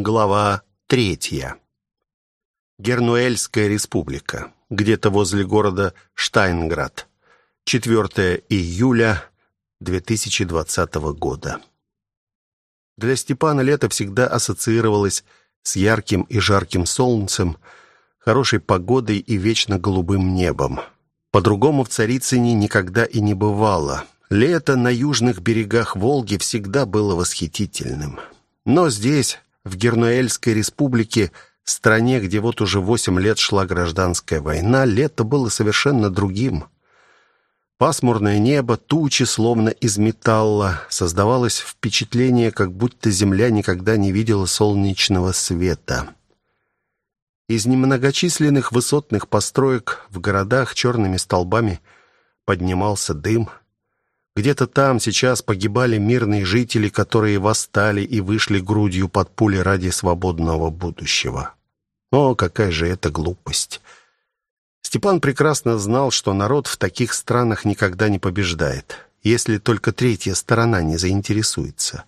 Глава третья. Гернуэльская республика. Где-то возле города Штайнград. 4 июля 2020 года. Для Степана лето всегда ассоциировалось с ярким и жарким солнцем, хорошей погодой и вечно голубым небом. По-другому в Царицыне никогда и не бывало. Лето на южных берегах Волги всегда было восхитительным. Но здесь в Гернуэльской республике, стране, где вот уже восемь лет шла гражданская война, лето было совершенно другим. Пасмурное небо, тучи, словно из металла. Создавалось впечатление, как будто земля никогда не видела солнечного света. Из немногочисленных высотных построек в городах черными столбами поднимался дым – где-то там сейчас погибали мирные жители, которые восстали и вышли грудью под пули ради свободного будущего. О, какая же это глупость! Степан прекрасно знал, что народ в таких странах никогда не побеждает, если только третья сторона не заинтересуется.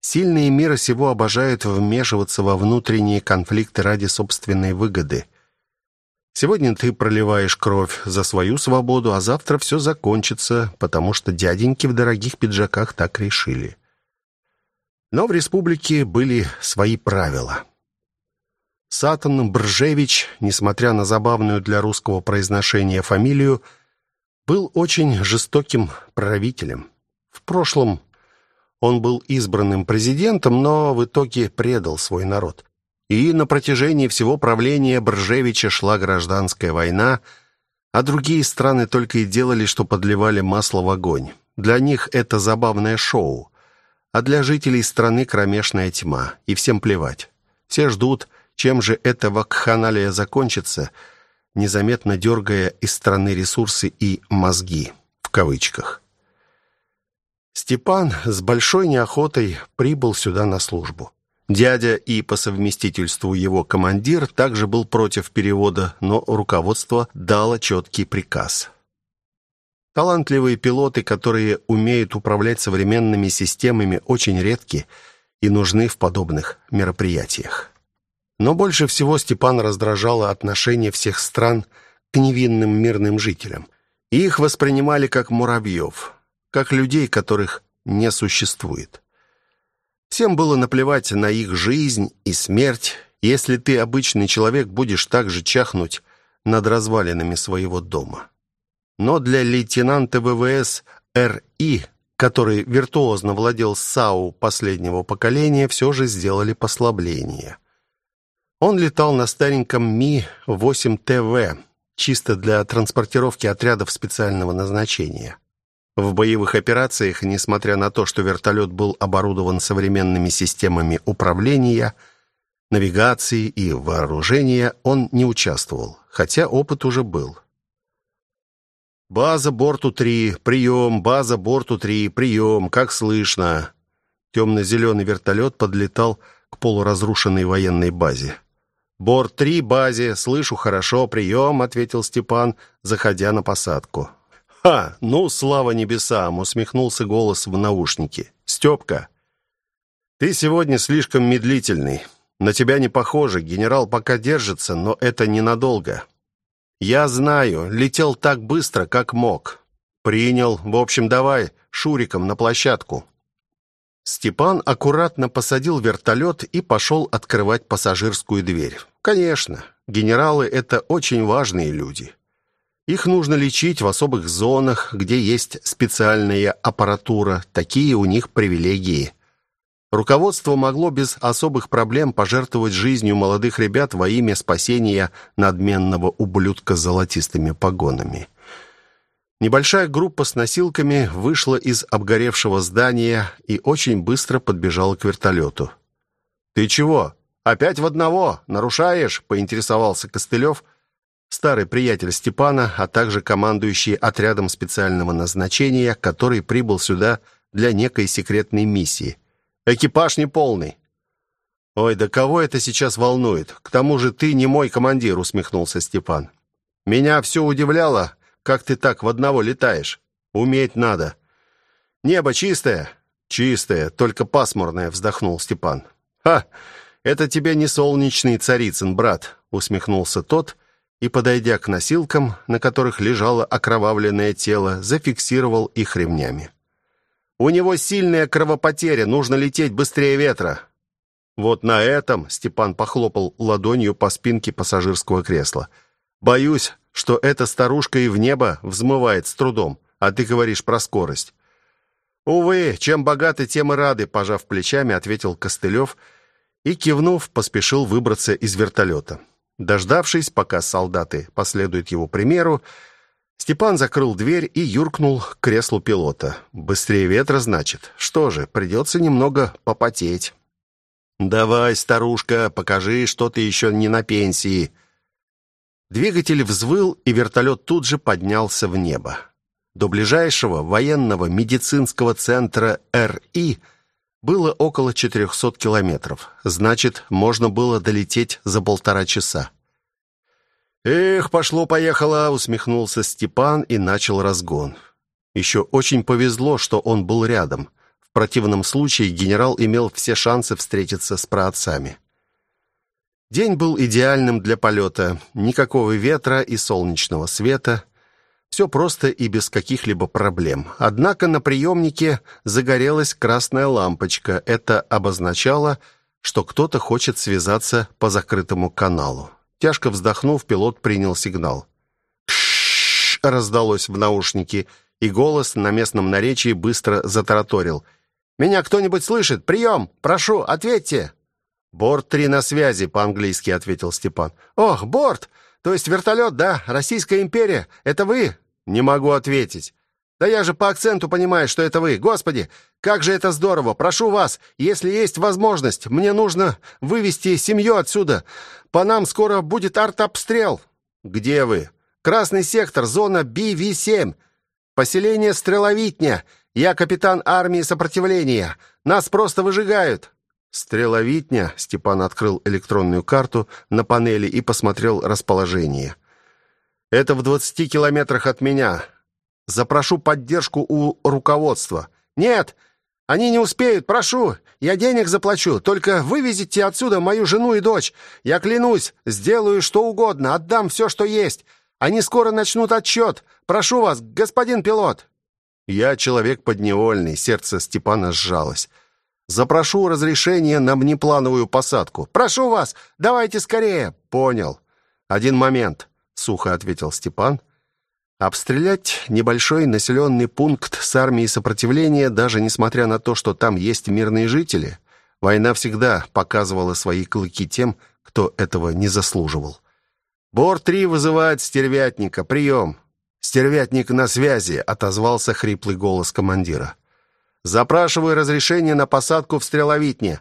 Сильные мира сего обожают вмешиваться во внутренние конфликты ради собственной выгоды. Сегодня ты проливаешь кровь за свою свободу, а завтра все закончится, потому что дяденьки в дорогих пиджаках так решили. Но в республике были свои правила. Сатан Бржевич, несмотря на забавную для русского произношения фамилию, был очень жестоким правителем. В прошлом он был избранным президентом, но в итоге предал свой народ. И на протяжении всего правления Бржевича шла гражданская война, а другие страны только и делали, что подливали масло в огонь. Для них это забавное шоу, а для жителей страны кромешная тьма, и всем плевать. Все ждут, чем же эта вакханалия закончится, незаметно дергая из страны ресурсы и «мозги» в кавычках. Степан с большой неохотой прибыл сюда на службу. Дядя и по совместительству его командир также был против перевода, но руководство дало четкий приказ. Талантливые пилоты, которые умеют управлять современными системами, очень редки и нужны в подобных мероприятиях. Но больше всего Степан раздражало отношение всех стран к невинным мирным жителям. Их воспринимали как муравьев, как людей, которых не существует. Всем было наплевать на их жизнь и смерть. Если ты обычный человек, будешь также чахнуть над развалинами своего дома. Но для лейтенанта ВВС Р.И., который виртуозно владел САУ последнего поколения, все же сделали послабление. Он летал на стареньком Ми-8ТВ, чисто для транспортировки отрядов специального назначения. В боевых операциях, несмотря на то, что вертолет был оборудован современными системами управления, навигации и вооружения, он не участвовал, хотя опыт уже был. «База борту 3, прием, база борту 3, прием, как слышно?» Темно-зеленый вертолет подлетал к полуразрушенной военной базе. «Борт 3, базе, слышу хорошо, прием», — ответил Степан, заходя на посадку. «Ха! Ну, слава небесам!» — усмехнулся голос в наушнике. «Степка, ты сегодня слишком медлительный. На тебя не похоже. Генерал пока держится, но это ненадолго. Я знаю, летел так быстро, как мог. Принял. В общем, давай, Шуриком на площадку». Степан аккуратно посадил вертолет и пошел открывать пассажирскую дверь. «Конечно, генералы — это очень важные люди». Их нужно лечить в особых зонах, где есть специальная аппаратура. Такие у них привилегии. Руководство могло без особых проблем пожертвовать жизнью молодых ребят во имя спасения надменного ублюдка с золотистыми погонами. Небольшая группа с носилками вышла из обгоревшего здания и очень быстро подбежала к вертолету. «Ты чего? Опять в одного? Нарушаешь?» — поинтересовался Костылев, старый приятель Степана, а также командующий отрядом специального назначения, который прибыл сюда для некой секретной миссии. Экипаж неполный. Ой, да кого это сейчас волнует? К тому же ты не мой командир, усмехнулся Степан. Меня все удивляло, как ты так в одного летаешь. Уметь надо. Небо чистое? Чистое, только пасмурное, вздохнул Степан. Ха, Это тебе не солнечный царицын, брат, усмехнулся тот и, подойдя к носилкам, на которых лежало окровавленное тело, зафиксировал их ремнями. У него сильная кровопотеря, нужно лететь быстрее ветра. Вот на этом Степан похлопал ладонью по спинке пассажирского кресла. Боюсь, что эта старушка и в небо взмывает с трудом, а ты говоришь про скорость. Увы, чем богаты, тем и рады, пожав плечами, ответил Костылев и кивнув, поспешил выбраться из вертолета. Дождавшись, пока солдаты последуют его примеру, Степан закрыл дверь и юркнул к креслу пилота. Быстрее ветра, значит. Что же, придется немного попотеть. Давай, старушка, покажи, что ты еще не на пенсии. Двигатель взвыл, и вертолет тут же поднялся в небо. До ближайшего военного медицинского центра РИ было около 400 километров. Значит, можно было долететь за полтора часа. «Эх, пошло-поехало!» — усмехнулся Степан и начал разгон. Еще очень повезло, что он был рядом. В противном случае генерал имел все шансы встретиться с праотцами. День был идеальным для полета. Никакого ветра и солнечного света. Все просто и без каких-либо проблем. Однако на приемнике загорелась красная лампочка. Это обозначало, что кто-то хочет связаться по закрытому каналу. Тяжко вздохнув, пилот принял сигнал. «Кш!» раздалось в наушнике, и голос на местном наречии быстро затараторил. «Меня кто-нибудь слышит? Прием! Прошу, ответьте!» «Борт три на связи», — по-английски ответил Степан. «Ох, борт! То есть вертолет, да? Российская империя? Это вы?» «Не могу ответить». «Да я же по акценту понимаю, что это вы. Господи, как же это здорово! Прошу вас, если есть возможность, мне нужно вывести семью отсюда. По нам скоро будет артобстрел. Где вы? Красный сектор, зона BV7. Поселение Стреловитня. Я капитан армии сопротивления. Нас просто выжигают. Стреловитня. Степан открыл электронную карту на панели и посмотрел расположение. Это в 20 километрах от меня. Запрошу поддержку у руководства. Нет, они не успеют, прошу. Я денег заплачу. Только вывезите отсюда мою жену и дочь. Я клянусь, сделаю что угодно, отдам все, что есть. Они скоро начнут отчет. Прошу вас, господин пилот. Я человек подневольный, сердце Степана сжалось. Запрошу разрешение на внеплановую посадку. Прошу вас, давайте скорее. Понял. Один момент, сухо ответил Степан. Обстрелять небольшой населенный пункт с армией сопротивления, даже несмотря на то, что там есть мирные жители, война всегда показывала свои клыки тем, кто этого не заслуживал. «Бор-3 вызывает стервятника. Прием!» «Стервятник на связи», — отозвался хриплый голос командира. «Запрашиваю разрешение на посадку в Стреловитне».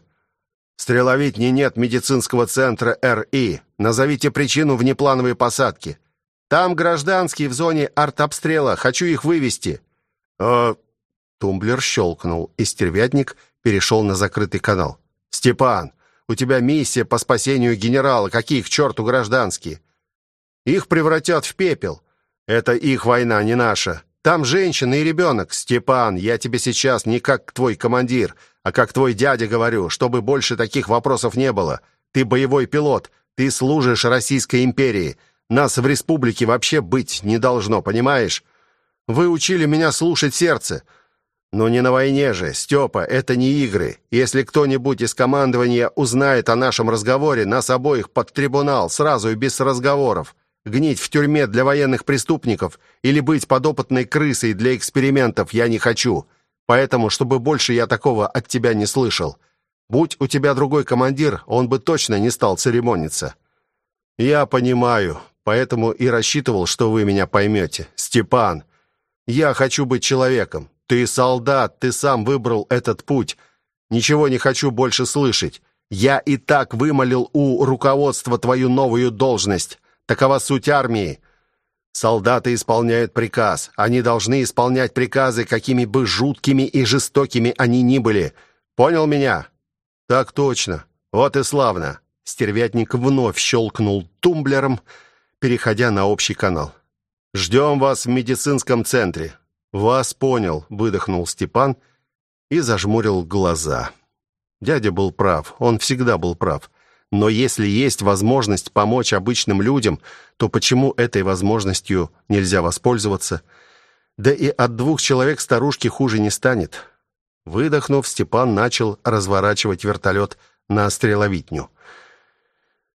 «В Стреловитне нет медицинского центра РИ. Назовите причину внеплановой посадки». Там гражданские в зоне артобстрела. Хочу их вывести. Э, тумблер щелкнул, и стервятник перешел на закрытый канал. Степан, у тебя миссия по спасению генерала. Какие к черту гражданские? Их превратят в пепел. Это их война, не наша. Там женщина и ребенок. Степан, я тебе сейчас не как твой командир, а как твой дядя говорю, чтобы больше таких вопросов не было. Ты боевой пилот, ты служишь Российской империи. Нас в республике вообще быть не должно, понимаешь? Вы учили меня слушать сердце. Но не на войне же, Степа, это не игры. Если кто-нибудь из командования узнает о нашем разговоре, нас обоих под трибунал, сразу и без разговоров. Гнить в тюрьме для военных преступников или быть подопытной крысой для экспериментов я не хочу. Поэтому, чтобы больше я такого от тебя не слышал. Будь у тебя другой командир, он бы точно не стал церемониться. Я понимаю, поэтому и рассчитывал, что вы меня поймете. Степан, я хочу быть человеком. Ты солдат, ты сам выбрал этот путь. Ничего не хочу больше слышать. Я и так вымолил у руководства твою новую должность. Такова суть армии. Солдаты исполняют приказ. Они должны исполнять приказы, какими бы жуткими и жестокими они ни были. Понял меня? Так точно. Вот и славно. Стервятник вновь щелкнул тумблером, переходя на общий канал. «Ждем вас в медицинском центре». «Вас понял», — выдохнул Степан и зажмурил глаза. Дядя был прав, он всегда был прав. Но если есть возможность помочь обычным людям, то почему этой возможностью нельзя воспользоваться? Да и от двух человек старушки хуже не станет. Выдохнув, Степан начал разворачивать вертолет на стреловитню.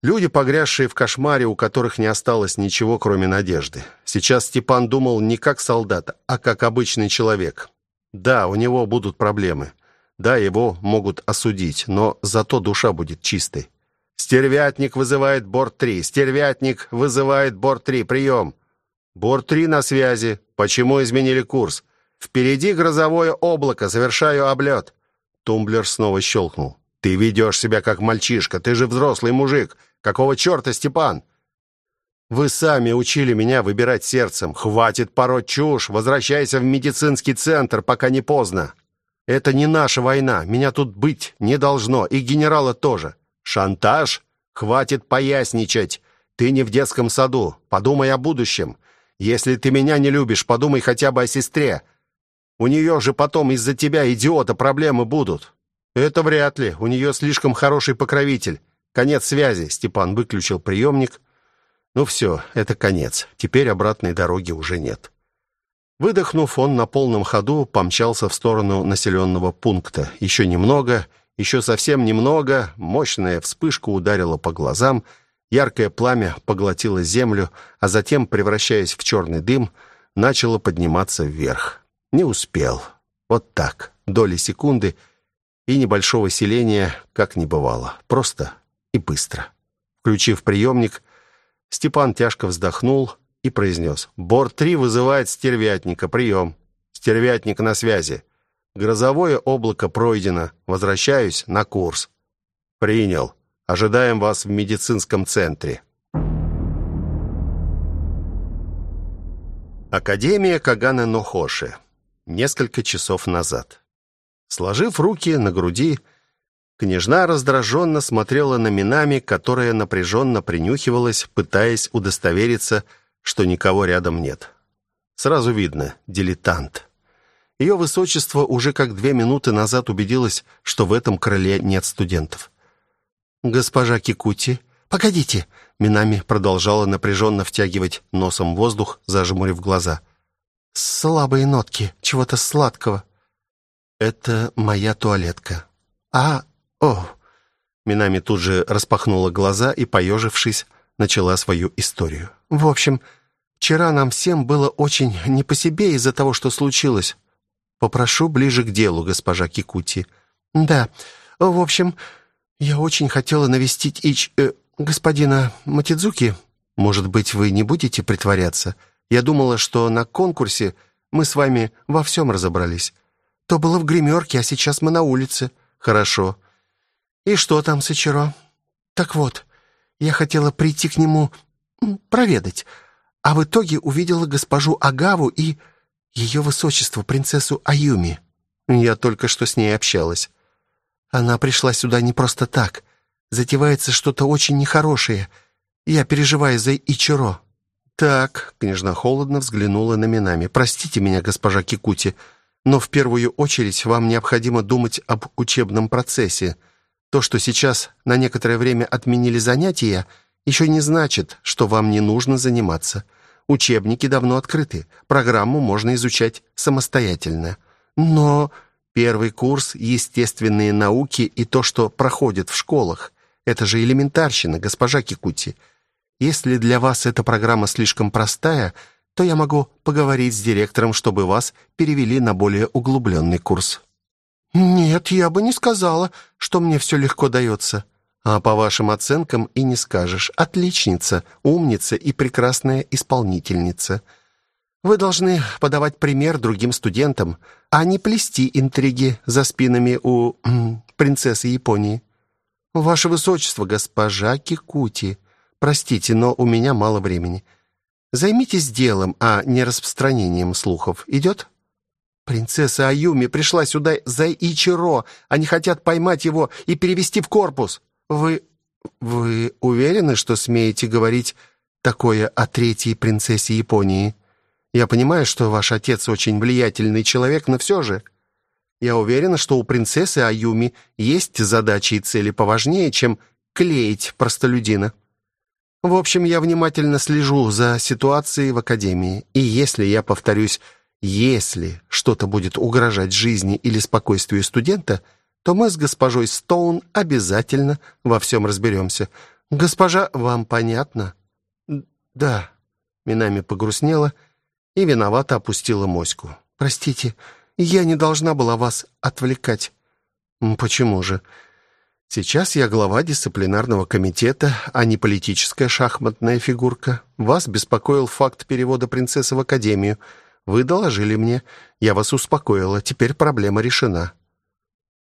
Люди, погрязшие в кошмаре, у которых не осталось ничего, кроме надежды. Сейчас Степан думал не как солдат, а как обычный человек. Да, у него будут проблемы. Да, его могут осудить, но зато душа будет чистой. Стервятник вызывает борт-3. Стервятник вызывает борт-3. Прием. Борт-3 на связи. Почему изменили курс? Впереди грозовое облако. Совершаю облет. Тумблер снова щелкнул. Ты ведешь себя как мальчишка. Ты же взрослый мужик. Какого черта, Степан? Вы сами учили меня выбирать сердцем. Хватит пороть чушь. Возвращайся в медицинский центр, пока не поздно. Это не наша война. Меня тут быть не должно. И генерала тоже. Шантаж? Хватит поясничать. Ты не в детском саду. Подумай о будущем. Если ты меня не любишь, подумай хотя бы о сестре. У нее же потом из-за тебя, идиота, проблемы будут. Это вряд ли. У нее слишком хороший покровитель. Конец связи. Степан выключил приемник. Ну все, это конец. Теперь обратной дороги уже нет. Выдохнув, он на полном ходу помчался в сторону населенного пункта. Еще немного, еще совсем немного, мощная вспышка ударила по глазам, яркое пламя поглотило землю, а затем, превращаясь в черный дым, начало подниматься вверх. Не успел. Вот так, доли секунды, и небольшого селения как не бывало. Просто и быстро. Включив приемник, Степан тяжко вздохнул и произнес. «Борт-3 вызывает стервятника. Прием. Стервятник на связи. Грозовое облако пройдено. Возвращаюсь на курс. Принял. Ожидаем вас в медицинском центре. Академия Кагана Нохоши. Несколько часов назад. Сложив руки на груди, княжна раздраженно смотрела на Минами, которая напряженно принюхивалась, пытаясь удостовериться, что никого рядом нет. Сразу видно — дилетант. Ее высочество уже как две минуты назад убедилось, что в этом крыле нет студентов. «Госпожа Кикути...» «Погодите!» Минами продолжала напряженно втягивать носом воздух, зажмурив глаза. «Слабые нотки, чего-то сладкого». «Это моя туалетка». «А... О...» Минами тут же распахнула глаза и, поежившись, начала свою историю. «В общем, вчера нам всем было очень не по себе из-за того, что случилось. Попрошу ближе к делу, госпожа Кикути. Да. В общем, я очень хотела навестить Ич э, господина Матидзуки. Может быть, вы не будете притворяться? Я думала, что на конкурсе мы с вами во всем разобрались. То было в гримерке, а сейчас мы на улице. Хорошо. И что там с Ичиро? Так вот, я хотела прийти к нему проведать, а в итоге увидела госпожу Агаву и ее высочество, принцессу Аюми. Я только что с ней общалась. Она пришла сюда не просто так. Затевается что-то очень нехорошее. Я переживаю за Ичиро. Так, княжна холодно взглянула на Минами. Простите меня, госпожа Кикути, но в первую очередь вам необходимо думать об учебном процессе. То, что сейчас на некоторое время отменили занятия, еще не значит, что вам не нужно заниматься. Учебники давно открыты. Программу можно изучать самостоятельно. Но первый курс естественные науки и то, что проходит в школах, это же элементарщина, госпожа Кикути. Если для вас эта программа слишком простая, то я могу поговорить с директором, чтобы вас перевели на более углубленный курс. Нет, я бы не сказала, что мне все легко дается. А по вашим оценкам и не скажешь. Отличница, умница и прекрасная исполнительница. Вы должны подавать пример другим студентам, а не плести интриги за спинами у принцессы Японии. Ваше высочество, госпожа Кикути, простите, но у меня мало времени. Займитесь делом, а не распространением слухов. Идет? Принцесса Аюми пришла сюда за Ичиро. Они хотят поймать его и перевести в корпус. Вы... вы уверены, что смеете говорить такое о третьей принцессе Японии? Я понимаю, что ваш отец очень влиятельный человек, но все же... Я уверена, что у принцессы Аюми есть задачи и цели поважнее, чем клеить простолюдина. В общем, я внимательно слежу за ситуацией в академии, и если я повторюсь, если что-то будет угрожать жизни или спокойствию студента, то мы с госпожой Стоун обязательно во всем разберемся. Госпожа, вам понятно? Да. Минами погрустнела и виновато опустила моську. Простите, я не должна была вас отвлекать. Почему же? Сейчас я глава дисциплинарного комитета, а не политическая шахматная фигурка. Вас беспокоил факт перевода принцессы в академию. Вы доложили мне. Я вас успокоила. Теперь проблема решена.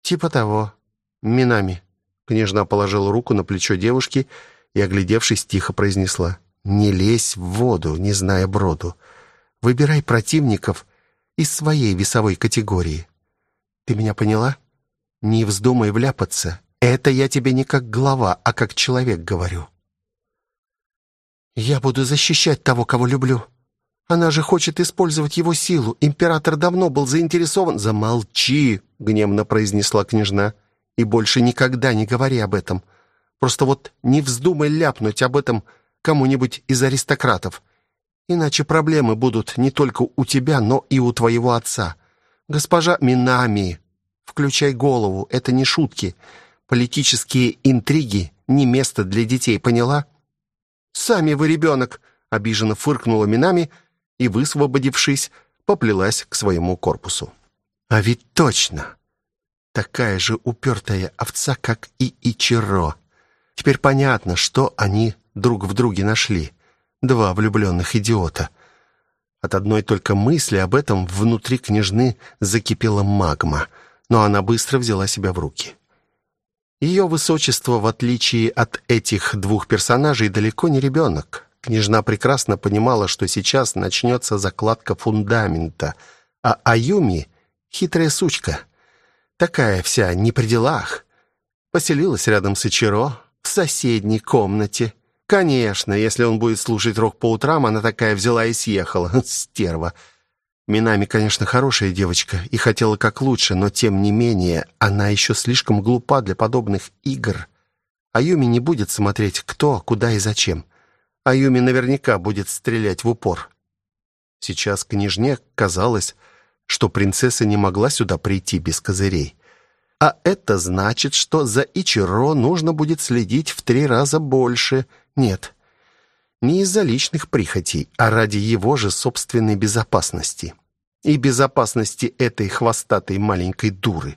Типа того. Минами. Княжна положила руку на плечо девушки и, оглядевшись, тихо произнесла: "Не лезь в воду, не зная броду. Выбирай противников из своей весовой категории. Ты меня поняла? Не вздумай вляпаться. Это я тебе не как глава, а как человек говорю. Я буду защищать того, кого люблю. Она же хочет использовать его силу. Император давно был заинтересован. Замолчи, гневно произнесла княжна. И больше никогда не говори об этом. Просто вот не вздумай ляпнуть об этом кому-нибудь из аристократов. Иначе проблемы будут не только у тебя, но и у твоего отца. Госпожа Минами, включай голову, это не шутки. Политические интриги не место для детей, поняла? Сами вы ребенок!» — обиженно фыркнула Минами и, высвободившись, поплелась к своему корпусу. А ведь точно. Такая же упертая овца, как и Ичиро. Теперь понятно, что они друг в друге нашли. Два влюбленных идиота. От одной только мысли об этом внутри княжны закипела магма, но она быстро взяла себя в руки. Ее высочество, в отличие от этих двух персонажей, далеко не ребенок. Княжна прекрасно понимала, что сейчас начнется закладка фундамента, а Аюми — хитрая сучка. Такая вся не при делах. Поселилась рядом с Ичиро в соседней комнате. Конечно, если он будет слушать рок по утрам, она такая взяла и съехала, стерва. Минами, конечно, хорошая девочка и хотела как лучше, но тем не менее, она еще слишком глупа для подобных игр. Аюми не будет смотреть кто, куда и зачем. Аюми наверняка будет стрелять в упор. Сейчас княжне казалось, что принцесса не могла сюда прийти без козырей. А это значит, что за Ичиро нужно будет следить в три раза больше, нет, не из-за личных прихотей, а ради его же собственной безопасности. И безопасности этой хвостатой маленькой дуры.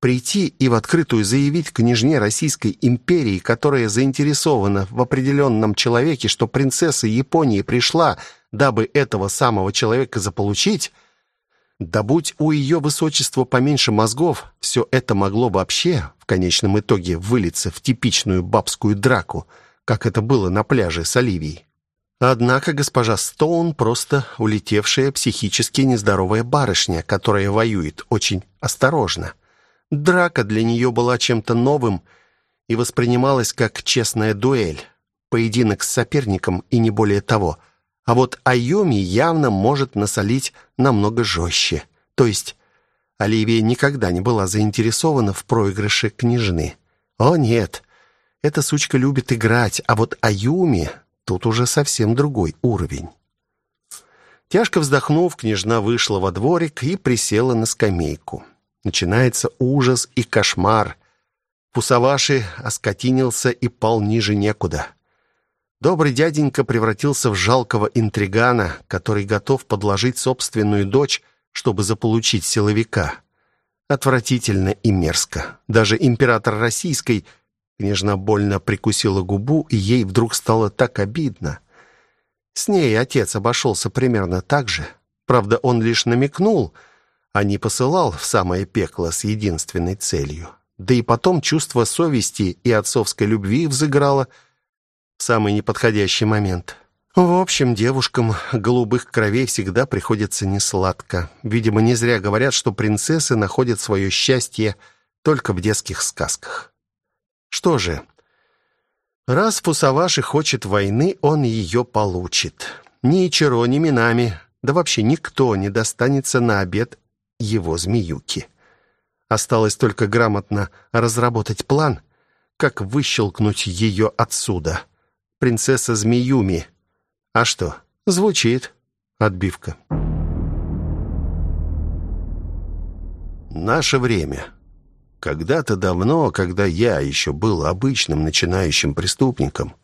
Прийти и в открытую заявить княжне Российской империи, которая заинтересована в определенном человеке, что принцесса Японии пришла, дабы этого самого человека заполучить, да будь у ее высочества поменьше мозгов, все это могло вообще в конечном итоге вылиться в типичную бабскую драку – как это было на пляже с Оливией. Однако госпожа Стоун просто улетевшая психически нездоровая барышня, которая воюет очень осторожно. Драка для нее была чем-то новым и воспринималась как честная дуэль, поединок с соперником и не более того. А вот Айоми явно может насолить намного жестче. То есть Оливия никогда не была заинтересована в проигрыше княжны. О нет, эта сучка любит играть, а вот Аюми тут уже совсем другой уровень. Тяжко вздохнув, княжна вышла во дворик и присела на скамейку. Начинается ужас и кошмар. Пусаваши оскотинился и пал ниже некуда. Добрый дяденька превратился в жалкого интригана, который готов подложить собственную дочь, чтобы заполучить силовика. Отвратительно и мерзко. Даже император российской – Княжна больно прикусила губу, и ей вдруг стало так обидно. С ней отец обошелся примерно так же. Правда, он лишь намекнул, а не посылал в самое пекло с единственной целью. Да и потом чувство совести и отцовской любви взыграло в самый неподходящий момент. В общем, девушкам голубых кровей всегда приходится несладко. Видимо, не зря говорят, что принцессы находят свое счастье только в детских сказках. Что же, раз Фусаваши хочет войны, он ее получит. Ни Ичиро, ни Минами, да вообще никто не достанется на обед его змеюки. Осталось только грамотно разработать план, как выщелкнуть ее отсюда. Принцесса Змеюми. А что? Звучит. Отбивка. Наше время. Когда-то давно, когда я еще был обычным начинающим преступником,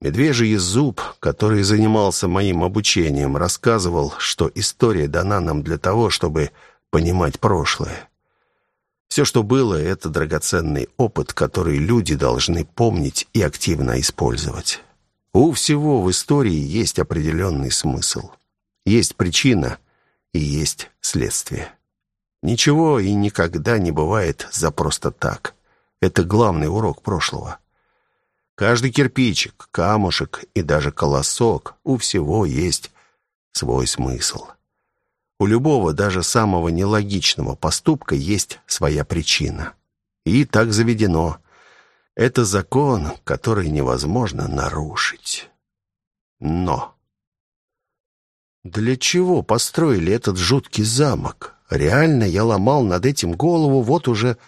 Медвежий зуб, который занимался моим обучением, рассказывал, что история дана нам для того, чтобы понимать прошлое. Все, что было, это драгоценный опыт, который люди должны помнить и активно использовать. У всего в истории есть определенный смысл. Есть причина и есть следствие. Ничего и никогда не бывает за просто так. Это главный урок прошлого. Каждый кирпичик, камушек и даже колосок, у всего есть свой смысл. У любого, даже самого нелогичного поступка есть своя причина. И так заведено. Это закон, который невозможно нарушить. Но... Для чего построили этот жуткий замок? Реально я ломал над этим голову вот уже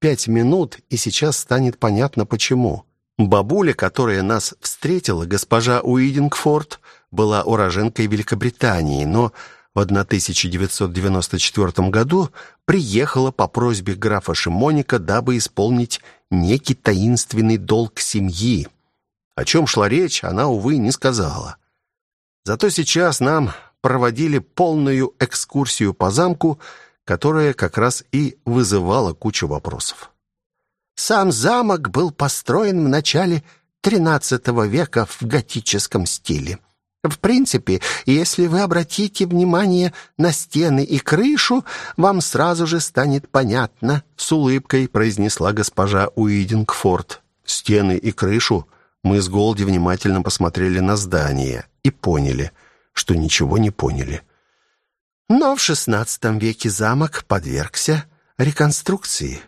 пять минут, и сейчас станет понятно почему. Бабуля, которая нас встретила, госпожа Уидингфорд, была уроженкой Великобритании, но в 1994 году приехала по просьбе графа Шимоника, дабы исполнить некий таинственный долг семьи. О чем шла речь, она, увы, не сказала. Зато сейчас нам проводили полную экскурсию по замку, которая как раз и вызывала кучу вопросов. Сам замок был построен в начале XIII века в готическом стиле. В принципе, если вы обратите внимание на стены и крышу, вам сразу же станет понятно, с улыбкой произнесла госпожа Уидингфорд. Стены и крышу мы с Голди внимательно посмотрели на здание и поняли, что ничего не поняли. Но в XVI веке замок подвергся реконструкции.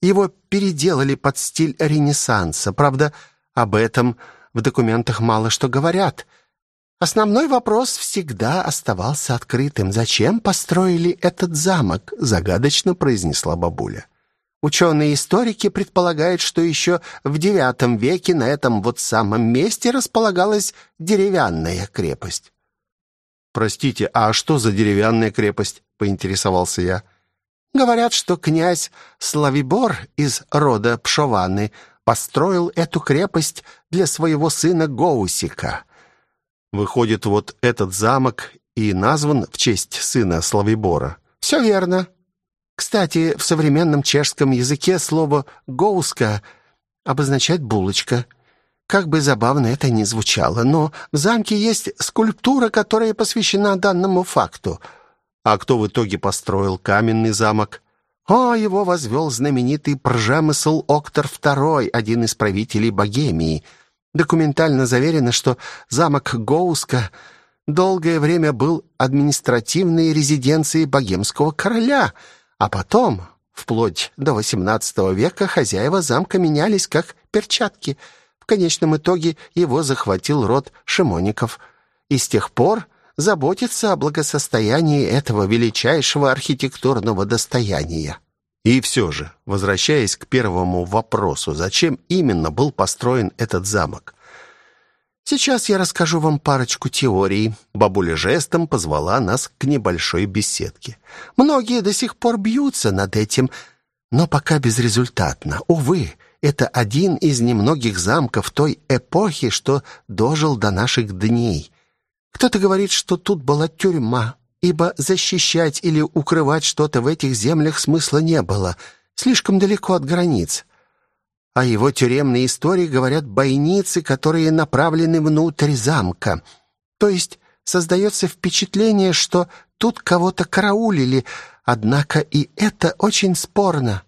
Его переделали под стиль Ренессанса. Правда, об этом в документах мало что говорят. Основной вопрос всегда оставался открытым. Зачем построили этот замок? загадочно произнесла бабуля. Ученые-историки предполагают, что еще в IX веке на этом вот самом месте располагалась деревянная крепость. Простите, а что за деревянная крепость? поинтересовался я. Говорят, что князь Славибор из рода Пшованы построил эту крепость для своего сына Гоусика. Выходит, вот этот замок и назван в честь сына Славибора. Все верно. Кстати, в современном чешском языке слово «гоуска» обозначает «булочка». Как бы забавно это ни звучало, но в замке есть скульптура, которая посвящена данному факту — а кто в итоге построил каменный замок? О, его возвел знаменитый Пржемысл Октор II, один из правителей Богемии. Документально заверено, что замок Гоуска долгое время был административной резиденцией богемского короля, а потом, вплоть до XVIII века, хозяева замка менялись как перчатки. В конечном итоге его захватил род Шимоников. И с тех пор заботиться о благосостоянии этого величайшего архитектурного достояния. И все же, возвращаясь к первому вопросу, зачем именно был построен этот замок? Сейчас я расскажу вам парочку теорий. Бабуля жестом позвала нас к небольшой беседке. Многие до сих пор бьются над этим, но пока безрезультатно. Увы, это один из немногих замков той эпохи, что дожил до наших дней. Кто-то говорит, что тут была тюрьма, ибо защищать или укрывать что-то в этих землях смысла не было, слишком далеко от границ. А его тюремные истории говорят бойницы, которые направлены внутрь замка. То есть создается впечатление, что тут кого-то караулили, однако и это очень спорно.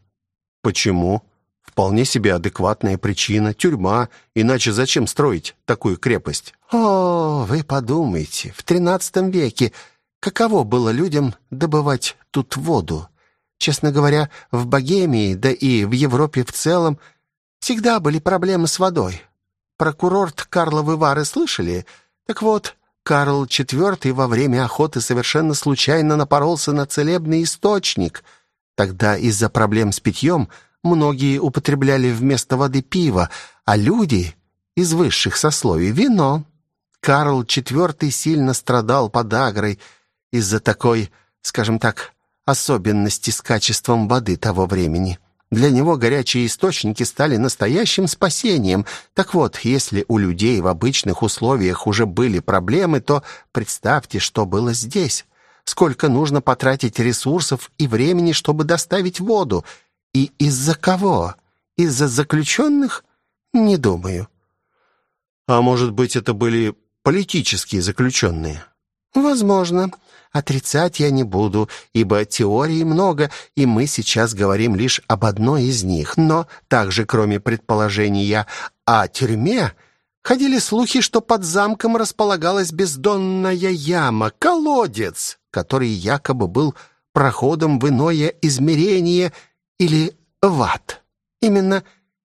Почему? Вполне себе адекватная причина тюрьма, иначе зачем строить такую крепость? О, вы подумайте, в XIII веке каково было людям добывать тут воду? Честно говоря, в Богемии, да и в Европе в целом, всегда были проблемы с водой. Про курорт Карловы Вары слышали? Так вот, Карл IV во время охоты совершенно случайно напоролся на целебный источник. Тогда из-за проблем с питьем многие употребляли вместо воды пиво, а люди из высших сословий — вино. Карл IV сильно страдал подагрой из-за такой, скажем так, особенности с качеством воды того времени. Для него горячие источники стали настоящим спасением. Так вот, если у людей в обычных условиях уже были проблемы, то представьте, что было здесь. Сколько нужно потратить ресурсов и времени, чтобы доставить воду. И из-за кого? Из-за заключенных? Не думаю. А может быть, это были политические заключенные? Возможно. Отрицать я не буду, ибо теорий много, и мы сейчас говорим лишь об одной из них. Но также, кроме предположения о тюрьме, ходили слухи, что под замком располагалась бездонная яма, колодец, который якобы был проходом в иное измерение или в ад. Именно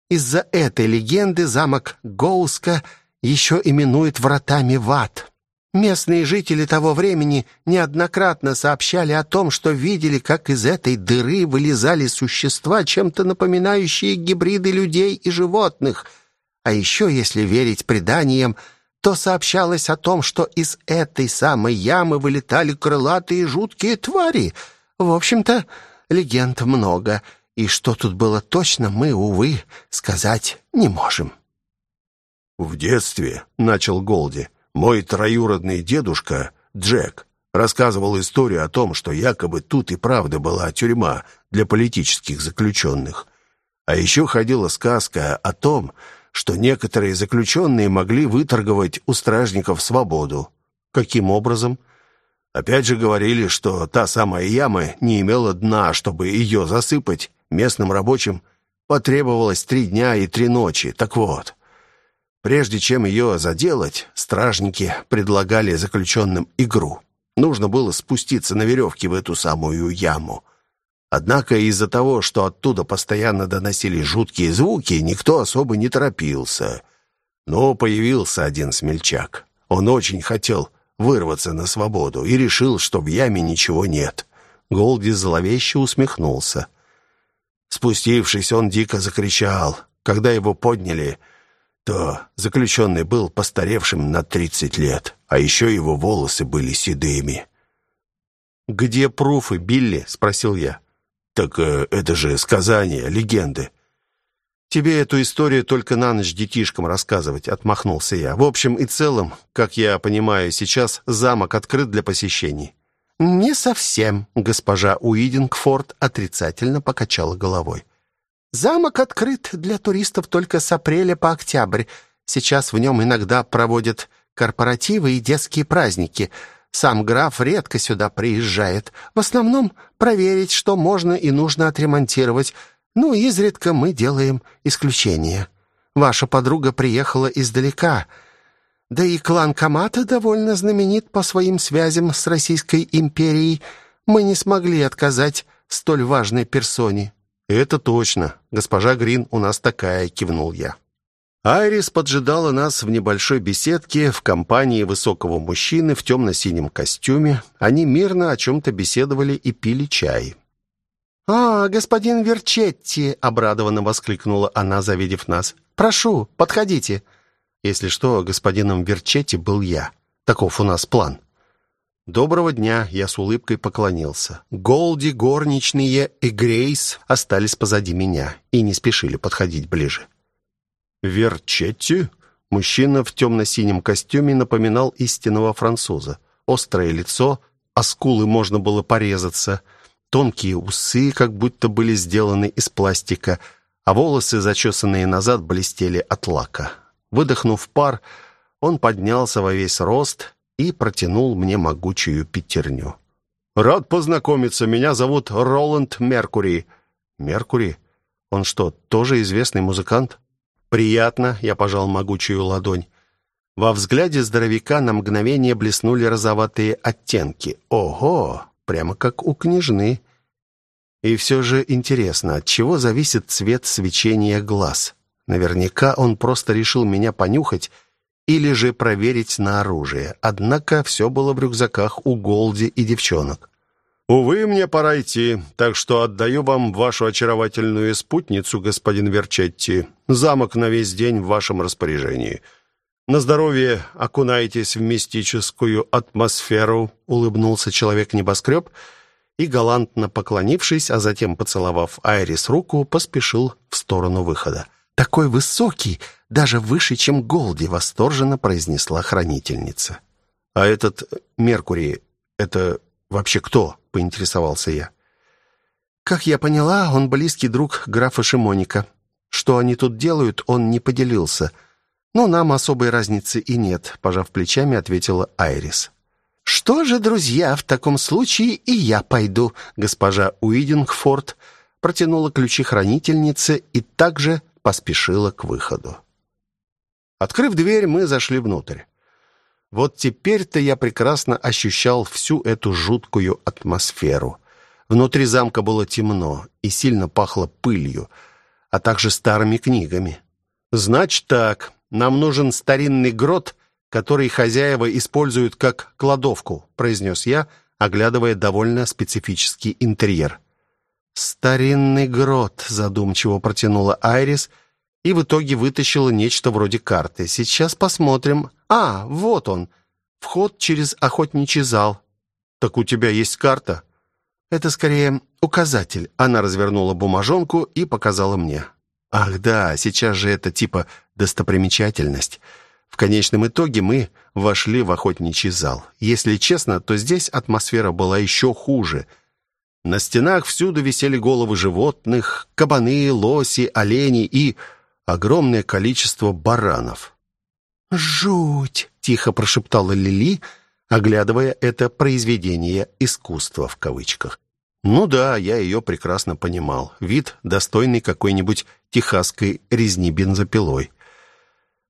из-за этой легенды замок Гоуска еще именуют вратами в ад. Местные жители того времени неоднократно сообщали о том, что видели, как из этой дыры вылезали существа, чем-то напоминающие гибриды людей и животных. А еще, если верить преданиям, то сообщалось о том, что из этой самой ямы вылетали крылатые жуткие твари. В общем-то, легенд много, и что тут было точно, мы, увы, сказать не можем. «В детстве», — начал Голди, — мой троюродный дедушка, Джек, рассказывал историю о том, что якобы тут и правда была тюрьма для политических заключенных. А еще ходила сказка о том, что некоторые заключенные могли выторговать у стражников свободу. Каким образом? Опять же говорили, что та самая яма не имела дна, чтобы ее засыпать местным рабочим потребовалось три дня и три ночи. Так вот, Прежде чем ее заделать, стражники предлагали заключенным игру. Нужно было спуститься на веревке в эту самую яму. Однако из-за того, что оттуда постоянно доносились жуткие звуки, никто особо не торопился. Но появился один смельчак. Он очень хотел вырваться на свободу и решил, что в яме ничего нет. Голди зловеще усмехнулся. Спустившись, он дико закричал. Когда его подняли, то заключенный был постаревшим на тридцать лет, а еще его волосы были седыми. «Где пруфы, Билли?» — спросил я. «Так э, это же сказания, легенды». «Тебе эту историю только на ночь детишкам рассказывать», — отмахнулся я. «В общем и целом, как я понимаю, сейчас замок открыт для посещений». «Не совсем», — госпожа Уидингфорд отрицательно покачала головой. Замок открыт для туристов только с апреля по октябрь. Сейчас в нем иногда проводят корпоративы и детские праздники. Сам граф редко сюда приезжает. В основном проверить, что можно и нужно отремонтировать. Ну, изредка мы делаем исключения. Ваша подруга приехала издалека. Да и клан Камата довольно знаменит по своим связям с Российской империей. Мы не смогли отказать столь важной персоне. «Это точно. Госпожа Грин у нас такая», — кивнул я. Айрис поджидала нас в небольшой беседке в компании высокого мужчины в темно-синем костюме. Они мирно о чем-то беседовали и пили чай. «А, господин Верчетти!» — обрадованно воскликнула она, завидев нас. «Прошу, подходите!» Если что, господином Верчетти был я. Таков у нас план. «Доброго дня!» — я с улыбкой поклонился. Голди, горничные и Грейс остались позади меня и не спешили подходить ближе. «Верчетти?» Мужчина в темно-синем костюме напоминал истинного француза. Острое лицо, а можно было порезаться, тонкие усы как будто были сделаны из пластика, а волосы, зачесанные назад, блестели от лака. Выдохнув пар, он поднялся во весь рост и протянул мне могучую пятерню. «Рад познакомиться. Меня зовут Роланд Меркури». «Меркури? Он что, тоже известный музыкант?» «Приятно», — я пожал могучую ладонь. Во взгляде здоровяка на мгновение блеснули розоватые оттенки. «Ого! Прямо как у княжны!» И все же интересно, от чего зависит цвет свечения глаз? Наверняка он просто решил меня понюхать или же проверить на оружие. Однако все было в рюкзаках у Голди и девчонок. «Увы, мне пора идти, так что отдаю вам вашу очаровательную спутницу, господин Верчетти. Замок на весь день в вашем распоряжении. На здоровье окунайтесь в мистическую атмосферу», — улыбнулся человек-небоскреб и, галантно поклонившись, а затем поцеловав Айрис руку, поспешил в сторону выхода. «Такой высокий, даже выше, чем Голди», — восторженно произнесла хранительница. «А этот Меркурий, это вообще кто?» — поинтересовался я. «Как я поняла, он близкий друг графа Шимоника. Что они тут делают, он не поделился. Но нам особой разницы и нет», — пожав плечами, ответила Айрис. «Что же, друзья, в таком случае и я пойду», — госпожа Уидингфорд протянула ключи хранительнице и также поспешила к выходу. Открыв дверь, мы зашли внутрь. Вот теперь-то я прекрасно ощущал всю эту жуткую атмосферу. Внутри замка было темно и сильно пахло пылью, а также старыми книгами. Значит так, нам нужен старинный грот, который хозяева используют как кладовку, произнес я, оглядывая довольно специфический интерьер. Старинный грот, задумчиво протянула Айрис и в итоге вытащила нечто вроде карты. Сейчас посмотрим. А, вот он. Вход через охотничий зал. Так у тебя есть карта? Это скорее указатель. Она развернула бумажонку и показала мне. Ах, да, сейчас же это типа достопримечательность. В конечном итоге мы вошли в охотничий зал. Если честно, то здесь атмосфера была еще хуже. На стенах всюду висели головы животных, кабаны, лоси, олени и огромное количество баранов. «Жуть!» — тихо прошептала Лили, оглядывая это произведение искусства в кавычках. Ну да, я ее прекрасно понимал. Вид достойный какой-нибудь техасской резни бензопилой.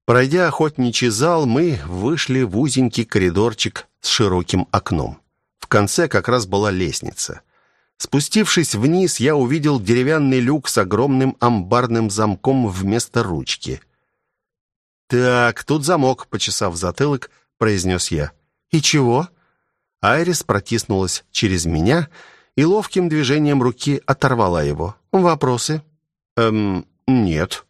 Пройдя охотничий зал, мы вышли в узенький коридорчик с широким окном. В конце как раз была лестница. Спустившись вниз, я увидел деревянный люк с огромным амбарным замком вместо ручки. «Так, тут замок», — почесав затылок, произнес я. «И чего?» Айрис протиснулась через меня и ловким движением руки оторвала его. «Вопросы?» «Эм, нет».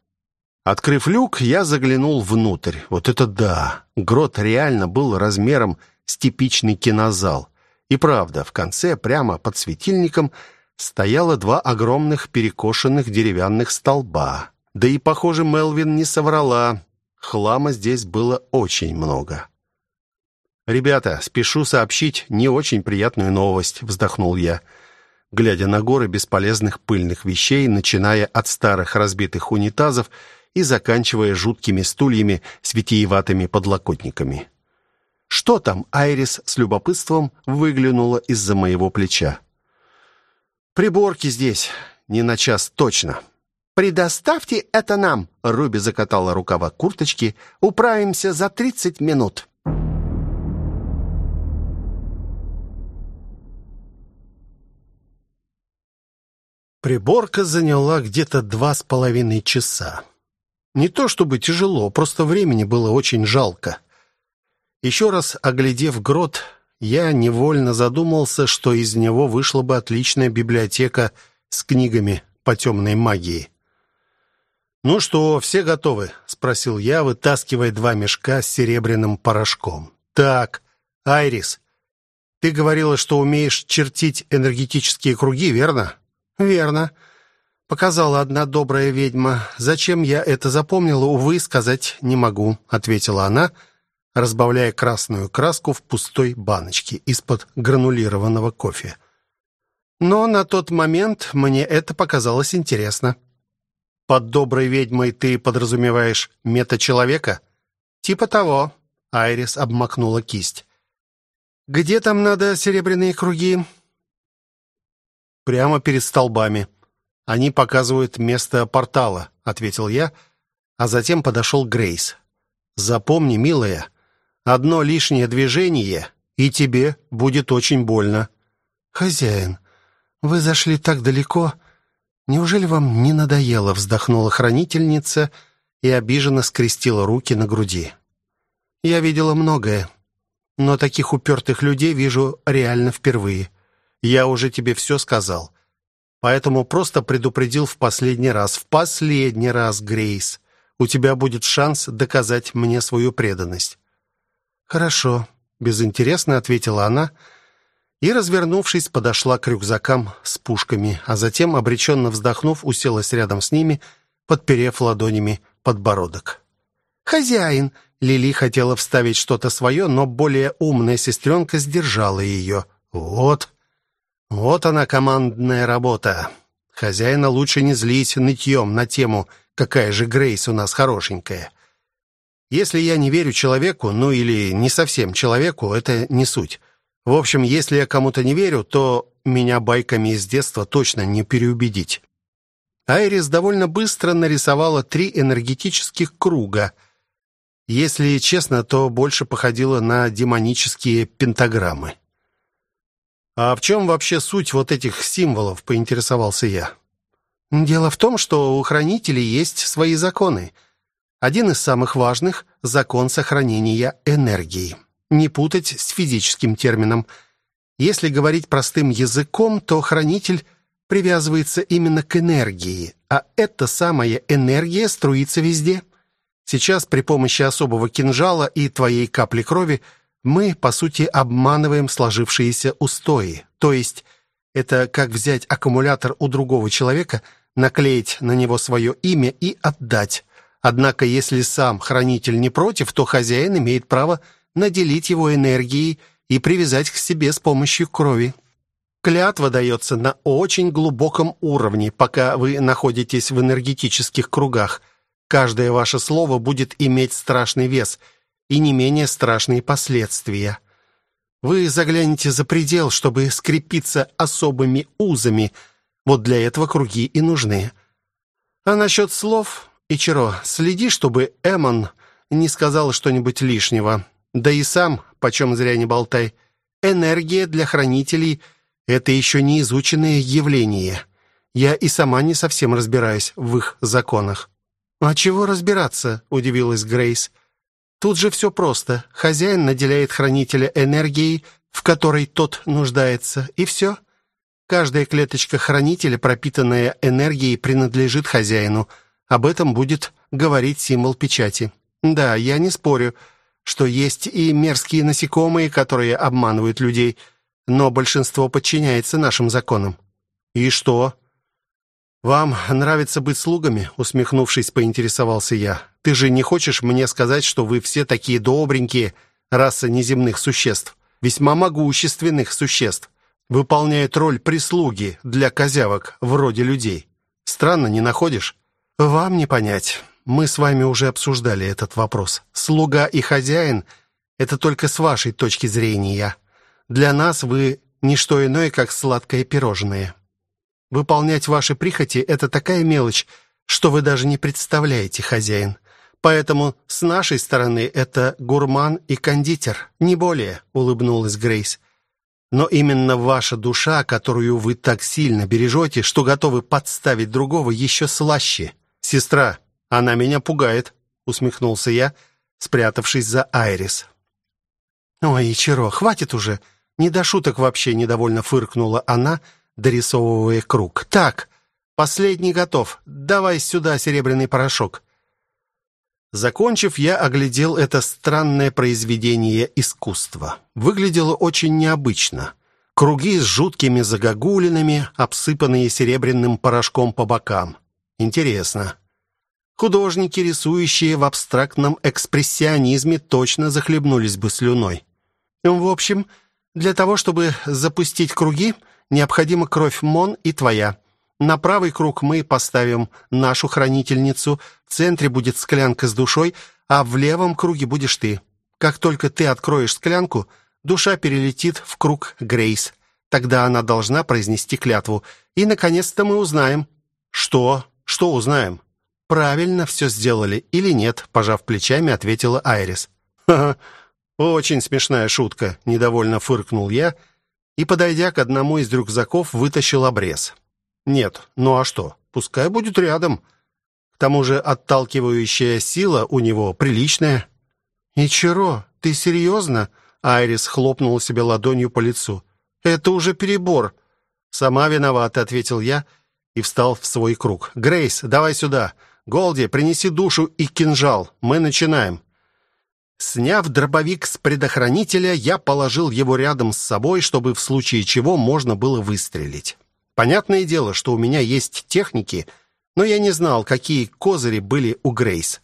Открыв люк, я заглянул внутрь. Вот это да! Грот реально был размером с типичный кинозал. И правда, в конце, прямо под светильником, стояло два огромных перекошенных деревянных столба. Да и, похоже, Мелвин не соврала. Хлама здесь было очень много. «Ребята, спешу сообщить не очень приятную новость», — вздохнул я глядя на горы бесполезных пыльных вещей, начиная от старых разбитых унитазов и заканчивая жуткими стульями с витиеватыми подлокотниками. «Что там?» — Айрис с любопытством выглянула из-за моего плеча. «Приборки здесь. Не на час точно». «Предоставьте это нам!» — Руби закатала рукава курточки. «Управимся за тридцать минут». Приборка заняла где-то два с половиной часа. Не то чтобы тяжело, просто времени было очень жалко. Еще раз оглядев грот, я невольно задумался, что из него вышла бы отличная библиотека с книгами по темной магии. «Ну что, все готовы?» — спросил я, вытаскивая два мешка с серебряным порошком. «Так, Айрис, ты говорила, что умеешь чертить энергетические круги, верно?» «Верно. Показала одна добрая ведьма. Зачем я это запомнила, увы, сказать не могу», — ответила она, разбавляя красную краску в пустой баночке из-под гранулированного кофе. «Но на тот момент мне это показалось интересно». «Под доброй ведьмой ты подразумеваешь мета-человека?» «Типа того», — Айрис обмакнула кисть. «Где там надо серебряные круги?» прямо перед столбами. Они показывают место портала, ответил я, а затем подошел Грейс. Запомни, милая, одно лишнее движение, и тебе будет очень больно. Хозяин, вы зашли так далеко. Неужели вам не надоело, вздохнула хранительница и обиженно скрестила руки на груди. Я видела многое, но таких упертых людей вижу реально впервые. Я уже тебе все сказал. Поэтому просто предупредил в последний раз. В последний раз, Грейс. У тебя будет шанс доказать мне свою преданность. Хорошо, безинтересно ответила она и, развернувшись, подошла к рюкзакам с пушками, а затем, обреченно вздохнув, уселась рядом с ними, подперев ладонями подбородок. «Хозяин!» Лили хотела вставить что-то свое, но более умная сестренка сдержала ее. «Вот, вот она, командная работа. Хозяина лучше не злить нытьем на тему «Какая же Грейс у нас хорошенькая». Если я не верю человеку, ну или не совсем человеку, это не суть. В общем, если я кому-то не верю, то меня байками из детства точно не переубедить. Айрис довольно быстро нарисовала три энергетических круга. Если честно, то больше походило на демонические пентаграммы. «А в чем вообще суть вот этих символов?» — поинтересовался я. «Дело в том, что у хранителей есть свои законы. Один из самых важных — закон сохранения энергии. Не путать с физическим термином. Если говорить простым языком, то хранитель привязывается именно к энергии, а эта самая энергия струится везде. Сейчас при помощи особого кинжала и твоей капли крови мы, по сути, обманываем сложившиеся устои. То есть это как взять аккумулятор у другого человека, наклеить на него свое имя и отдать. Однако, если сам хранитель не против, то хозяин имеет право наделить его энергией и привязать к себе с помощью крови. Клятва дается на очень глубоком уровне, пока вы находитесь в энергетических кругах. Каждое ваше слово будет иметь страшный вес – и не менее страшные последствия. Вы заглянете за предел, чтобы скрепиться особыми узами. Вот для этого круги и нужны. А насчет слов, Ичиро, следи, чтобы Эмон не сказал что-нибудь лишнего. Да и сам, почем зря не болтай. Энергия для хранителей — это еще не изученное явление. Я и сама не совсем разбираюсь в их законах. «А чего разбираться?» — удивилась Грейс. Тут же все просто. Хозяин наделяет хранителя энергией, в которой тот нуждается, и все. Каждая клеточка хранителя, пропитанная энергией, принадлежит хозяину. Об этом будет говорить символ печати. Да, я не спорю, что есть и мерзкие насекомые, которые обманывают людей, но большинство подчиняется нашим законам. И что? Вам нравится быть слугами? усмехнувшись, поинтересовался я. Ты же не хочешь мне сказать, что вы все такие добренькие, раса неземных существ, весьма могущественных существ, выполняют роль прислуги для козявок вроде людей? Странно, не находишь? Вам не понять. Мы с вами уже обсуждали этот вопрос. Слуга и хозяин это только с вашей точки зрения. Для нас вы не что иное, как сладкое пирожное. Выполнять ваши прихоти это такая мелочь, что вы даже не представляете, хозяин. Поэтому с нашей стороны это гурман и кондитер, не более, улыбнулась Грейс. Но именно ваша душа, которую вы так сильно бережете, что готовы подставить другого, еще слаще. Сестра, она меня пугает, усмехнулся я, спрятавшись за Айрис. Ой, Ичиро, хватит уже. Не до шуток вообще недовольно фыркнула она, дорисовывая круг. Так, последний готов. Давай сюда серебряный порошок. Закончив, я оглядел это странное произведение искусства. Выглядело очень необычно. Круги с жуткими загогулинами, обсыпанные серебряным порошком по бокам. Интересно. Художники, рисующие в абстрактном экспрессионизме, точно захлебнулись бы слюной. В общем, для того, чтобы запустить круги, необходима кровь Мон и твоя. На правый круг мы поставим нашу хранительницу, в центре будет склянка с душой, а в левом круге будешь ты. Как только ты откроешь склянку, душа перелетит в круг Грейс. Тогда она должна произнести клятву. И, наконец-то, мы узнаем. Что? Что узнаем? Правильно все сделали или нет, пожав плечами, ответила Айрис. Ха-ха. Очень смешная шутка, недовольно фыркнул я и, подойдя к одному из рюкзаков, вытащил обрез. Нет, ну а что? Пускай будет рядом. К тому же отталкивающая сила у него приличная. «Ичиро, ты серьезно?» Айрис хлопнула себе ладонью по лицу. «Это уже перебор». «Сама виновата», — ответил я и встал в свой круг. «Грейс, давай сюда. Голди, принеси душу и кинжал. Мы начинаем». Сняв дробовик с предохранителя, я положил его рядом с собой, чтобы в случае чего можно было выстрелить. Понятное дело, что у меня есть техники, но я не знал, какие козыри были у Грейс.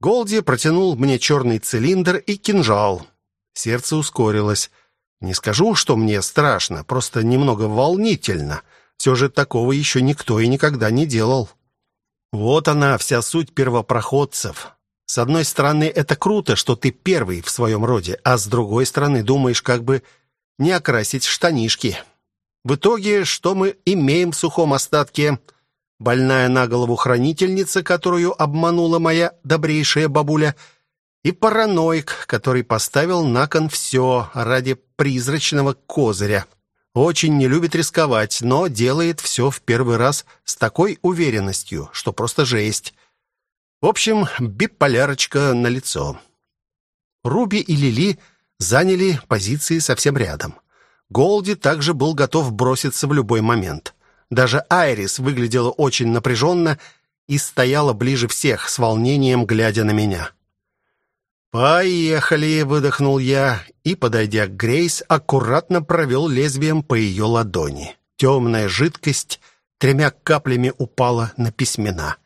Голди протянул мне черный цилиндр и кинжал. Сердце ускорилось. Не скажу, что мне страшно, просто немного волнительно. Все же такого еще никто и никогда не делал. Вот она, вся суть первопроходцев. С одной стороны, это круто, что ты первый в своем роде, а с другой стороны, думаешь, как бы не окрасить штанишки. В итоге, что мы имеем в сухом остатке? Больная на голову хранительница, которую обманула моя добрейшая бабуля, и параноик, который поставил на кон все ради призрачного козыря. Очень не любит рисковать, но делает все в первый раз с такой уверенностью, что просто жесть. В общем, биполярочка на лицо. Руби и Лили заняли позиции совсем рядом. Голди также был готов броситься в любой момент. Даже Айрис выглядела очень напряженно и стояла ближе всех, с волнением глядя на меня. «Поехали!» — выдохнул я и, подойдя к Грейс, аккуратно провел лезвием по ее ладони. Темная жидкость тремя каплями упала на письмена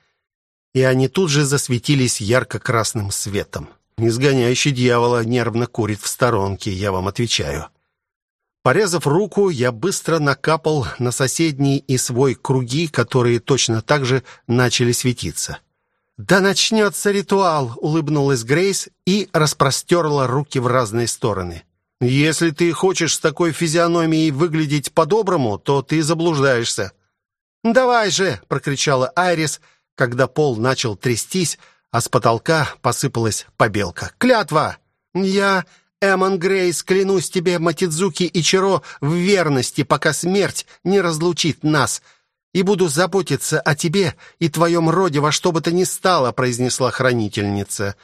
и они тут же засветились ярко-красным светом. Изгоняющий дьявола нервно курит в сторонке, я вам отвечаю. Порезав руку, я быстро накапал на соседние и свой круги, которые точно так же начали светиться. «Да начнется ритуал!» — улыбнулась Грейс и распростерла руки в разные стороны. «Если ты хочешь с такой физиономией выглядеть по-доброму, то ты заблуждаешься». «Давай же!» — прокричала Айрис — когда пол начал трястись, а с потолка посыпалась побелка. «Клятва! Я, Эмон Грейс, клянусь тебе, Матидзуки и Чиро, в верности, пока смерть не разлучит нас, и буду заботиться о тебе и твоем роде во что бы то ни стало», произнесла хранительница.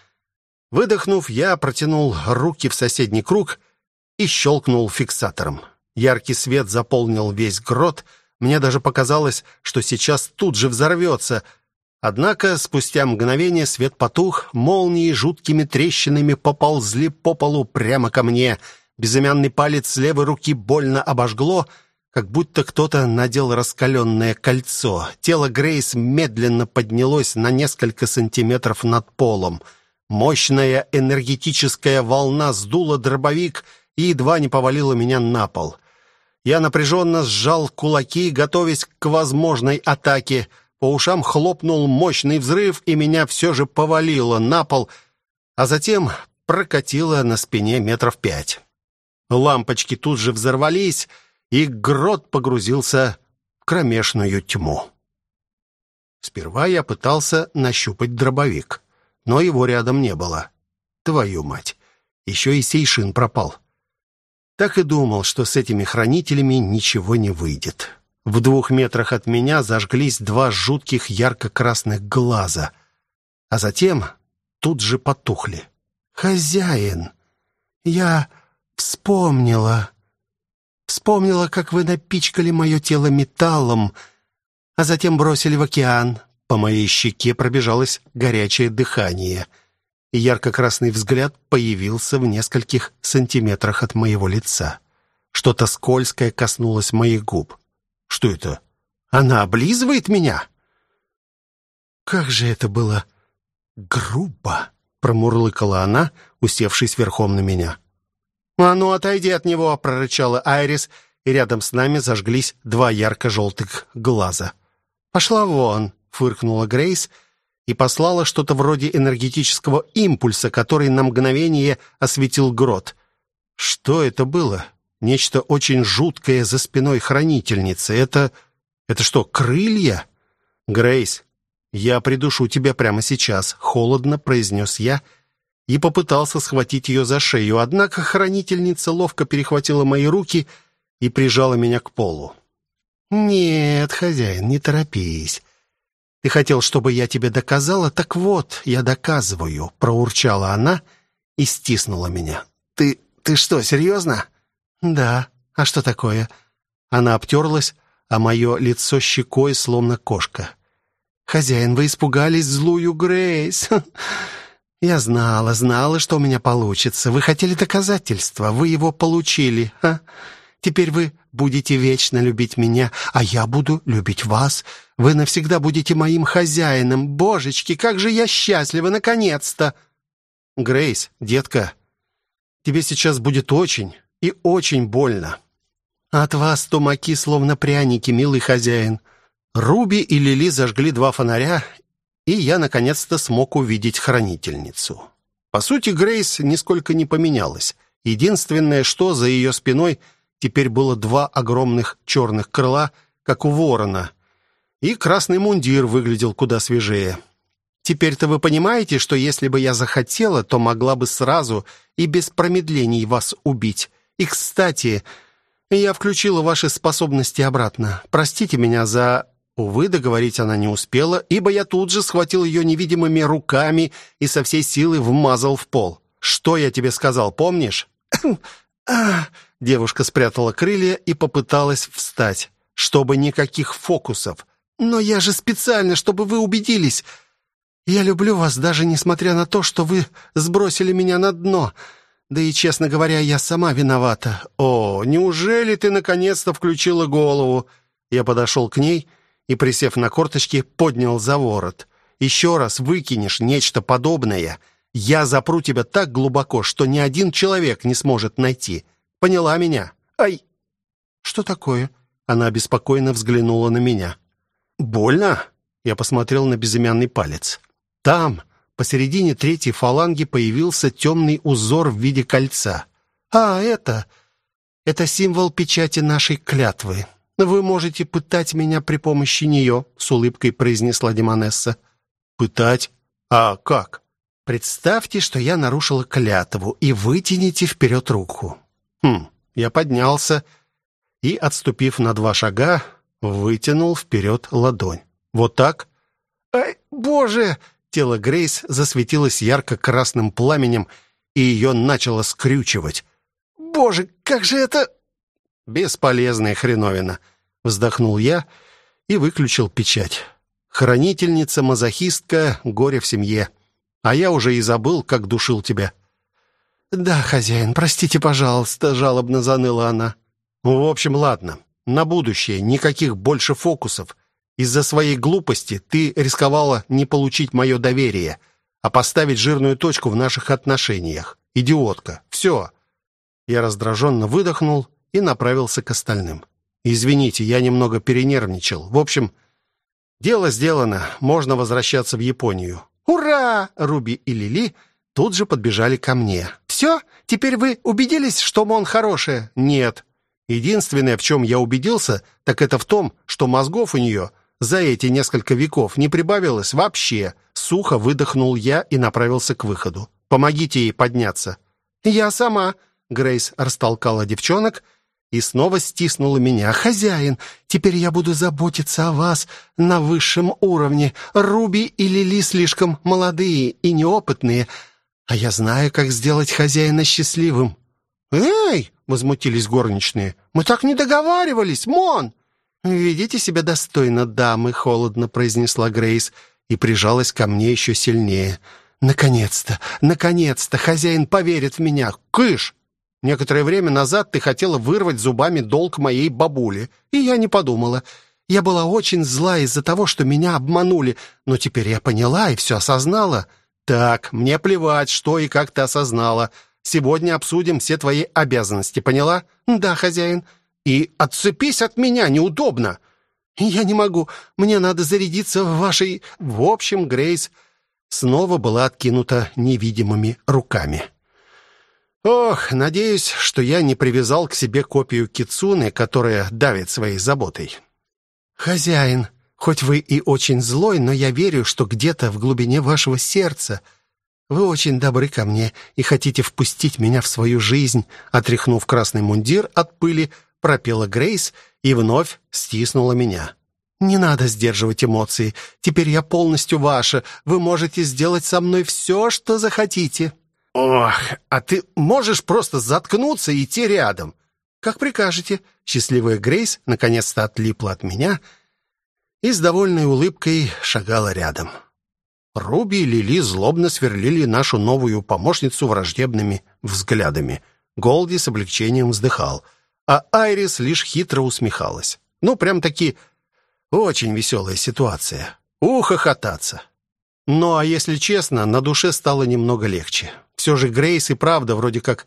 Выдохнув, я протянул руки в соседний круг и щелкнул фиксатором. Яркий свет заполнил весь грот. Мне даже показалось, что сейчас тут же взорвется — Однако спустя мгновение свет потух, молнии жуткими трещинами поползли по полу прямо ко мне. Безымянный палец левой руки больно обожгло, как будто кто-то надел раскаленное кольцо. Тело Грейс медленно поднялось на несколько сантиметров над полом. Мощная энергетическая волна сдула дробовик и едва не повалила меня на пол. Я напряженно сжал кулаки, готовясь к возможной атаке — по ушам хлопнул мощный взрыв, и меня все же повалило на пол, а затем прокатило на спине метров пять. Лампочки тут же взорвались, и грот погрузился в кромешную тьму. Сперва я пытался нащупать дробовик, но его рядом не было. Твою мать! Еще и Сейшин пропал. Так и думал, что с этими хранителями ничего не выйдет. В двух метрах от меня зажглись два жутких ярко-красных глаза, а затем тут же потухли. «Хозяин, я вспомнила. Вспомнила, как вы напичкали мое тело металлом, а затем бросили в океан. По моей щеке пробежалось горячее дыхание, и ярко-красный взгляд появился в нескольких сантиметрах от моего лица. Что-то скользкое коснулось моих губ. Что это? Она облизывает меня? Как же это было грубо, промурлыкала она, усевшись верхом на меня. «А ну, отойди от него!» — прорычала Айрис, и рядом с нами зажглись два ярко-желтых глаза. «Пошла вон!» — фыркнула Грейс и послала что-то вроде энергетического импульса, который на мгновение осветил грот. Что это было? Нечто очень жуткое за спиной хранительницы. Это... это что, крылья? Грейс, я придушу тебя прямо сейчас, холодно произнес я и попытался схватить ее за шею. Однако хранительница ловко перехватила мои руки и прижала меня к полу. «Нет, хозяин, не торопись. Ты хотел, чтобы я тебе доказала? Так вот, я доказываю», — проурчала она и стиснула меня. «Ты... ты что, серьезно?» «Да. А что такое?» Она обтерлась, а мое лицо щекой, словно кошка. «Хозяин, вы испугались злую Грейс. Я знала, знала, что у меня получится. Вы хотели доказательства, вы его получили. А? Теперь вы будете вечно любить меня, а я буду любить вас. Вы навсегда будете моим хозяином. Божечки, как же я счастлива, наконец-то!» «Грейс, детка, тебе сейчас будет очень и очень больно. От вас тумаки словно пряники, милый хозяин». Руби и Лили зажгли два фонаря, и я наконец-то смог увидеть хранительницу. По сути, Грейс нисколько не поменялась. Единственное, что за ее спиной теперь было два огромных черных крыла, как у ворона, и красный мундир выглядел куда свежее. Теперь-то вы понимаете, что если бы я захотела, то могла бы сразу и без промедлений вас убить. И, кстати, я включила ваши способности обратно. Простите меня за Увы, договорить она не успела, ибо я тут же схватил ее невидимыми руками и со всей силы вмазал в пол. «Что я тебе сказал, помнишь?» Девушка спрятала крылья и попыталась встать, чтобы никаких фокусов. «Но я же специально, чтобы вы убедились. Я люблю вас, даже несмотря на то, что вы сбросили меня на дно. Да и, честно говоря, я сама виновата. О, неужели ты наконец-то включила голову?» Я подошел к ней и, присев на корточки, поднял за ворот. «Еще раз выкинешь нечто подобное, я запру тебя так глубоко, что ни один человек не сможет найти. Поняла меня? Ай!» «Что такое?» Она беспокойно взглянула на меня. «Больно?» Я посмотрел на безымянный палец. «Там, посередине третьей фаланги, появился темный узор в виде кольца. А, это... Это символ печати нашей клятвы. «Вы можете пытать меня при помощи нее», — с улыбкой произнесла Демонесса. «Пытать? А как?» «Представьте, что я нарушила клятву, и вытяните вперед руку». «Хм». Я поднялся и, отступив на два шага, вытянул вперед ладонь. «Вот так?» «Ай, боже!» Тело Грейс засветилось ярко-красным пламенем, и ее начало скрючивать. «Боже, как же это...» Бесполезная хреновина, вздохнул я и выключил печать. Хранительница, мазохистка, горе в семье. А я уже и забыл, как душил тебя. Да, хозяин, простите, пожалуйста, жалобно заныла она. В общем, ладно. На будущее никаких больше фокусов. Из-за своей глупости ты рисковала не получить мое доверие, а поставить жирную точку в наших отношениях. Идиотка. Все. Я раздраженно выдохнул и направился к остальным. «Извините, я немного перенервничал. В общем, дело сделано, можно возвращаться в Японию». «Ура!» Руби и Лили тут же подбежали ко мне. «Все? Теперь вы убедились, что Мон хорошая?» «Нет. Единственное, в чем я убедился, так это в том, что мозгов у нее за эти несколько веков не прибавилось вообще». Сухо выдохнул я и направился к выходу. «Помогите ей подняться». «Я сама». Грейс растолкала девчонок и снова стиснула меня. «Хозяин, теперь я буду заботиться о вас на высшем уровне. Руби и Лили слишком молодые и неопытные, а я знаю, как сделать хозяина счастливым». «Эй!» — возмутились горничные. «Мы так не договаривались, Мон!» «Ведите себя достойно, дамы», — холодно произнесла Грейс и прижалась ко мне еще сильнее. «Наконец-то, наконец-то хозяин поверит в меня! Кыш!» Некоторое время назад ты хотела вырвать зубами долг моей бабули, и я не подумала. Я была очень зла из-за того, что меня обманули, но теперь я поняла и все осознала. Так, мне плевать, что и как ты осознала. Сегодня обсудим все твои обязанности, поняла? Да, хозяин. И отцепись от меня, неудобно. Я не могу. Мне надо зарядиться в вашей... В общем, Грейс снова была откинута невидимыми руками. Ох, надеюсь, что я не привязал к себе копию кицуны, которая давит своей заботой. Хозяин, хоть вы и очень злой, но я верю, что где-то в глубине вашего сердца вы очень добры ко мне и хотите впустить меня в свою жизнь, отряхнув красный мундир от пыли, пропела Грейс и вновь стиснула меня. Не надо сдерживать эмоции. Теперь я полностью ваша. Вы можете сделать со мной все, что захотите. Ох, а ты можешь просто заткнуться и идти рядом? Как прикажете. Счастливая Грейс наконец-то отлипла от меня и с довольной улыбкой шагала рядом. Руби и Лили злобно сверлили нашу новую помощницу враждебными взглядами. Голди с облегчением вздыхал, а Айрис лишь хитро усмехалась. Ну, прям-таки очень веселая ситуация. Ухохотаться. Ну, а если честно, на душе стало немного легче. Все же Грейс и правда вроде как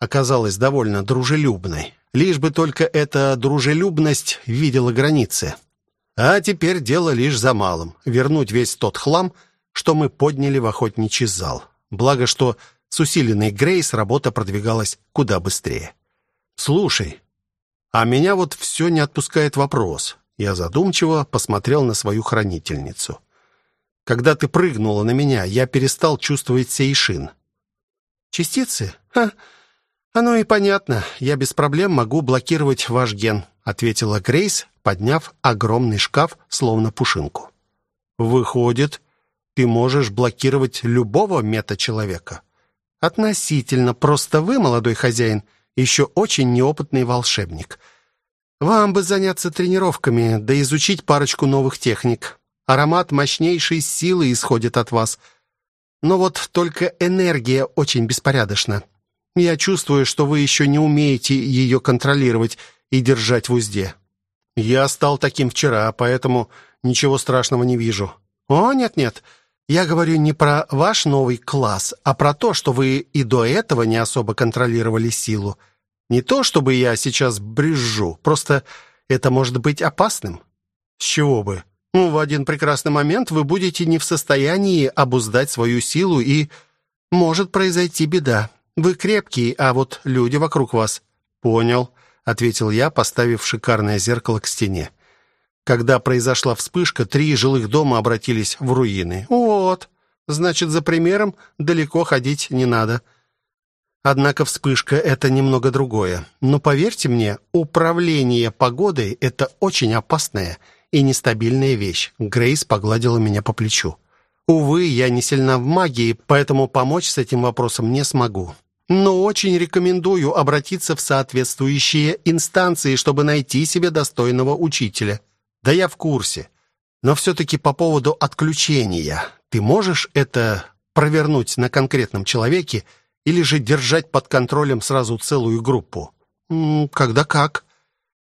оказалась довольно дружелюбной. Лишь бы только эта дружелюбность видела границы. А теперь дело лишь за малым — вернуть весь тот хлам, что мы подняли в охотничий зал. Благо, что с усиленной Грейс работа продвигалась куда быстрее. «Слушай, а меня вот все не отпускает вопрос». Я задумчиво посмотрел на свою хранительницу. «Когда ты прыгнула на меня, я перестал чувствовать сейшин». «Частицы? Ха, оно и понятно. Я без проблем могу блокировать ваш ген», ответила Грейс, подняв огромный шкаф, словно пушинку. «Выходит, ты можешь блокировать любого мета-человека?» «Относительно. Просто вы, молодой хозяин, еще очень неопытный волшебник. Вам бы заняться тренировками, да изучить парочку новых техник. Аромат мощнейшей силы исходит от вас. Но вот только энергия очень беспорядочна. Я чувствую, что вы еще не умеете ее контролировать и держать в узде. Я стал таким вчера, поэтому ничего страшного не вижу. О, нет-нет. Я говорю не про ваш новый класс, а про то, что вы и до этого не особо контролировали силу. Не то, чтобы я сейчас брюзжу, просто это может быть опасным. С чего бы? В один прекрасный момент вы будете не в состоянии обуздать свою силу, и может произойти беда. Вы крепкий, а вот люди вокруг вас. Понял, ответил я, поставив шикарное зеркало к стене. Когда произошла вспышка, три жилых дома обратились в руины. Вот. Значит, за примером далеко ходить не надо. Однако вспышка — это немного другое. Но поверьте мне, управление погодой — это очень опасная и нестабильная вещь. Грейс погладила меня по плечу. Увы, я не сильна в магии, поэтому помочь с этим вопросом не смогу. Но очень рекомендую обратиться в соответствующие инстанции, чтобы найти себе достойного учителя. Да я в курсе. Но все-таки по поводу отключения. Ты можешь это провернуть на конкретном человеке или же держать под контролем сразу целую группу? Когда как.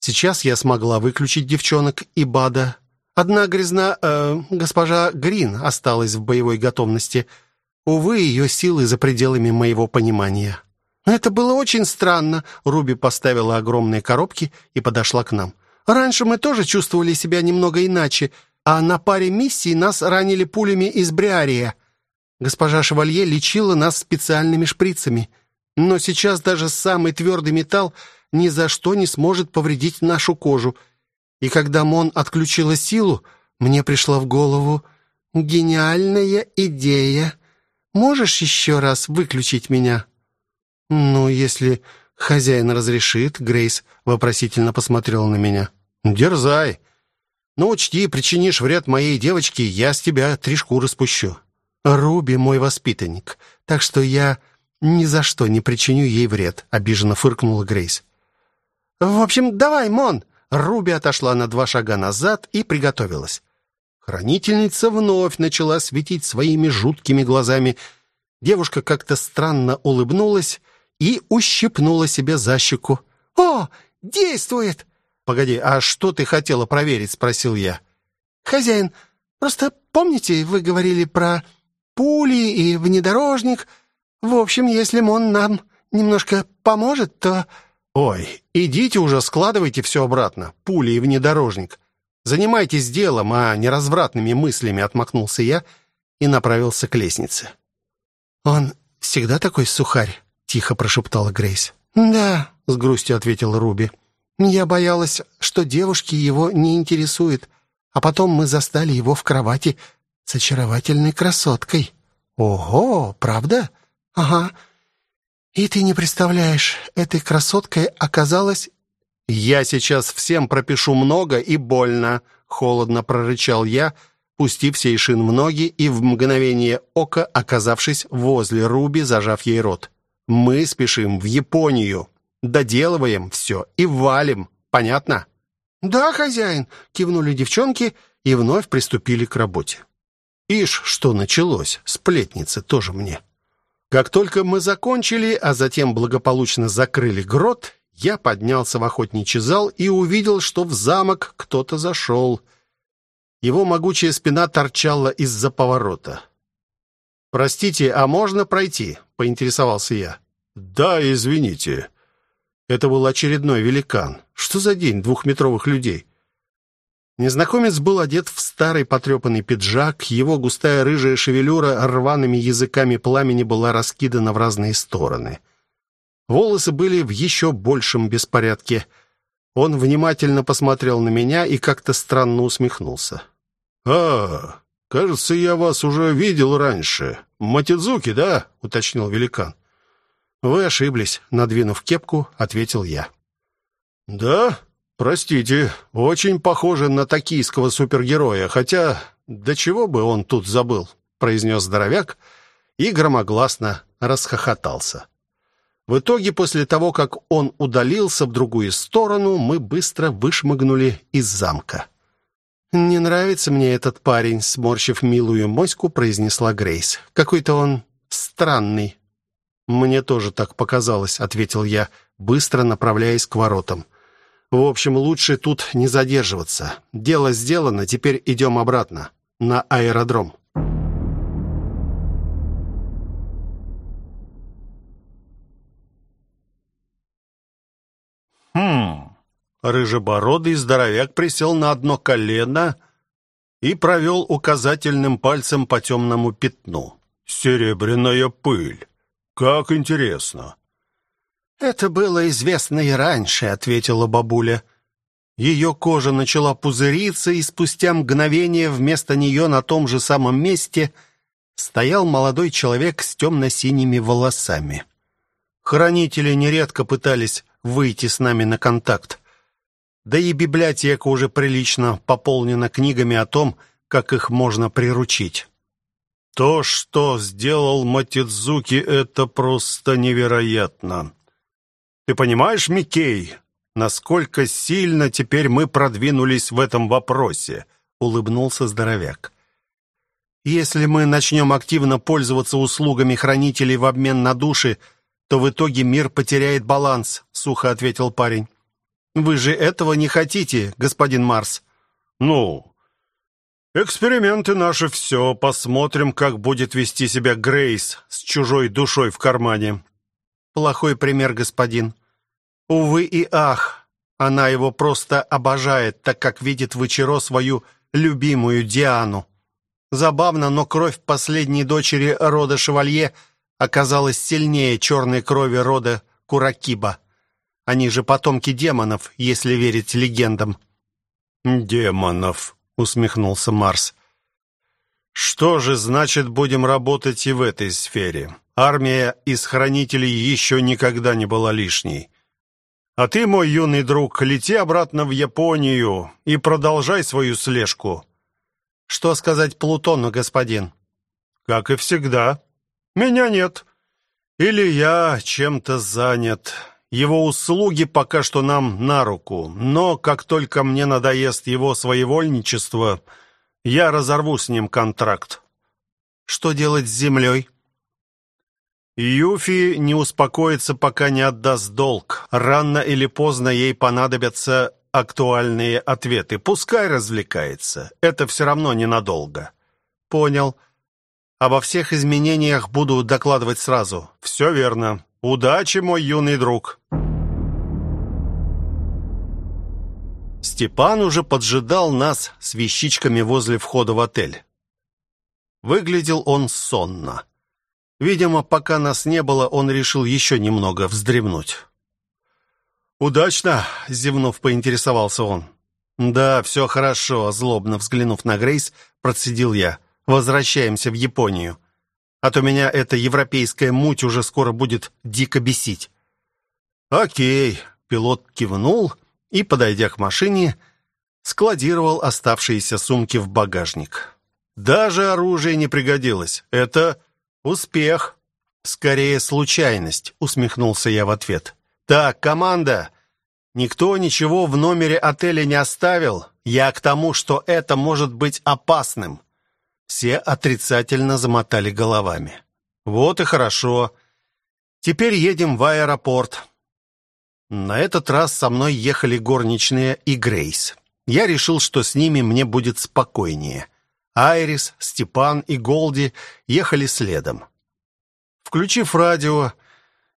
Сейчас я смогла выключить девчонок и Бада. Одна грязна, э, госпожа Грин осталась в боевой готовности. Увы, ее силы за пределами моего понимания. Это было очень странно. Руби поставила огромные коробки и подошла к нам. Раньше мы тоже чувствовали себя немного иначе, а на паре миссий нас ранили пулями из Бриария. Госпожа Шевалье лечила нас специальными шприцами. Но сейчас даже самый твердый металл ни за что не сможет повредить нашу кожу. И когда Мон отключила силу, мне пришла в голову гениальная идея. Можешь еще раз выключить меня? Ну, если хозяин разрешит, Грейс вопросительно посмотрела на меня. Дерзай. Но учти, причинишь вред моей девочке, я с тебя три шкуры спущу. Руби мой воспитанник, так что я ни за что не причиню ей вред, обиженно фыркнула Грейс. В общем, давай, Мон. Руби отошла на два шага назад и приготовилась. Хранительница вновь начала светить своими жуткими глазами. Девушка как-то странно улыбнулась и ущипнула себе за щеку. «О, действует!» «Погоди, а что ты хотела проверить?» — спросил я. «Хозяин, просто помните, вы говорили про пули и внедорожник. В общем, если он нам немножко поможет, то...» «Ой, идите уже, складывайте все обратно, пули и внедорожник. Занимайтесь делом, а не развратными мыслями», — отмахнулся я и направился к лестнице. «Он всегда такой сухарь?» — тихо прошептала Грейс. «Да», — с грустью ответила Руби. «Я боялась, что девушки его не интересуют, а потом мы застали его в кровати с очаровательной красоткой. Ого, правда? Ага. И ты не представляешь, этой красоткой оказалась... Я сейчас всем пропишу много и больно, холодно прорычал я, пустив Сейшин в ноги и в мгновение ока оказавшись возле Руби, зажав ей рот. «Мы спешим в Японию, доделываем все и валим. Понятно?» «Да, хозяин», — кивнули девчонки и вновь приступили к работе. Ишь, что началось, сплетницы тоже мне. Как только мы закончили, а затем благополучно закрыли грот, я поднялся в охотничий зал и увидел, что в замок кто-то зашел. Его могучая спина торчала из-за поворота. «Простите, а можно пройти?» — поинтересовался я. «Да, извините». Это был очередной великан. Что за день двухметровых людей? Незнакомец был одет в старый потрепанный пиджак, его густая рыжая шевелюра рваными языками пламени была раскидана в разные стороны. Волосы были в еще большем беспорядке. Он внимательно посмотрел на меня и как-то странно усмехнулся. «А, кажется, я вас уже видел раньше. Матидзуки, да?» — уточнил великан. «Вы ошиблись», — надвинув кепку, ответил я. «Да? Простите, очень похоже на токийского супергероя, хотя до чего бы он тут забыл?» — произнес здоровяк и громогласно расхохотался. В итоге, после того, как он удалился в другую сторону, мы быстро вышмыгнули из замка. «Не нравится мне этот парень», — сморщив милую моську, произнесла Грейс. «Какой-то он странный». «Мне тоже так показалось», — ответил я, быстро направляясь к воротам. «В общем, лучше тут не задерживаться. Дело сделано, теперь идем обратно, на аэродром». «Хм...» Рыжебородый здоровяк присел на одно колено и провел указательным пальцем по темному пятну. «Серебряная пыль. Как интересно!» «Это было известно и раньше», — ответила бабуля. Ее кожа начала пузыриться, и спустя мгновение вместо нее на том же самом месте стоял молодой человек с темно-синими волосами. Хранители нередко пытались выйти с нами на контакт. Да и библиотека уже прилично пополнена книгами о том, как их можно приручить. То, что сделал Матидзуки, это просто невероятно. Ты понимаешь, Микей, насколько сильно теперь мы продвинулись в этом вопросе? улыбнулся здоровяк. Если мы начнем активно пользоваться услугами хранителей в обмен на души, то в итоге мир потеряет баланс, сухо ответил парень. Вы же этого не хотите, господин Марс. Ну, эксперименты наши все. Посмотрим, как будет вести себя Грейс с чужой душой в кармане. Плохой пример, господин. Увы и ах, она его просто обожает, так как видит в Ичиро свою любимую Диану. Забавно, но кровь последней дочери рода Шевалье оказалась сильнее черной крови рода Куракиба. Они же потомки демонов, если верить легендам. Демонов, усмехнулся Марс. Что же значит будем работать и в этой сфере? Армия из хранителей еще никогда не была лишней. А ты, мой юный друг, лети обратно в Японию и продолжай свою слежку. Что сказать Плутону, господин? Как и всегда. Меня нет. Или я чем-то занят. Его услуги пока что нам на руку, но как только мне надоест его своевольничество, я разорву с ним контракт. Что делать с землей? Юфи не успокоится, пока не отдаст долг. Рано или поздно ей понадобятся актуальные ответы. Пускай развлекается. Это все равно ненадолго. Понял. Обо всех изменениях буду докладывать сразу. Все верно. Удачи, мой юный друг. Степан уже поджидал нас с вещичками возле входа в отель. Выглядел он сонно. Видимо, пока нас не было, он решил еще немного вздремнуть. «Удачно!» — зевнув, поинтересовался он. «Да, все хорошо», — злобно взглянув на Грейс, процедил я. «Возвращаемся в Японию а то меня эта европейская муть уже скоро будет дико бесить. О'кей, пилот кивнул и, подойдя к машине, складировал оставшиеся сумки в багажник. Даже оружие не пригодилось. Это успех. Скорее, случайность, усмехнулся я в ответ. Так, команда, никто ничего в номере отеля не оставил. Я к тому, что это может быть опасным. Все отрицательно замотали головами. Вот и хорошо. Теперь едем в аэропорт. На этот раз со мной ехали горничные и Грейс. Я решил, что с ними мне будет спокойнее. Айрис, Степан и Голди ехали следом. Включив радио,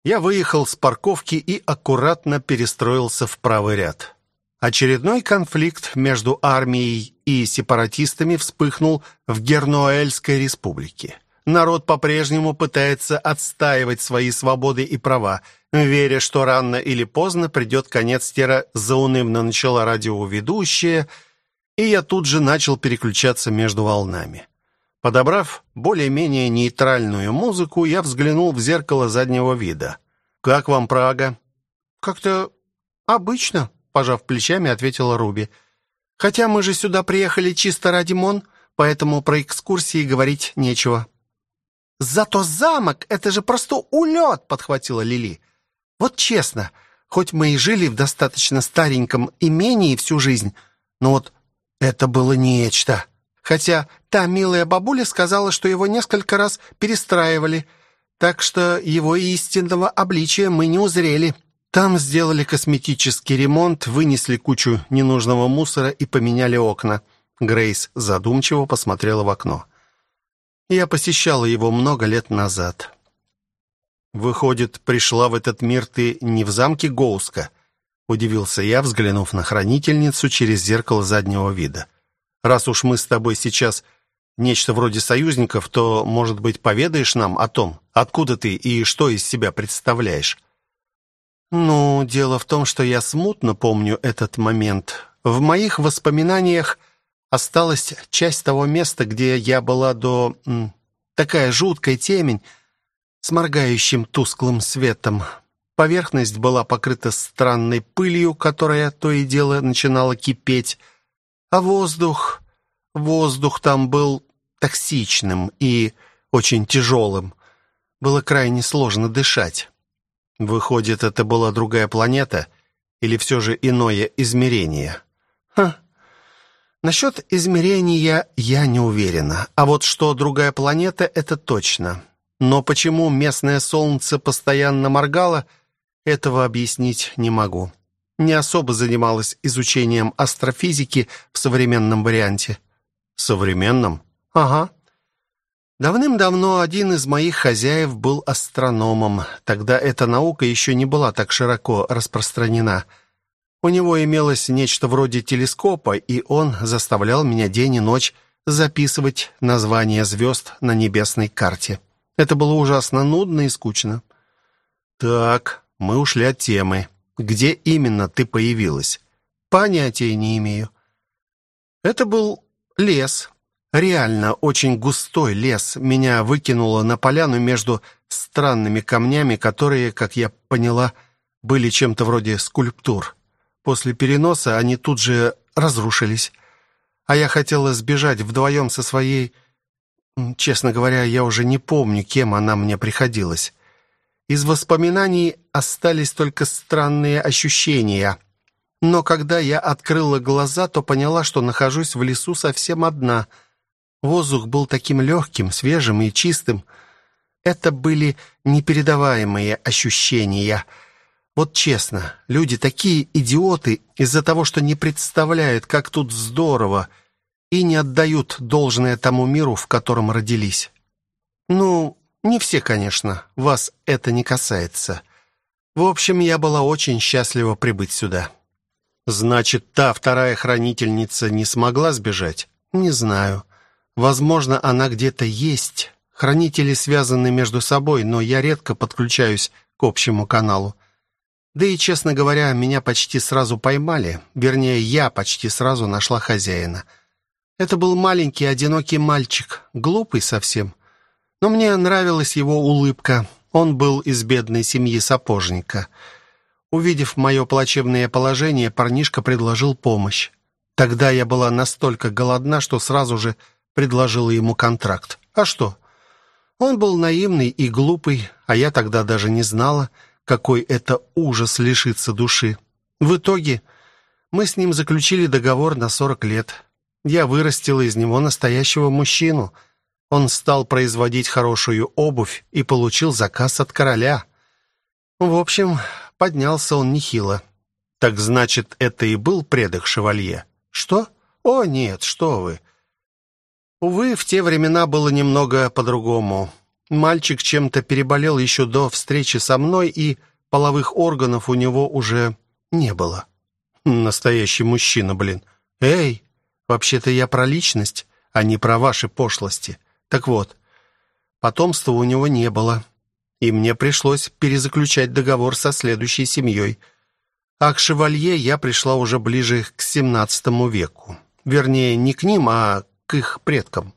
я выехал с парковки и аккуратно перестроился в правый ряд. Очередной конфликт между армией и сепаратистами вспыхнул в Гернуэльской республике. Народ по-прежнему пытается отстаивать свои свободы и права, веря, что рано или поздно придет конец тера, заунывно начала радиоведущая, и я тут же начал переключаться между волнами. Подобрав более-менее нейтральную музыку, я взглянул в зеркало заднего вида. «Как вам Прага?» «Как-то обычно», — пожав плечами, ответила Руби. «Хотя мы же сюда приехали чисто ради Мон, поэтому про экскурсии говорить нечего». «Зато замок — это же просто улет!» — подхватила Лили. «Вот честно, хоть мы и жили в достаточно стареньком имении всю жизнь, но вот это было нечто. Хотя та милая бабуля сказала, что его несколько раз перестраивали, так что его истинного обличия мы не узрели». Там сделали косметический ремонт, вынесли кучу ненужного мусора и поменяли окна. Грейс задумчиво посмотрела в окно. Я посещала его много лет назад. Выходит, пришла в этот мир ты не в замке Гоуска? Удивился я, взглянув на хранительницу через зеркало заднего вида. Раз уж мы с тобой сейчас нечто вроде союзников, то, может быть, поведаешь нам о том, откуда ты и что из себя представляешь? Ну, дело в том, что я смутно помню этот момент. В моих воспоминаниях Осталась часть того места, где я была до... Такая жуткая темень с моргающим тусклым светом. Поверхность была покрыта странной пылью, которая то и дело начинала кипеть. А воздух... Воздух там был токсичным и очень тяжелым. Было крайне сложно дышать. Выходит, это была другая планета или все же иное измерение? Ха, Насчет измерения я не уверена. А вот что другая планета это точно. Но почему местное солнце постоянно моргало, этого объяснить не могу. Не особо занималась изучением астрофизики в современном варианте. Современном? Ага. Давным-давно один из моих хозяев был астрономом. Тогда эта наука еще не была так широко распространена. У него имелось нечто вроде телескопа, и он заставлял меня день и ночь записывать названия звезд на небесной карте. Это было ужасно нудно и скучно. Так, мы ушли от темы. Где именно ты появилась? Понятия не имею. Это был лес. Реально очень густой лес. Меня выкинуло на поляну между странными камнями, которые, как я поняла, были чем-то вроде скульптур. После переноса они тут же разрушились. А я хотела сбежать вдвоем со своей... Честно говоря, я уже не помню, кем она мне приходилась. Из воспоминаний остались только странные ощущения. Но когда я открыла глаза, то поняла, что нахожусь в лесу совсем одна. Воздух был таким легким, свежим и чистым. Это были непередаваемые ощущения — вот честно, люди такие идиоты из-за того, что не представляют, как тут здорово, и не отдают должное тому миру, в котором родились. Ну, не все, конечно, вас это не касается. В общем, я была очень счастлива прибыть сюда. Значит, та вторая хранительница не смогла сбежать? Не знаю. Возможно, она где-то есть. Хранители связаны между собой, но я редко подключаюсь к общему каналу. Да и, честно говоря, меня почти сразу поймали. Вернее, я почти сразу нашла хозяина. Это был маленький, одинокий мальчик, глупый совсем. Но мне нравилась его улыбка. Он был из бедной семьи сапожника. Увидев мое плачевное положение, парнишка предложил помощь. Тогда я была настолько голодна, что сразу же предложила ему контракт. А что? Он был наивный и глупый, а я тогда даже не знала, какой это ужас лишиться души. В итоге мы с ним заключили договор на 40 лет. Я вырастила из него настоящего мужчину. Он стал производить хорошую обувь и получил заказ от короля. В общем, поднялся он нехило. Так значит, это и был предок шевалье? Что? О, нет, что вы. Увы, в те времена было немного по-другому. Мальчик чем-то переболел еще до встречи со мной, и половых органов у него уже не было. Настоящий мужчина, блин. Эй, вообще-то я про личность, а не про ваши пошлости. Так вот, потомства у него не было, и мне пришлось перезаключать договор со следующей семьей. А к шевалье я пришла уже ближе к XVII веку. Вернее, не к ним, а к их предкам.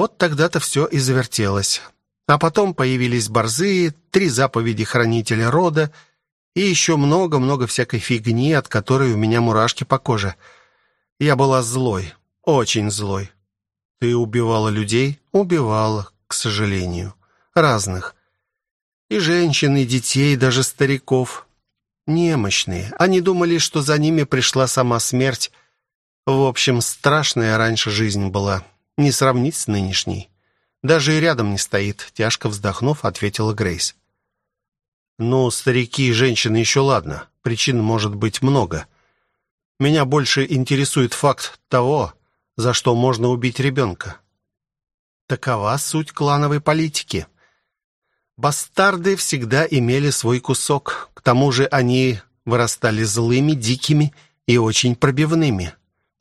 Вот тогда-то все и завертелось. А потом появились борзые, три заповеди хранителя рода и еще много-много всякой фигни, от которой у меня мурашки по коже. Я была злой, очень злой. Ты убивала людей? Убивала, к сожалению. Разных. И женщин, и детей, даже стариков. Немощные. Они думали, что за ними пришла сама смерть, в общем, страшная раньше жизнь была, не сравнить с нынешней. Даже и рядом не стоит, тяжко вздохнув, ответила Грейс. Ну, старики и женщины еще ладно, причин может быть много. Меня больше интересует факт того, за что можно убить ребенка. Такова суть клановой политики. Бастарды всегда имели свой кусок. К тому же они вырастали злыми, дикими и очень пробивными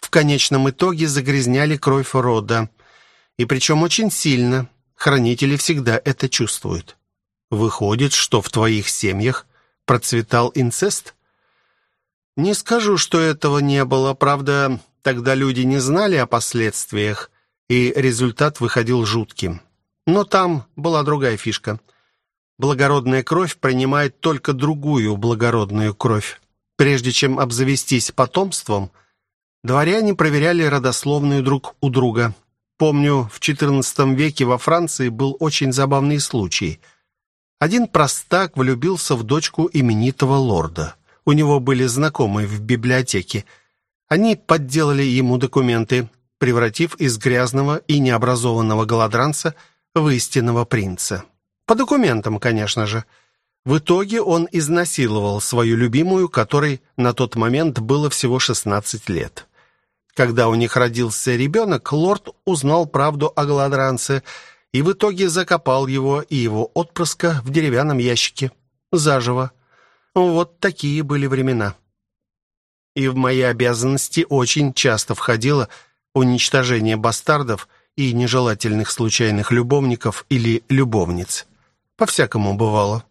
в конечном итоге загрязняли кровь рода. И причем очень сильно. Хранители всегда это чувствуют. Выходит, что в твоих семьях процветал инцест? Не скажу, что этого не было. Правда, тогда люди не знали о последствиях, и результат выходил жутким. Но там была другая фишка. Благородная кровь принимает только другую благородную кровь. Прежде чем обзавестись потомством – Дворяне проверяли родословную друг у друга. Помню, в XIV веке во Франции был очень забавный случай. Один простак влюбился в дочку именитого лорда. У него были знакомые в библиотеке. Они подделали ему документы, превратив из грязного и необразованного голодранца в истинного принца. По документам, конечно же. В итоге он изнасиловал свою любимую, которой на тот момент было всего 16 лет. Когда у них родился ребенок, лорд узнал правду о голодранце и в итоге закопал его и его отпрыска в деревянном ящике. Заживо. Вот такие были времена. И в мои обязанности очень часто входило уничтожение бастардов и нежелательных случайных любовников или любовниц. По-всякому бывало.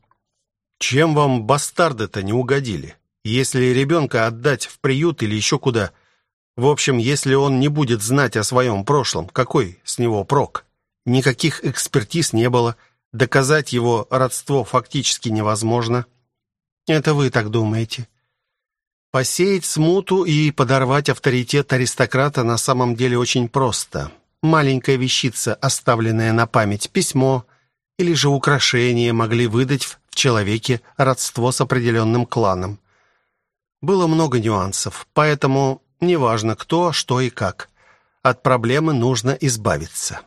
Чем вам бастарды-то не угодили? Если ребенка отдать в приют или еще куда – в общем, если он не будет знать о своем прошлом, какой с него прок? Никаких экспертиз не было, доказать его родство фактически невозможно. Это вы так думаете. Посеять смуту и подорвать авторитет аристократа на самом деле очень просто. Маленькая вещица, оставленная на память, письмо или же украшение могли выдать в человеке родство с определенным кланом. Было много нюансов, поэтому Неважно кто, что и как. От проблемы нужно избавиться.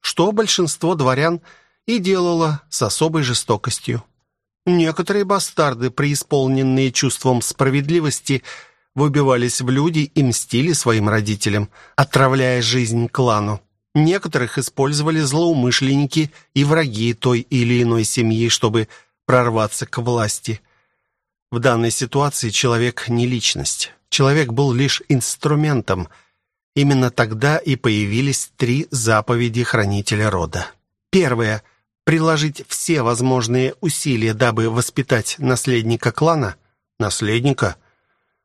Что большинство дворян и делало с особой жестокостью. Некоторые бастарды, преисполненные чувством справедливости, выбивались в люди и мстили своим родителям, отравляя жизнь клану. Некоторых использовали злоумышленники и враги той или иной семьи, чтобы прорваться к власти. В данной ситуации человек не личность. Человек был лишь инструментом. Именно тогда и появились три заповеди хранителя рода. Первое приложить все возможные усилия, дабы воспитать наследника клана. Наследника?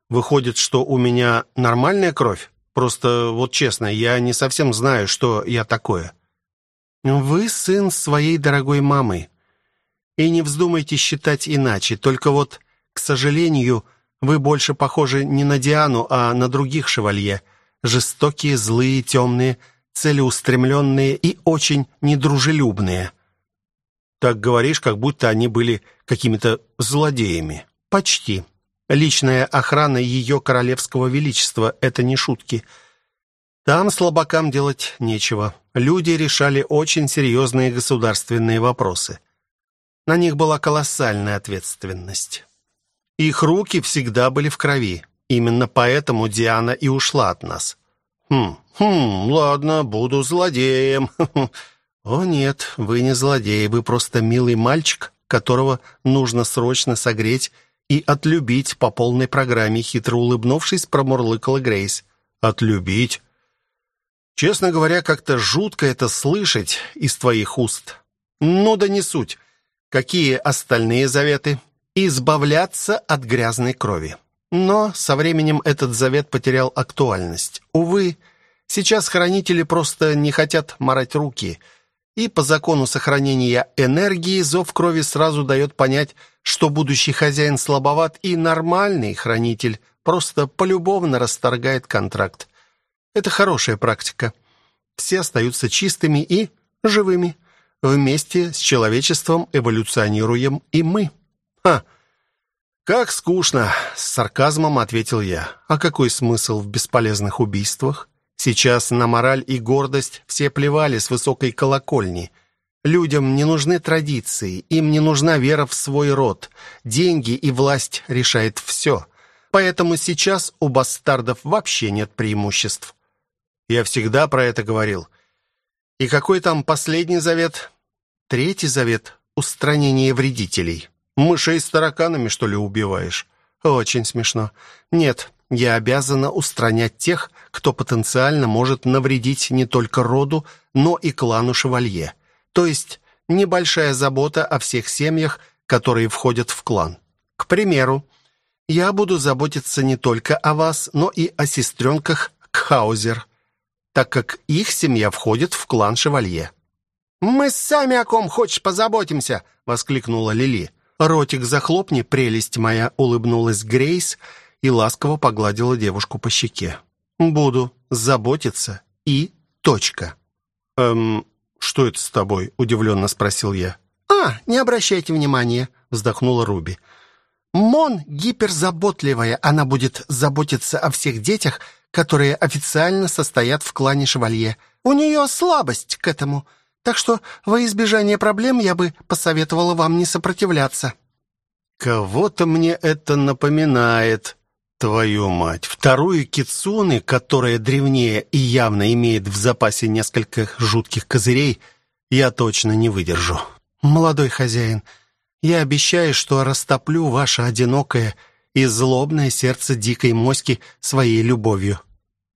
Выходит, что у меня нормальная кровь? Просто вот честно, я не совсем знаю, что я такое. Вы сын своей дорогой мамы. И не вздумайте считать иначе. Только вот, к сожалению, вы больше похожи не на Диану, а на других шевалье. Жестокие, злые, темные, целеустремленные и очень недружелюбные. Так говоришь, как будто они были какими-то злодеями. Почти. Личная охрана ее королевского величества — это не шутки. Там слабакам делать нечего. Люди решали очень серьезные государственные вопросы. На них была колоссальная ответственность. Их руки всегда были в крови. Именно поэтому Диана и ушла от нас. Хм, хм, ладно, буду злодеем. О нет, вы не злодей, вы просто милый мальчик, которого нужно срочно согреть и отлюбить по полной программе, хитро улыбнувшись, промурлыкала Грейс. Отлюбить? Честно говоря, как-то жутко это слышать из твоих уст. Ну да не суть. Какие остальные заветы? Избавляться от грязной крови. Но со временем этот завет потерял актуальность. Увы, сейчас хранители просто не хотят морать руки. И по закону сохранения энергии зов крови сразу дает понять, что будущий хозяин слабоват и нормальный хранитель просто полюбовно расторгает контракт. Это хорошая практика. Все остаются чистыми и живыми. Вместе с человечеством эволюционируем и мы. Ха! Как скучно, с сарказмом ответил я. А какой смысл в бесполезных убийствах? Сейчас на мораль и гордость все плевали с высокой колокольни. Людям не нужны традиции, им не нужна вера в свой род. Деньги и власть решает все. Поэтому сейчас у бастардов вообще нет преимуществ. Я всегда про это говорил. И какой там последний завет? Третий завет — устранение вредителей. Мышей с тараканами, что ли, убиваешь? Очень смешно. Нет, я обязана устранять тех, кто потенциально может навредить не только роду, но и клану Шевалье. То есть небольшая забота о всех семьях, которые входят в клан. К примеру, я буду заботиться не только о вас, но и о сестренках Кхаузер, так как их семья входит в клан Шевалье. «Мы сами о ком хочешь позаботимся!» — воскликнула Лили. «Ротик захлопни, прелесть моя!» — улыбнулась Грейс и ласково погладила девушку по щеке. «Буду заботиться и точка». «Эм, что это с тобой?» — удивленно спросил я. «А, не обращайте внимания», — вздохнула Руби. «Мон гиперзаботливая, она будет заботиться о всех детях, которые официально состоят в клане Шевалье. У нее слабость к этому». Так что во избежание проблем я бы посоветовала вам не сопротивляться». «Кого-то мне это напоминает, твою мать. Вторую кицуны, которая древнее и явно имеет в запасе несколько жутких козырей, я точно не выдержу. Молодой хозяин, я обещаю, что растоплю ваше одинокое и злобное сердце дикой моськи своей любовью».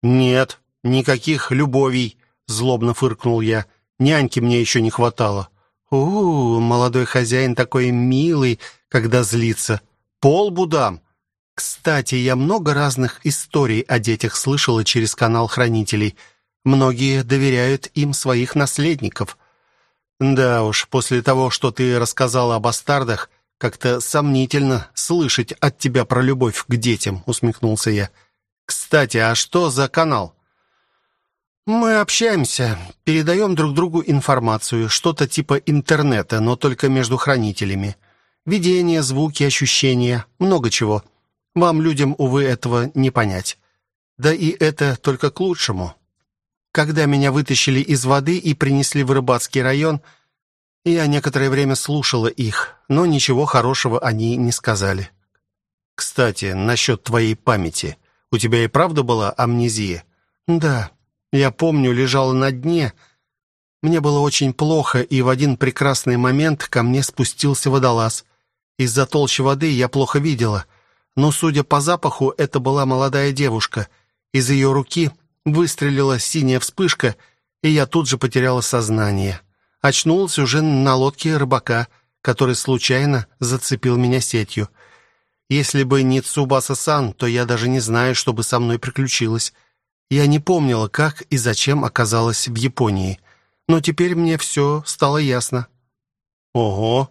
«Нет, никаких любовей», — злобно фыркнул я. Няньки мне еще не хватало. У, -у, молодой хозяин такой милый, когда злится. Полбу дам. Кстати, я много разных историй о детях слышала через канал хранителей. Многие доверяют им своих наследников. Да уж, после того, что ты рассказала о бастардах, как-то сомнительно слышать от тебя про любовь к детям, усмехнулся я. Кстати, а что за канал? Мы общаемся, передаем друг другу информацию, что-то типа интернета, но только между хранителями. Видения, звуки, ощущения, много чего. Вам, людям, увы, этого не понять. Да и это только к лучшему. Когда меня вытащили из воды и принесли в рыбацкий район, я некоторое время слушала их, но ничего хорошего они не сказали. Кстати, насчет твоей памяти. У тебя и правда была амнезия? Да, я помню, лежала на дне. Мне было очень плохо, и в один прекрасный момент ко мне спустился водолаз. Из-за толщи воды я плохо видела, но, судя по запаху, это была молодая девушка. Из ее руки выстрелила синяя вспышка, и я тут же потеряла сознание. Очнулась уже на лодке рыбака, который случайно зацепил меня сетью. Если бы не Цубаса-сан, то я даже не знаю, что бы со мной приключилось. Я не помнила, как и зачем оказалась в Японии, но теперь мне все стало ясно. Ого.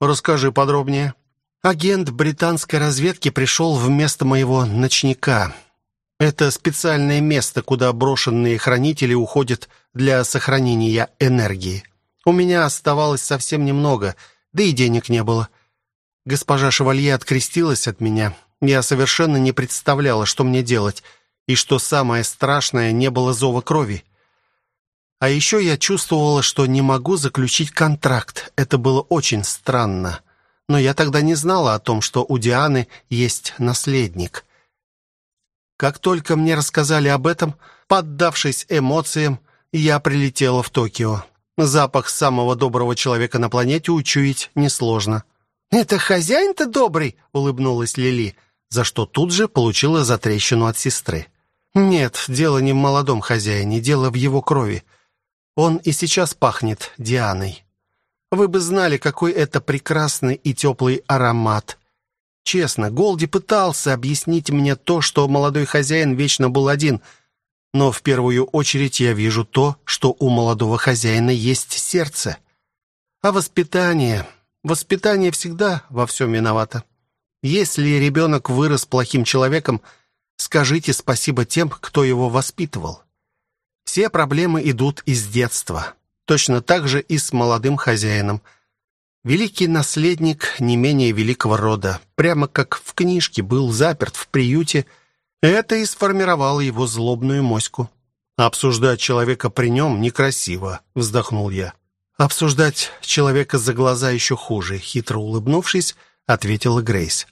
Расскажи подробнее. Агент британской разведки пришел вместо моего ночника. Это специальное место, куда брошенные хранители уходят для сохранения энергии. У меня оставалось совсем немного, да и денег не было. Госпожа Шевалье открестилась от меня. Я совершенно не представляла, что мне делать, и что самое страшное, не было зова крови. А еще я чувствовала, что не могу заключить контракт. Это было очень странно. Но я тогда не знала о том, что у Дианы есть наследник. Как только мне рассказали об этом, поддавшись эмоциям, я прилетела в Токио. Запах самого доброго человека на планете учуять несложно. «Это хозяин-то добрый?» — улыбнулась Лили, за что тут же получила затрещину от сестры. «Нет, дело не в молодом хозяине, дело в его крови. Он и сейчас пахнет Дианой. Вы бы знали, какой это прекрасный и теплый аромат. Честно, Голди пытался объяснить мне то, что молодой хозяин вечно был один, но в первую очередь я вижу то, что у молодого хозяина есть сердце. А воспитание... Воспитание всегда во всем виновато. Если ребенок вырос плохим человеком, скажите спасибо тем, кто его воспитывал. Все проблемы идут из детства. Точно так же и с молодым хозяином – Великий наследник не менее великого рода, прямо как в книжке, был заперт в приюте. Это и сформировало его злобную моську. «Обсуждать человека при нем некрасиво», — вздохнул я. «Обсуждать человека за глаза еще хуже», — хитро улыбнувшись, ответила Грейс.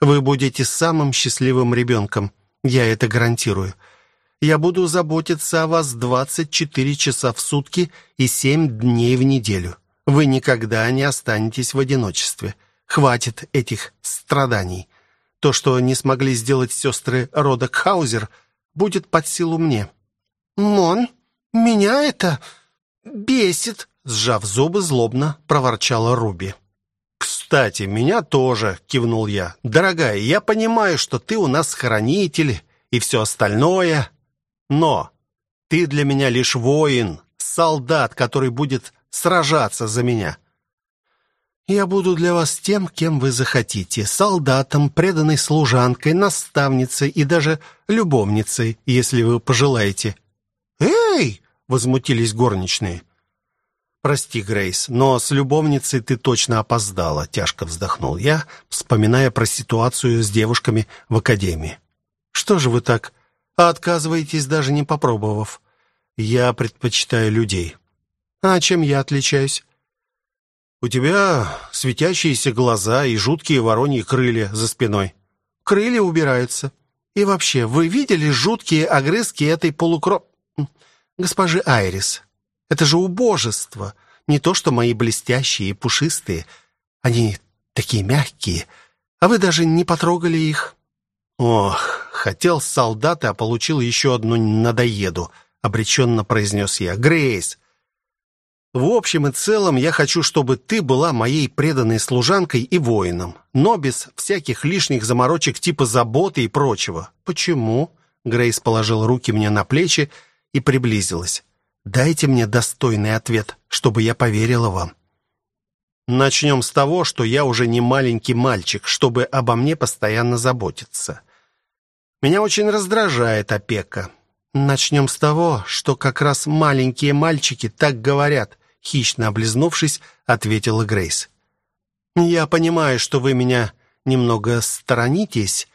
«Вы будете самым счастливым ребенком, я это гарантирую. Я буду заботиться о вас 24 часа в сутки и 7 дней в неделю. Вы никогда не останетесь в одиночестве. Хватит этих страданий. То, что не смогли сделать сестры рода Кхаузер, будет под силу мне. Мон, меня это бесит, сжав зубы злобно проворчала Руби. Кстати, меня тоже, кивнул я. Дорогая, я понимаю, что ты у нас хранитель и все остальное, но ты для меня лишь воин, солдат, который будет сражаться за меня. Я буду для вас тем, кем вы захотите: солдатом, преданной служанкой, наставницей и даже любовницей, если вы пожелаете. Эй, возмутились горничные. Прости, Грейс, но с любовницей ты точно опоздала, тяжко вздохнул я, вспоминая про ситуацию с девушками в академии. Что же вы так отказываетесь даже не попробовав? Я предпочитаю людей. А чем я отличаюсь? У тебя светящиеся глаза и жуткие вороньи крылья за спиной. Крылья убираются. И вообще, вы видели жуткие огрызки этой полукро... Госпожи Айрис, это же убожество. Не то, что мои блестящие и пушистые. Они такие мягкие. А вы даже не потрогали их. Ох, хотел солдата, а получил еще одну надоеду. Обреченно произнес я. Грейс, в общем и целом, я хочу, чтобы ты была моей преданной служанкой и воином, но без всяких лишних заморочек типа заботы и прочего. Почему? Грейс положил руки мне на плечи и приблизилась. Дайте мне достойный ответ, чтобы я поверила вам. Начнем с того, что я уже не маленький мальчик, чтобы обо мне постоянно заботиться. Меня очень раздражает опека. Начнем с того, что как раз маленькие мальчики так говорят хищно облизнувшись, ответила Грейс. Я понимаю, что вы меня немного сторонитесь.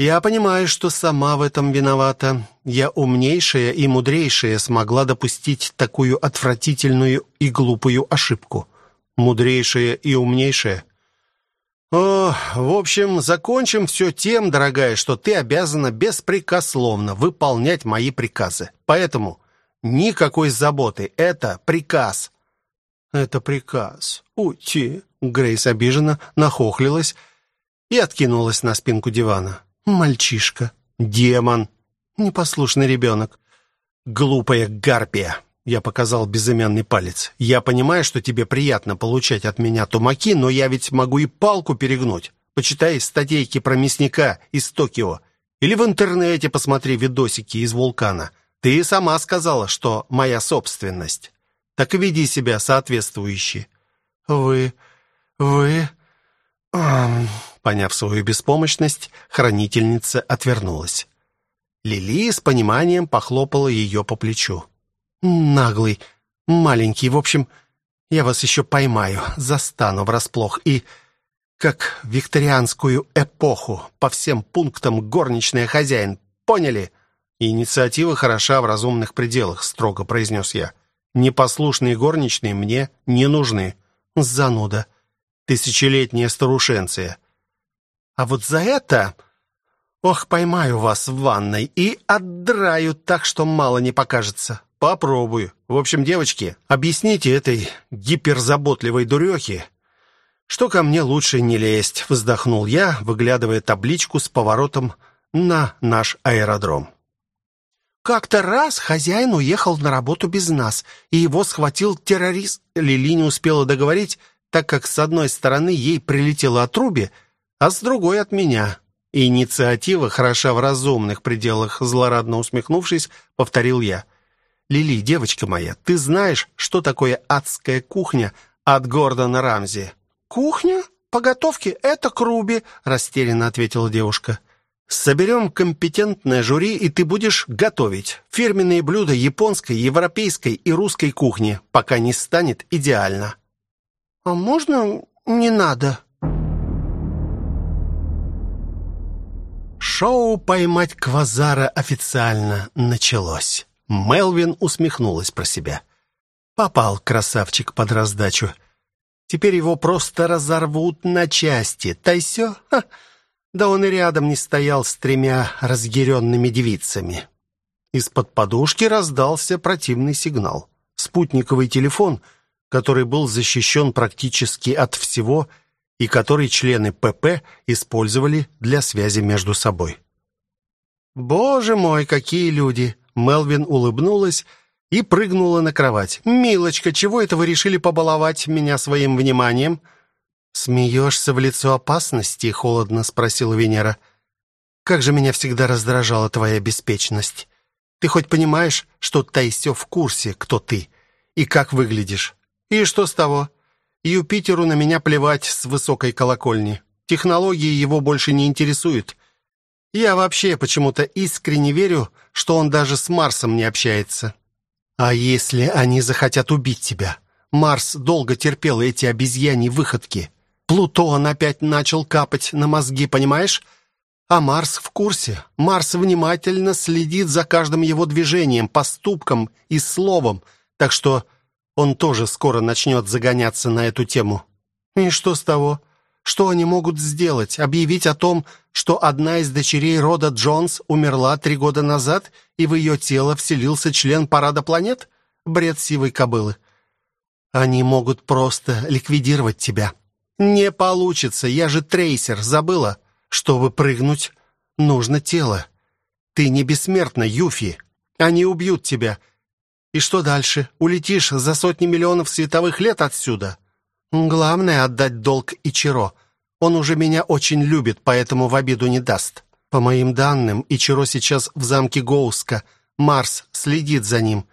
Я понимаю, что сама в этом виновата. Я умнейшая и мудрейшая смогла допустить такую отвратительную и глупую ошибку. Мудрейшая и умнейшая. О, в общем, закончим все тем, дорогая, что ты обязана беспрекословно выполнять мои приказы. Поэтому Никакой заботы. Это приказ. Это приказ. Уйти. Грейс обиженно нахохлилась и откинулась на спинку дивана. Мальчишка. Демон. Непослушный ребенок. Глупая гарпия. Я показал безымянный палец. Я понимаю, что тебе приятно получать от меня тумаки, но я ведь могу и палку перегнуть. Почитай статейки про мясника из Токио. Или в интернете посмотри видосики из вулкана. Ты сама сказала, что моя собственность. Так веди себя соответствующе. Вы вы Поняв свою беспомощность, хранительница отвернулась. Лили с пониманием похлопала ее по плечу. «Наглый, маленький, в общем, я вас еще поймаю, застану врасплох и, как викторианскую эпоху, по всем пунктам горничная хозяин, поняли?» «Инициатива хороша в разумных пределах», — строго произнес я. «Непослушные горничные мне не нужны». «Зануда. Тысячелетняя старушенция». «А вот за это...» «Ох, поймаю вас в ванной и отдраю так, что мало не покажется». «Попробую. В общем, девочки, объясните этой гиперзаботливой дурехе, что ко мне лучше не лезть», вздохнул я, выглядывая табличку с поворотом на наш аэродром. Как-то раз хозяин уехал на работу без нас, и его схватил террорист. Лили не успела договорить, так как с одной стороны ей прилетело отрубе, а с другой от меня. Инициатива хороша в разумных пределах, злорадно усмехнувшись, повторил я. Лили, девочка моя, ты знаешь, что такое адская кухня от Гордона Рамзи? Кухня? По готовке это Круби, растерянно ответила девушка. Соберем компетентное жюри, и ты будешь готовить фирменные блюда японской, европейской и русской кухни, пока не станет идеально. А можно не надо? Шоу «Поймать Квазара» официально началось. Мелвин усмехнулась про себя. Попал красавчик под раздачу. Теперь его просто разорвут на части. Тайсё? Ха! Да он и рядом не стоял с тремя разъяренными девицами. Из-под подушки раздался противный сигнал. Спутниковый телефон, который был защищен практически от всего и который члены ПП использовали для связи между собой. «Боже мой, какие люди!» Мелвин улыбнулась и прыгнула на кровать. «Милочка, чего это вы решили побаловать меня своим вниманием?» «Смеешься в лицо опасности?» — холодно спросила Венера. «Как же меня всегда раздражала твоя беспечность. Ты хоть понимаешь, что Тайсё в курсе, кто ты и как выглядишь? И что с того? Юпитеру на меня плевать с высокой колокольни. Технологии его больше не интересуют. Я вообще почему-то искренне верю, что он даже с Марсом не общается. А если они захотят убить тебя? Марс долго терпел эти обезьяньи выходки». Плутон опять начал капать на мозги, понимаешь? А Марс в курсе. Марс внимательно следит за каждым его движением, поступком и словом, так что он тоже скоро начнет загоняться на эту тему. И что с того? Что они могут сделать? Объявить о том, что одна из дочерей рода Джонс умерла три года назад, и в ее тело вселился член парада планет? Бред сивой кобылы. Они могут просто ликвидировать тебя. «Не получится, я же трейсер, забыла. Чтобы прыгнуть, нужно тело. Ты не бессмертна, Юфи. Они убьют тебя. И что дальше? Улетишь за сотни миллионов световых лет отсюда? Главное — отдать долг Ичиро. Он уже меня очень любит, поэтому в обиду не даст. По моим данным, Ичиро сейчас в замке Гоуска. Марс следит за ним.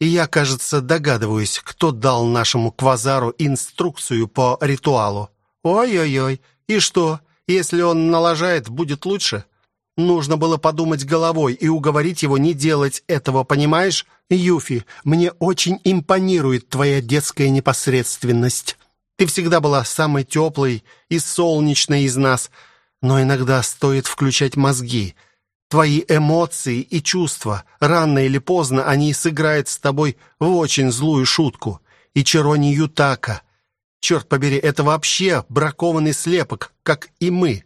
И я, кажется, догадываюсь, кто дал нашему квазару инструкцию по ритуалу. Ой-ой-ой, и что, если он налажает, будет лучше? Нужно было подумать головой и уговорить его не делать этого, понимаешь? Юфи, мне очень импонирует твоя детская непосредственность. Ты всегда была самой теплой и солнечной из нас, но иногда стоит включать мозги. Твои эмоции и чувства, рано или поздно они сыграют с тобой в очень злую шутку. И Чирони Ютака. Черт побери, это вообще бракованный слепок, как и мы.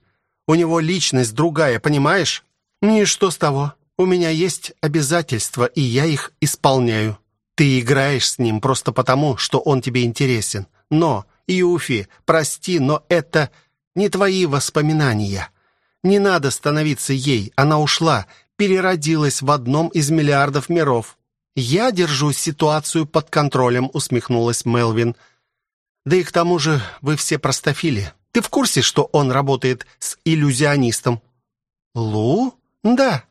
У него личность другая, понимаешь? И что с того? У меня есть обязательства, и я их исполняю. Ты играешь с ним просто потому, что он тебе интересен. Но, Юфи, прости, но это не твои воспоминания. Не надо становиться ей. Она ушла, переродилась в одном из миллиардов миров. Я держу ситуацию под контролем, усмехнулась Мелвин. Да и к тому же вы все простофили. Ты в курсе, что он работает с иллюзионистом? Лу? Да.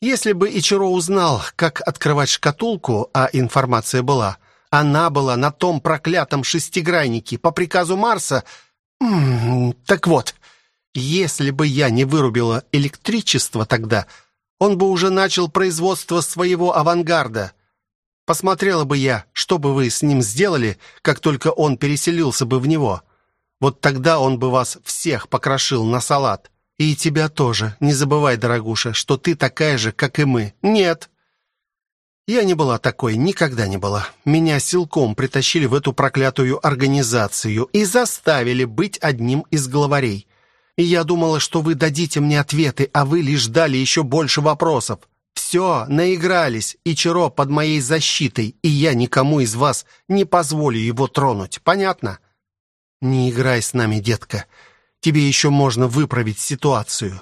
Если бы Ичиро узнал, как открывать шкатулку, а информация была, она была на том проклятом шестиграннике по приказу Марса. М -м, так вот, если бы я не вырубила электричество тогда, Он бы уже начал производство своего авангарда. Посмотрела бы я, что бы вы с ним сделали, как только он переселился бы в него. Вот тогда он бы вас всех покрошил на салат. И тебя тоже. Не забывай, дорогуша, что ты такая же, как и мы. Нет. Я не была такой, никогда не была. Меня силком притащили в эту проклятую организацию и заставили быть одним из главарей. И я думала, что вы дадите мне ответы, а вы лишь дали еще больше вопросов. Все, наигрались, и Чиро под моей защитой, и я никому из вас не позволю его тронуть. Понятно? Не играй с нами, детка. Тебе еще можно выправить ситуацию.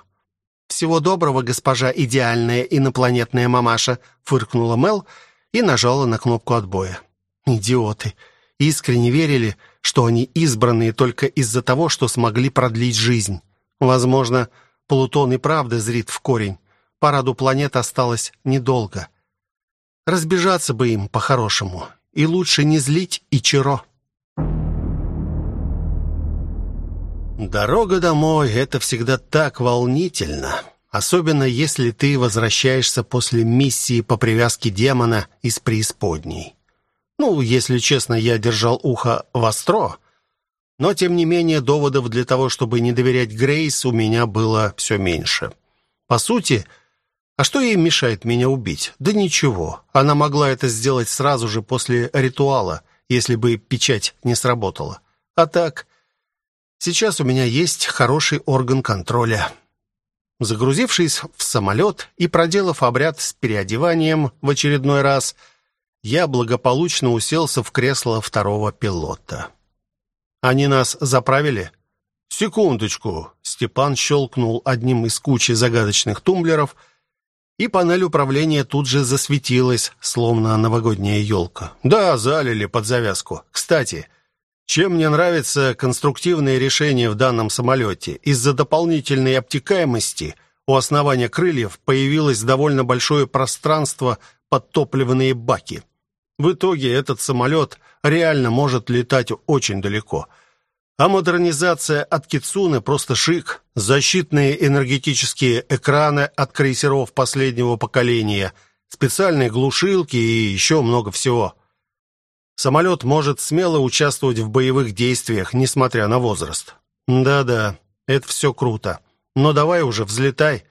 Всего доброго, госпожа идеальная инопланетная мамаша, фыркнула Мел и нажала на кнопку отбоя. Идиоты. Искренне верили, что они избранные только из-за того, что смогли продлить жизнь. Возможно, Плутон и правда зрит в корень. Параду планет осталось недолго. Разбежаться бы им по-хорошему. И лучше не злить Ичиро. Дорога домой — это всегда так волнительно. Особенно если ты возвращаешься после миссии по привязке демона из преисподней. Ну, если честно, я держал ухо востро, но тем не менее доводов для того, чтобы не доверять Грейс, у меня было все меньше. По сути, а что ей мешает меня убить? Да ничего. Она могла это сделать сразу же после ритуала, если бы печать не сработала. А так, сейчас у меня есть хороший орган контроля. Загрузившись в самолет и проделав обряд с переодеванием в очередной раз, я благополучно уселся в кресло второго пилота. Они нас заправили? Секундочку. Степан щелкнул одним из кучи загадочных тумблеров, и панель управления тут же засветилась, словно новогодняя елка. Да, залили под завязку. Кстати, чем мне нравится конструктивное решение в данном самолете? Из-за дополнительной обтекаемости у основания крыльев появилось довольно большое пространство под топливные баки. В итоге этот самолет реально может летать очень далеко. А модернизация от Кицуны просто шик. Защитные энергетические экраны от крейсеров последнего поколения, специальные глушилки и еще много всего. Самолет может смело участвовать в боевых действиях, несмотря на возраст. Да-да, это все круто. Но давай уже взлетай.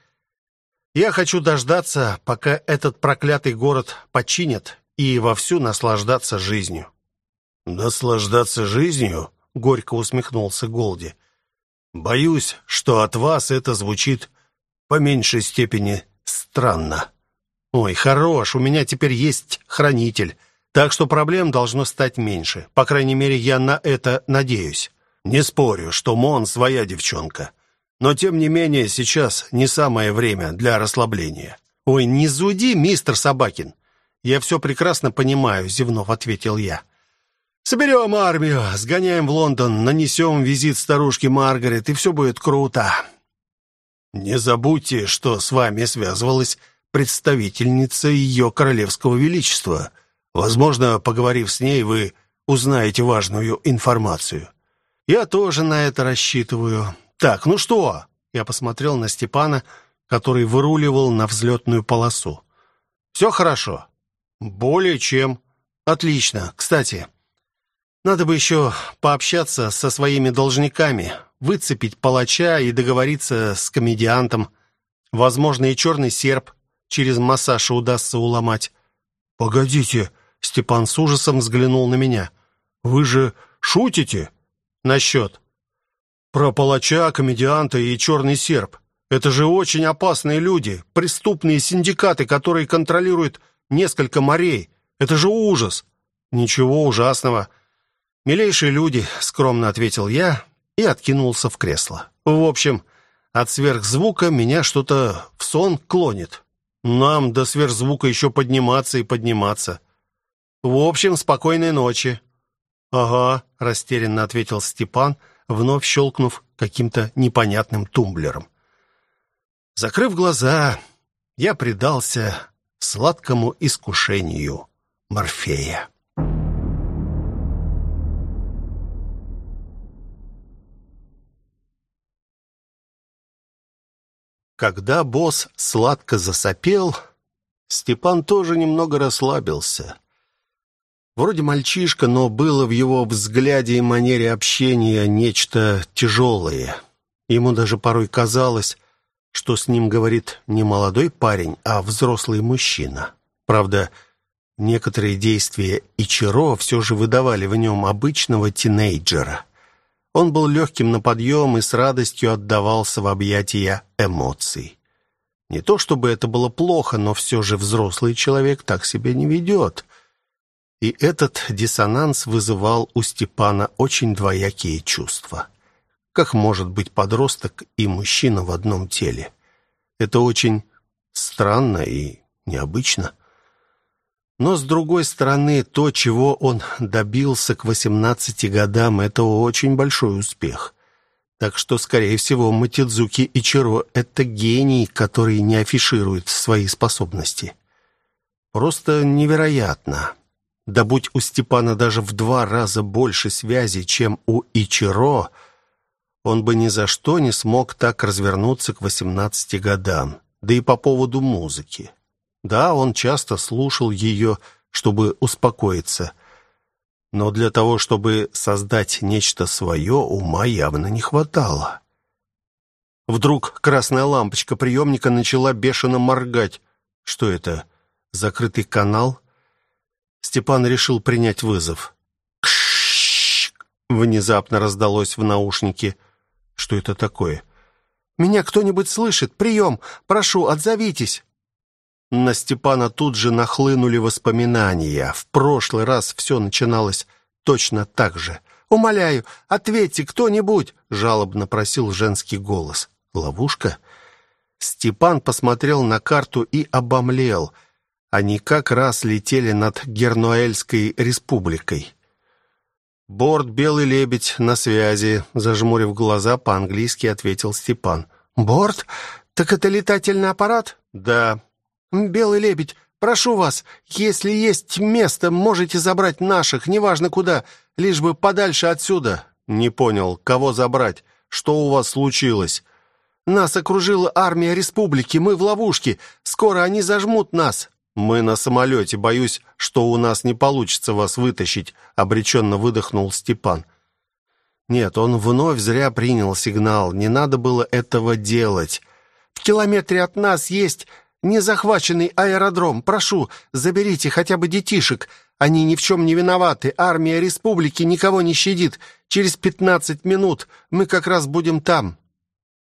Я хочу дождаться, пока этот проклятый город починят и вовсю наслаждаться жизнью. Наслаждаться жизнью? горько усмехнулся Голди. Боюсь, что от вас это звучит по меньшей степени странно. Ой, хорош, у меня теперь есть хранитель, так что проблем должно стать меньше. По крайней мере, я на это надеюсь. Не спорю, что Мон своя девчонка, но тем не менее сейчас не самое время для расслабления. Ой, не зуди, мистер Собакин. «Я все прекрасно понимаю», — зевнув, ответил я. «Соберем армию, сгоняем в Лондон, нанесем визит старушке Маргарет, и все будет круто». «Не забудьте, что с вами связывалась представительница ее королевского величества. Возможно, поговорив с ней, вы узнаете важную информацию». «Я тоже на это рассчитываю. Так, ну что?» Я посмотрел на Степана, который выруливал на взлетную полосу. «Все хорошо?» Более чем. Отлично. Кстати, надо бы еще пообщаться со своими должниками, выцепить палача и договориться с комедиантом. Возможно, и черный серп через массаж удастся уломать. Погодите, Степан с ужасом взглянул на меня. Вы же шутите насчет про палача, комедианта и черный серп? Это же очень опасные люди, преступные синдикаты, которые контролируют несколько морей. Это же ужас. Ничего ужасного. Милейшие люди, скромно ответил я и откинулся в кресло. В общем, от сверхзвука меня что-то в сон клонит. Нам до сверхзвука еще подниматься и подниматься. В общем, спокойной ночи. Ага, растерянно ответил Степан, вновь щелкнув каким-то непонятным тумблером. Закрыв глаза, я предался сладкому искушению Морфея. Когда босс сладко засопел, Степан тоже немного расслабился. Вроде мальчишка, но было в его взгляде и манере общения нечто тяжелое. Ему даже порой казалось, что с ним говорит не молодой парень, а взрослый мужчина. Правда, некоторые действия Ичиро все же выдавали в нем обычного тинейджера. Он был легким на подъем и с радостью отдавался в объятия эмоций. Не то чтобы это было плохо, но все же взрослый человек так себя не ведет. И этот диссонанс вызывал у Степана очень двоякие чувства. Как может быть подросток и мужчина в одном теле? Это очень странно и необычно. Но, с другой стороны, то, чего он добился к 18 годам, это очень большой успех. Так что, скорее всего, Матидзуки Ичиро — это гений, который не афиширует свои способности. Просто невероятно. Да будь у Степана даже в два раза больше связей, чем у Ичиро, он бы ни за что не смог так развернуться к 18 годам. Да и по поводу музыки. Да, он часто слушал ее, чтобы успокоиться. Но для того, чтобы создать нечто свое, ума явно не хватало. Вдруг красная лампочка приемника начала бешено моргать. Что это? Закрытый канал? Степан решил принять вызов. «Кшшш!» — внезапно раздалось в наушнике. «Что это такое?» «Меня кто-нибудь слышит? Прием! Прошу, отзовитесь!» На Степана тут же нахлынули воспоминания. В прошлый раз все начиналось точно так же. «Умоляю, ответьте кто-нибудь!» — жалобно просил женский голос. «Ловушка?» Степан посмотрел на карту и обомлел. Они как раз летели над Гернуэльской республикой. «Борт «Белый лебедь» на связи», — зажмурив глаза, по-английски ответил Степан. «Борт? Так это летательный аппарат?» «Да». «Белый лебедь, прошу вас, если есть место, можете забрать наших, неважно куда, лишь бы подальше отсюда». «Не понял, кого забрать? Что у вас случилось?» «Нас окружила армия республики, мы в ловушке. Скоро они зажмут нас». «Мы на самолете. Боюсь, что у нас не получится вас вытащить», — обреченно выдохнул Степан. Нет, он вновь зря принял сигнал. Не надо было этого делать. «В километре от нас есть незахваченный аэродром. Прошу, заберите хотя бы детишек. Они ни в чем не виноваты. Армия республики никого не щадит. Через пятнадцать минут мы как раз будем там».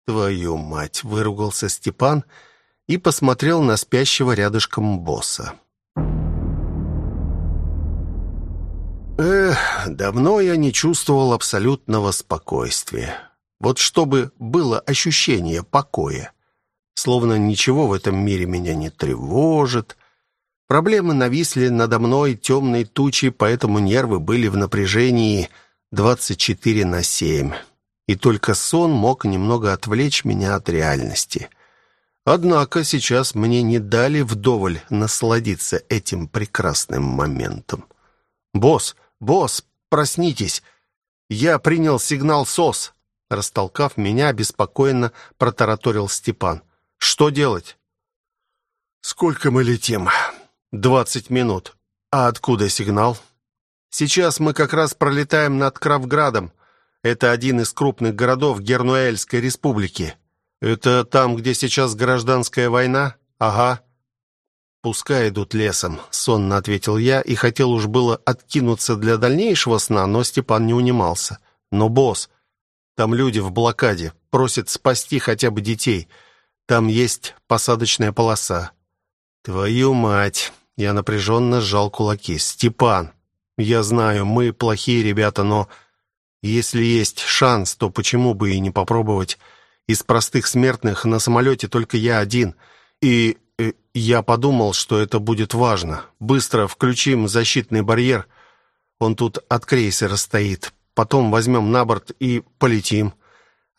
«Твою мать!» — выругался Степан и посмотрел на спящего рядышком босса. Эх, давно я не чувствовал абсолютного спокойствия. Вот чтобы было ощущение покоя. Словно ничего в этом мире меня не тревожит. Проблемы нависли надо мной темной тучей, поэтому нервы были в напряжении 24 на 7. И только сон мог немного отвлечь меня от реальности. Однако сейчас мне не дали вдоволь насладиться этим прекрасным моментом. «Босс, босс, проснитесь! Я принял сигнал СОС!» Растолкав меня, беспокойно протараторил Степан. «Что делать?» «Сколько мы летим?» «Двадцать минут. А откуда сигнал?» «Сейчас мы как раз пролетаем над Кравградом. Это один из крупных городов Гернуэльской республики. «Это там, где сейчас гражданская война?» «Ага». «Пускай идут лесом», — сонно ответил я и хотел уж было откинуться для дальнейшего сна, но Степан не унимался. «Но, босс, там люди в блокаде, просят спасти хотя бы детей. Там есть посадочная полоса». «Твою мать!» — я напряженно сжал кулаки. «Степан, я знаю, мы плохие ребята, но если есть шанс, то почему бы и не попробовать...» Из простых смертных на самолете только я один. И э, я подумал, что это будет важно. Быстро включим защитный барьер. Он тут от крейсера стоит. Потом возьмем на борт и полетим.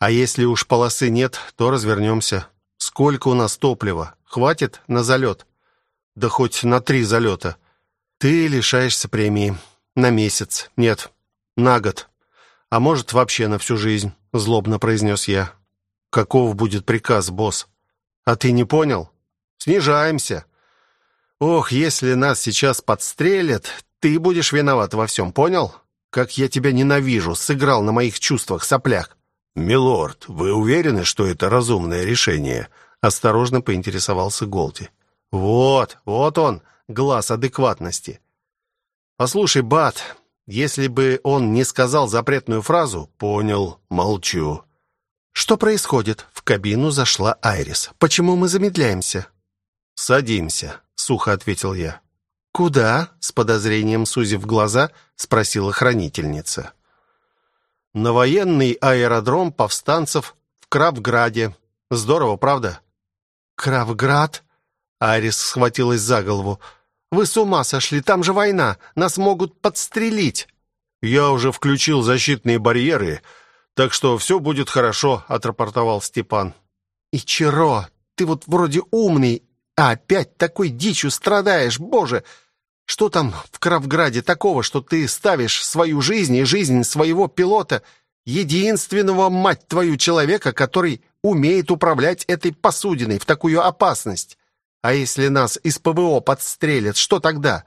А если уж полосы нет, то развернемся. Сколько у нас топлива? Хватит на залет? Да хоть на три залета. Ты лишаешься премии. На месяц. Нет, на год. А может, вообще на всю жизнь, злобно произнес я. «Каков будет приказ, босс?» А ты не понял? Снижаемся. Ох, если нас сейчас подстрелят, ты будешь виноват во всем, понял? Как я тебя ненавижу, сыграл на моих чувствах, соплях. Милорд, вы уверены, что это разумное решение? Осторожно поинтересовался Голди. Вот, вот он, глаз адекватности. Послушай, Бат, если бы он не сказал запретную фразу, понял, молчу. Что происходит? В кабину зашла Айрис. Почему мы замедляемся? Садимся, сухо ответил я. Куда? с подозрением сузив глаза, спросила хранительница. На военный аэродром повстанцев в Кравграде. Здорово, правда? Кравград? Айрис схватилась за голову. Вы с ума сошли, там же война, нас могут подстрелить. Я уже включил защитные барьеры, так что все будет хорошо, отрапортовал Степан. И Чиро, ты вот вроде умный, а опять такой дичью страдаешь, боже. Что там в Кравграде такого, что ты ставишь свою жизнь и жизнь своего пилота, единственного мать твою человека, который умеет управлять этой посудиной в такую опасность? А если нас из ПВО подстрелят, что тогда?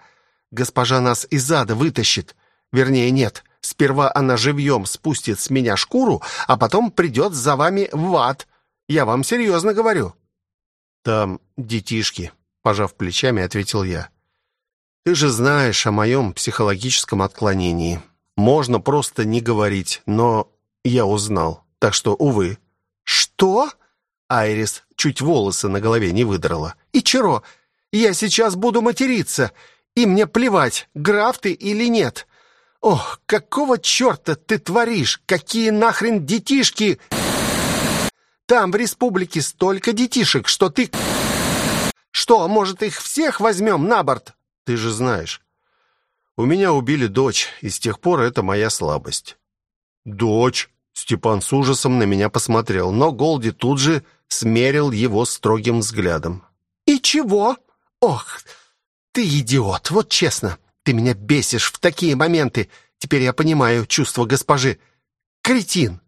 Госпожа нас из ада вытащит. Вернее, нет. Сперва она живьем спустит с меня шкуру, а потом придет за вами в ад. Я вам серьезно говорю. Там детишки, пожав плечами, ответил я. Ты же знаешь о моем психологическом отклонении. Можно просто не говорить, но я узнал. Так что, увы. Что? Айрис чуть волосы на голове не выдрала. «И чего? Я сейчас буду материться, и мне плевать, граф ты или нет. Ох, какого черта ты творишь? Какие нахрен детишки? Там в республике столько детишек, что ты... Что, может, их всех возьмем на борт? Ты же знаешь, у меня убили дочь, и с тех пор это моя слабость». «Дочь?» Степан с ужасом на меня посмотрел, но Голди тут же смерил его строгим взглядом. «И чего? Ох, ты идиот, вот честно, ты меня бесишь в такие моменты. Теперь я понимаю чувство госпожи. Кретин!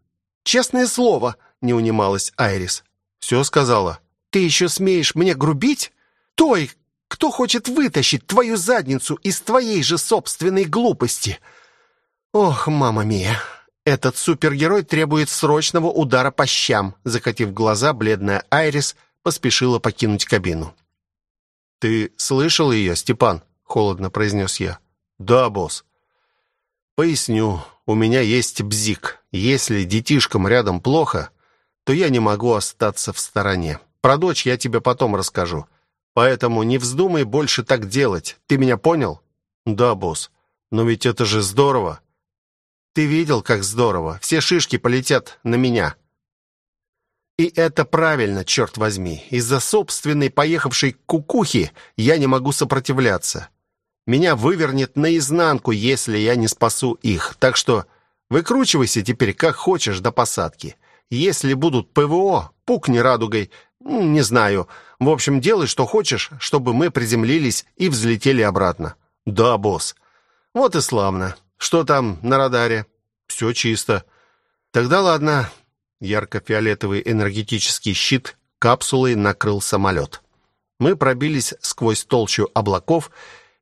Честное слово!» — не унималась Айрис. «Все сказала». «Ты еще смеешь мне грубить? Той, кто хочет вытащить твою задницу из твоей же собственной глупости!» «Ох, мама мия!» Этот супергерой требует срочного удара по щам. Закатив глаза, бледная Айрис поспешила покинуть кабину. Ты слышал ее, Степан? Холодно произнес я. Да, босс. Поясню. У меня есть бзик. Если детишкам рядом плохо, то я не могу остаться в стороне. Про дочь я тебе потом расскажу. Поэтому не вздумай больше так делать. Ты меня понял? Да, босс. Но ведь это же здорово. Ты видел, как здорово? Все шишки полетят на меня. И это правильно, черт возьми. Из-за собственной поехавшей кукухи я не могу сопротивляться. Меня вывернет наизнанку, если я не спасу их. Так что выкручивайся теперь как хочешь до посадки. Если будут ПВО, пукни радугой. Не знаю. В общем, делай, что хочешь, чтобы мы приземлились и взлетели обратно. Да, босс. Вот и славно. Что там на радаре? Все чисто. Тогда ладно. Ярко-фиолетовый энергетический щит капсулой накрыл самолет. Мы пробились сквозь толщу облаков, и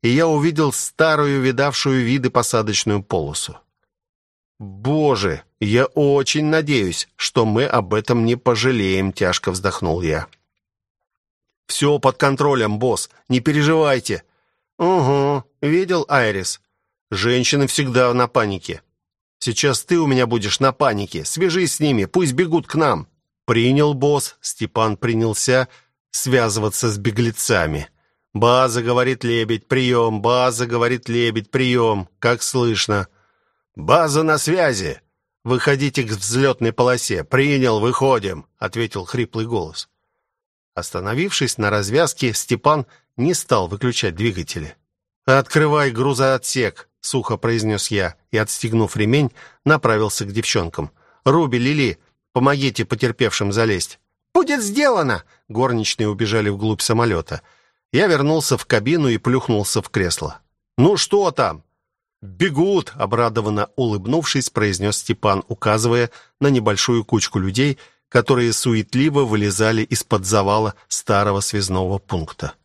я увидел старую, видавшую виды посадочную полосу. Боже, я очень надеюсь, что мы об этом не пожалеем, тяжко вздохнул я. «Все под контролем, босс, не переживайте. Угу, видел Айрис. Женщины всегда на панике. Сейчас ты у меня будешь на панике. Свяжись с ними, пусть бегут к нам. Принял босс. Степан принялся связываться с беглецами. База говорит лебедь, прием. База говорит лебедь, прием. Как слышно? База на связи. Выходите к взлетной полосе. Принял, выходим, ответил хриплый голос. Остановившись на развязке, Степан не стал выключать двигатели. Открывай грузоотсек сухо произнес я и, отстегнув ремень, направился к девчонкам. «Руби, Лили, помогите потерпевшим залезть». «Будет сделано!» Горничные убежали вглубь самолета. Я вернулся в кабину и плюхнулся в кресло. «Ну что там?» «Бегут!» — обрадованно улыбнувшись, произнес Степан, указывая на небольшую кучку людей, которые суетливо вылезали из-под завала старого связного пункта.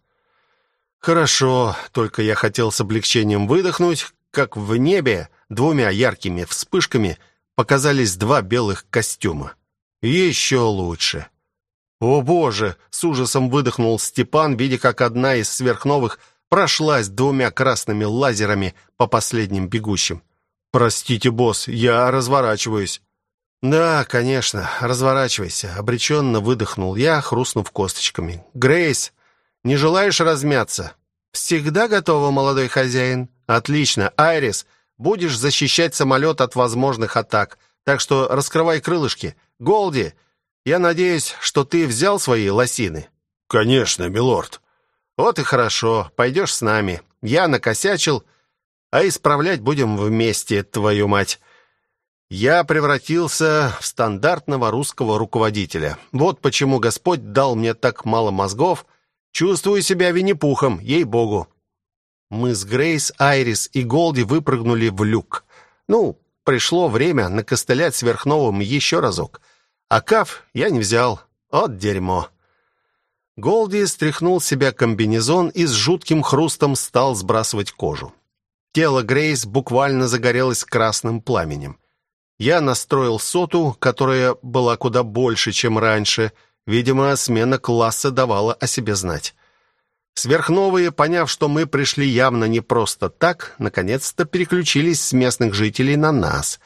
Хорошо, только я хотел с облегчением выдохнуть, как в небе двумя яркими вспышками показались два белых костюма. Еще лучше. «О, Боже!» — с ужасом выдохнул Степан, видя, как одна из сверхновых прошлась двумя красными лазерами по последним бегущим. «Простите, босс, я разворачиваюсь». «Да, конечно, разворачивайся», — обреченно выдохнул я, хрустнув косточками. «Грейс, не желаешь размяться?» «Всегда готова, молодой хозяин». «Отлично. Айрис, будешь защищать самолет от возможных атак, так что раскрывай крылышки. Голди, я надеюсь, что ты взял свои лосины?» «Конечно, милорд». «Вот и хорошо. Пойдешь с нами. Я накосячил, а исправлять будем вместе, твою мать». Я превратился в стандартного русского руководителя. Вот почему Господь дал мне так мало мозгов. Чувствую себя Винни-Пухом, ей-богу. Мы с Грейс, Айрис и Голди выпрыгнули в люк. Ну, пришло время накостылять сверхновым еще разок. А каф я не взял. От дерьмо. Голди стряхнул с себя комбинезон и с жутким хрустом стал сбрасывать кожу. Тело Грейс буквально загорелось красным пламенем. Я настроил соту, которая была куда больше, чем раньше. Видимо, смена класса давала о себе знать. Сверхновые, поняв, что мы пришли явно не просто так, наконец-то переключились с местных жителей на нас.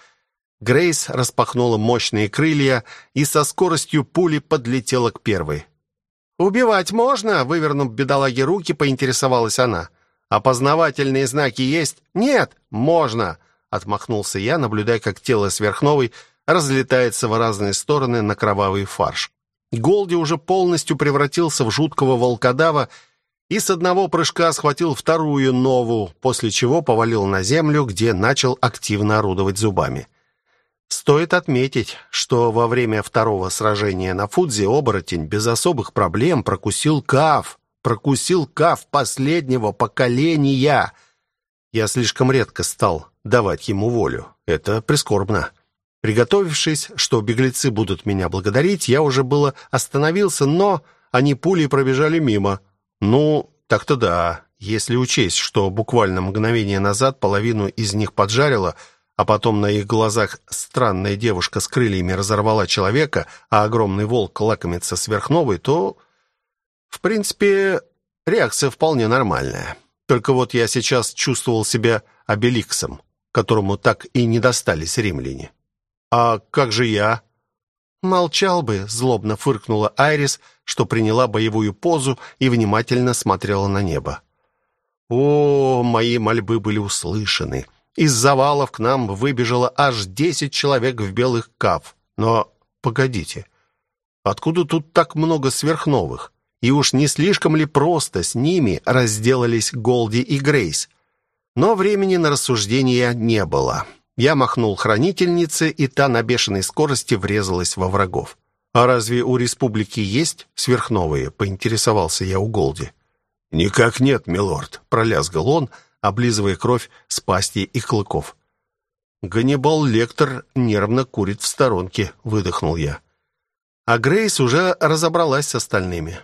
Грейс распахнула мощные крылья и со скоростью пули подлетела к первой. «Убивать можно?» — вывернув бедолаге руки, поинтересовалась она. «Опознавательные знаки есть?» «Нет, можно!» — отмахнулся я, наблюдая, как тело сверхновой разлетается в разные стороны на кровавый фарш. Голди уже полностью превратился в жуткого волкодава и с одного прыжка схватил вторую нову, после чего повалил на землю, где начал активно орудовать зубами. Стоит отметить, что во время второго сражения на Фудзе оборотень без особых проблем прокусил Каф, прокусил Каф последнего поколения. Я слишком редко стал давать ему волю. Это прискорбно. Приготовившись, что беглецы будут меня благодарить, я уже было остановился, но они пулей пробежали мимо. Ну, так-то да. Если учесть, что буквально мгновение назад половину из них поджарило, а потом на их глазах странная девушка с крыльями разорвала человека, а огромный волк лакомится сверхновой, то, в принципе, реакция вполне нормальная. Только вот я сейчас чувствовал себя обеликсом, которому так и не достались римляне. «А как же я?» «Молчал бы», — злобно фыркнула Айрис, что приняла боевую позу и внимательно смотрела на небо. О, мои мольбы были услышаны. Из завалов к нам выбежало аж десять человек в белых каф. Но погодите, откуда тут так много сверхновых? И уж не слишком ли просто с ними разделались Голди и Грейс? Но времени на рассуждения не было. Я махнул хранительнице, и та на бешеной скорости врезалась во врагов. «А разве у республики есть сверхновые?» — поинтересовался я у Голди. «Никак нет, милорд», — пролязгал он, облизывая кровь с пасти и клыков. «Ганнибал Лектор нервно курит в сторонке», — выдохнул я. А Грейс уже разобралась с остальными.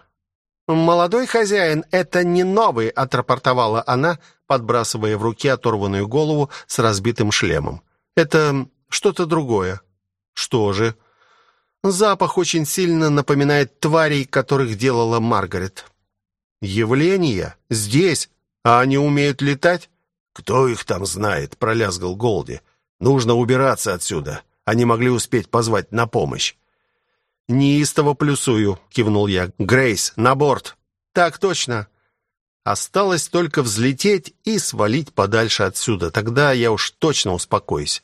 «Молодой хозяин, это не новый», — отрапортовала она, подбрасывая в руки оторванную голову с разбитым шлемом. «Это что-то другое». «Что же?» «Запах очень сильно напоминает тварей, которых делала Маргарет». «Явление? Здесь? А они умеют летать?» «Кто их там знает?» — пролязгал Голди. «Нужно убираться отсюда. Они могли успеть позвать на помощь». «Неистово плюсую», — кивнул я. «Грейс, на борт». «Так точно». Осталось только взлететь и свалить подальше отсюда. Тогда я уж точно успокоюсь.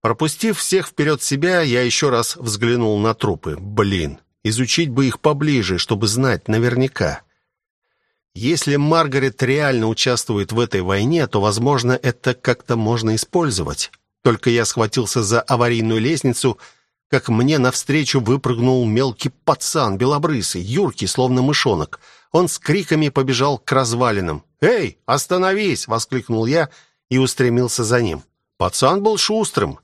Пропустив всех вперед себя, я еще раз взглянул на трупы. Блин, изучить бы их поближе, чтобы знать наверняка. Если Маргарет реально участвует в этой войне, то, возможно, это как-то можно использовать. Только я схватился за аварийную лестницу, как мне навстречу выпрыгнул мелкий пацан, белобрысый, юркий, словно мышонок — он с криками побежал к развалинам. «Эй, остановись!» — воскликнул я и устремился за ним. Пацан был шустрым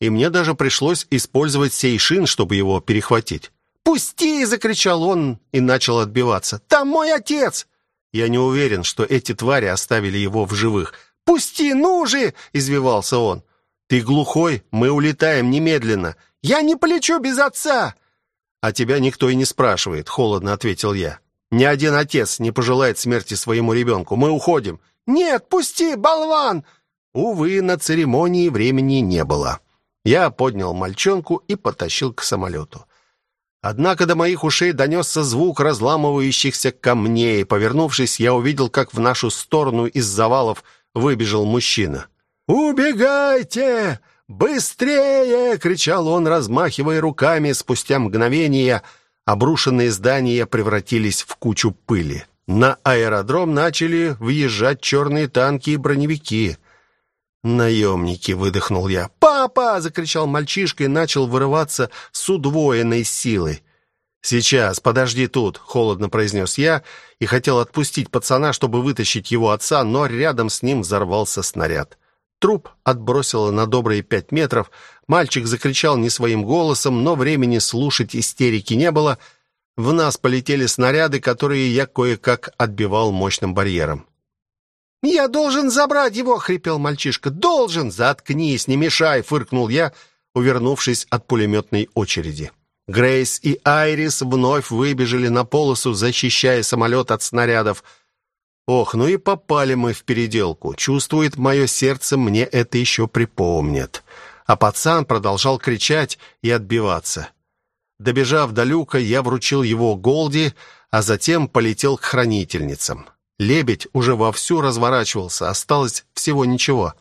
и мне даже пришлось использовать сейшин, чтобы его перехватить. «Пусти!» — закричал он и начал отбиваться. «Там мой отец!» Я не уверен, что эти твари оставили его в живых. «Пусти, ну же!» — извивался он. «Ты глухой? Мы улетаем немедленно!» «Я не полечу без отца!» «А тебя никто и не спрашивает», — холодно ответил я. «Ни один отец не пожелает смерти своему ребенку. Мы уходим». «Нет, пусти, болван!» Увы, на церемонии времени не было. Я поднял мальчонку и потащил к самолету. Однако до моих ушей донесся звук разламывающихся камней. Повернувшись, я увидел, как в нашу сторону из завалов выбежал мужчина. «Убегайте! Быстрее!» — кричал он, размахивая руками. Спустя мгновение обрушенные здания превратились в кучу пыли. На аэродром начали въезжать черные танки и броневики. «Наемники!» — выдохнул я. «Папа!» — закричал мальчишка и начал вырываться с удвоенной силой. «Сейчас, подожди тут», — холодно произнес я и хотел отпустить пацана, чтобы вытащить его отца, но рядом с ним взорвался снаряд. Труп отбросило на добрые пять метров. Мальчик закричал не своим голосом, но времени слушать истерики не было. В нас полетели снаряды, которые я кое-как отбивал мощным барьером. «Я должен забрать его!» — хрипел мальчишка. «Должен!» «Заткнись, не мешай!» — фыркнул я, увернувшись от пулеметной очереди. Грейс и Айрис вновь выбежали на полосу, защищая самолет от снарядов. Ох, ну и попали мы в переделку. Чувствует мое сердце, мне это еще припомнит. А пацан продолжал кричать и отбиваться. Добежав до люка, я вручил его Голди, а затем полетел к хранительницам. Лебедь уже вовсю разворачивался, осталось всего ничего.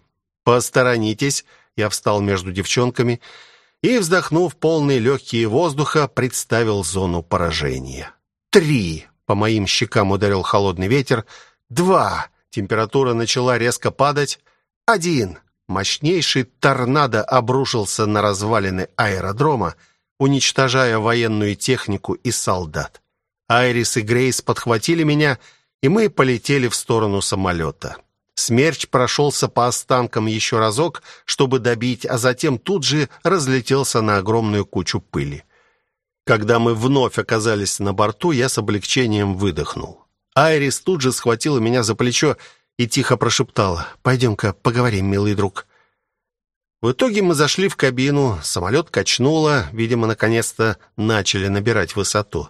«Посторонитесь!» Я встал между девчонками и, вздохнув полные легкие воздуха, представил зону поражения. «Три!» — по моим щекам ударил холодный ветер. «Два!» — температура начала резко падать. «Один!» — мощнейший торнадо обрушился на развалины аэродрома, уничтожая военную технику и солдат. Айрис и Грейс подхватили меня и мы полетели в сторону самолета. Смерч прошелся по останкам еще разок, чтобы добить, а затем тут же разлетелся на огромную кучу пыли. Когда мы вновь оказались на борту, я с облегчением выдохнул. Айрис тут же схватила меня за плечо и тихо прошептала «Пойдем-ка поговорим, милый друг». В итоге мы зашли в кабину, самолет качнуло, видимо, наконец-то начали набирать высоту.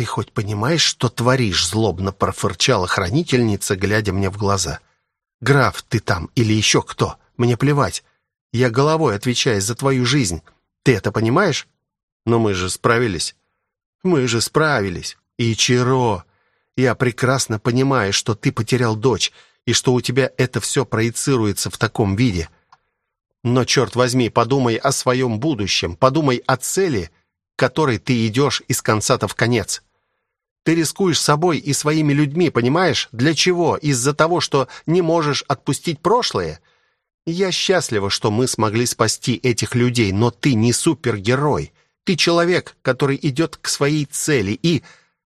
«Ты хоть понимаешь, что творишь?» Злобно профырчала хранительница, глядя мне в глаза. «Граф, ты там или еще кто? Мне плевать. Я головой отвечаю за твою жизнь. Ты это понимаешь?» «Но мы же справились». «Мы же справились. И Чиро, я прекрасно понимаю, что ты потерял дочь, и что у тебя это все проецируется в таком виде. Но, черт возьми, подумай о своем будущем, подумай о цели, которой ты идешь из конца-то в конец. Ты рискуешь собой и своими людьми, понимаешь? Для чего? Из-за того, что не можешь отпустить прошлое? Я счастлива, что мы смогли спасти этих людей, но ты не супергерой. Ты человек, который идет к своей цели и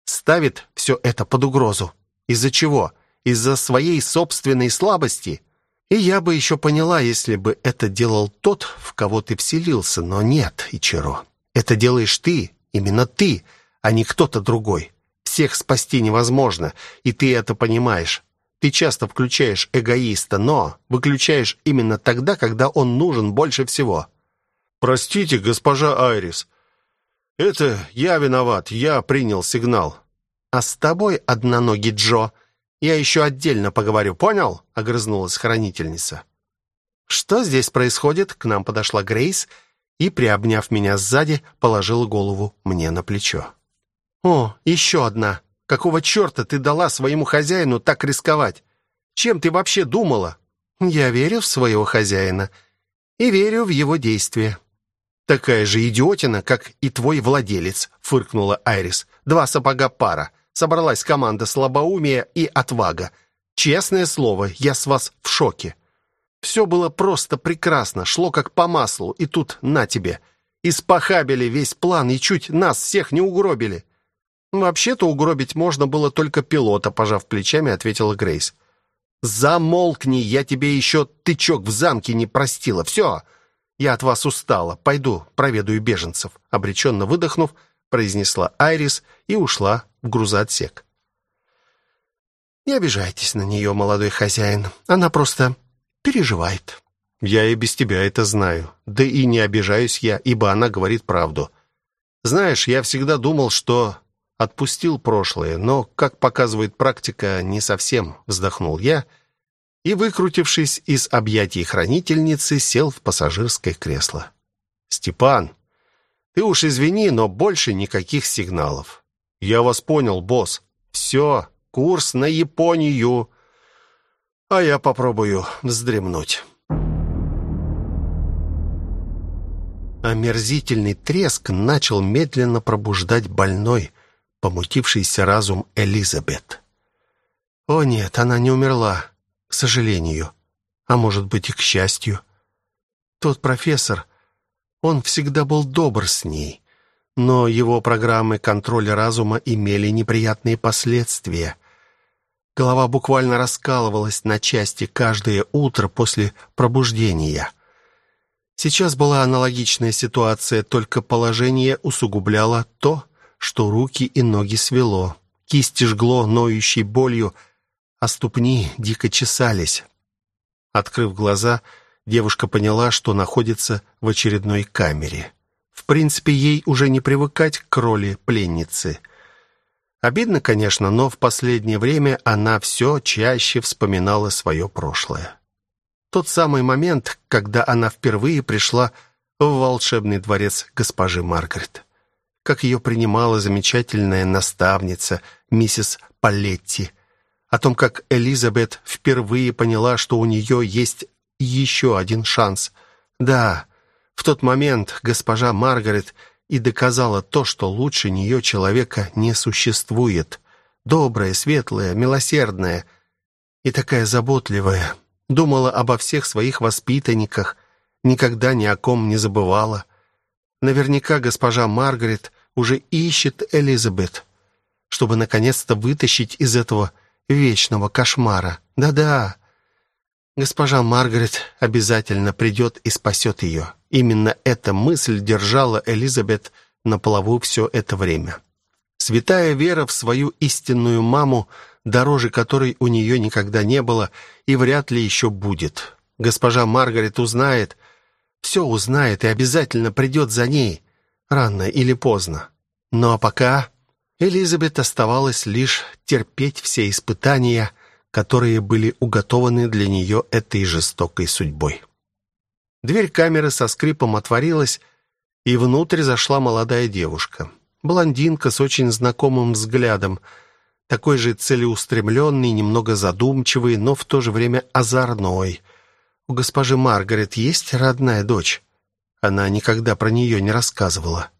ставит все это под угрозу. Из-за чего? Из-за своей собственной слабости? И я бы еще поняла, если бы это делал тот, в кого ты вселился, но нет, Ичиро. Это делаешь ты, именно ты, а не кто-то другой. Всех спасти невозможно, и ты это понимаешь. Ты часто включаешь эгоиста, но выключаешь именно тогда, когда он нужен больше всего. Простите, госпожа Айрис. Это я виноват, я принял сигнал. А с тобой, одноногий Джо, я еще отдельно поговорю, понял? Огрызнулась хранительница. Что здесь происходит? К нам подошла Грейс и, приобняв меня сзади, положила голову мне на плечо. «О, еще одна! Какого черта ты дала своему хозяину так рисковать? Чем ты вообще думала?» «Я верю в своего хозяина и верю в его действия». «Такая же идиотина, как и твой владелец», — фыркнула Айрис. «Два сапога пара. Собралась команда слабоумия и отвага. Честное слово, я с вас в шоке». Все было просто прекрасно, шло как по маслу, и тут на тебе. Испохабили весь план и чуть нас всех не угробили. Вообще-то угробить можно было только пилота, пожав плечами, ответила Грейс. Замолкни, я тебе еще тычок в замке не простила. Все. Я от вас устала. Пойду проведаю беженцев», — обреченно выдохнув, произнесла Айрис и ушла в грузоотсек. «Не обижайтесь на нее, молодой хозяин. Она просто переживает». «Я и без тебя это знаю. Да и не обижаюсь я, ибо она говорит правду. Знаешь, я всегда думал, что отпустил прошлое, но, как показывает практика, не совсем», — вздохнул я и, выкрутившись из объятий хранительницы, сел в пассажирское кресло. «Степан, ты уж извини, но больше никаких сигналов». «Я вас понял, босс. Все, курс на Японию. А я попробую вздремнуть». Омерзительный треск начал медленно пробуждать больной, помутившийся разум Элизабет. О нет, она не умерла к сожалению, а может быть и к счастью. Тот профессор, он всегда был добр с ней, но его программы контроля разума имели неприятные последствия. Голова буквально раскалывалась на части каждое утро после пробуждения. Сейчас была аналогичная ситуация, только положение усугубляло то, что руки и ноги свело. Кисти жгло ноющей болью, а ступни дико чесались. Открыв глаза, девушка поняла, что находится в очередной камере. В принципе, ей уже не привыкать к роли пленницы. Обидно, конечно, но в последнее время она все чаще вспоминала свое прошлое. Тот самый момент, когда она впервые пришла в волшебный дворец госпожи Маргарет. Как ее принимала замечательная наставница, миссис Палетти, о том, как Элизабет впервые поняла, что у нее есть еще один шанс. Да, в тот момент госпожа Маргарет и доказала то, что лучше нее человека не существует. Добрая, светлая, милосердная и такая заботливая. Думала обо всех своих воспитанниках, никогда ни о ком не забывала. Наверняка госпожа Маргарет уже ищет Элизабет, чтобы наконец-то вытащить из этого вечного кошмара. Да-да, госпожа Маргарет обязательно придет и спасет ее. Именно эта мысль держала Элизабет на плаву все это время. Святая вера в свою истинную маму, дороже которой у нее никогда не было и вряд ли еще будет. Госпожа Маргарет узнает, все узнает и обязательно придет за ней, рано или поздно. Ну а пока Элизабет оставалось лишь терпеть все испытания, которые были уготованы для нее этой жестокой судьбой. Дверь камеры со скрипом отворилась, и внутрь зашла молодая девушка. Блондинка с очень знакомым взглядом, такой же целеустремленный, немного задумчивый, но в то же время озорной. У госпожи Маргарет есть родная дочь? Она никогда про нее не рассказывала.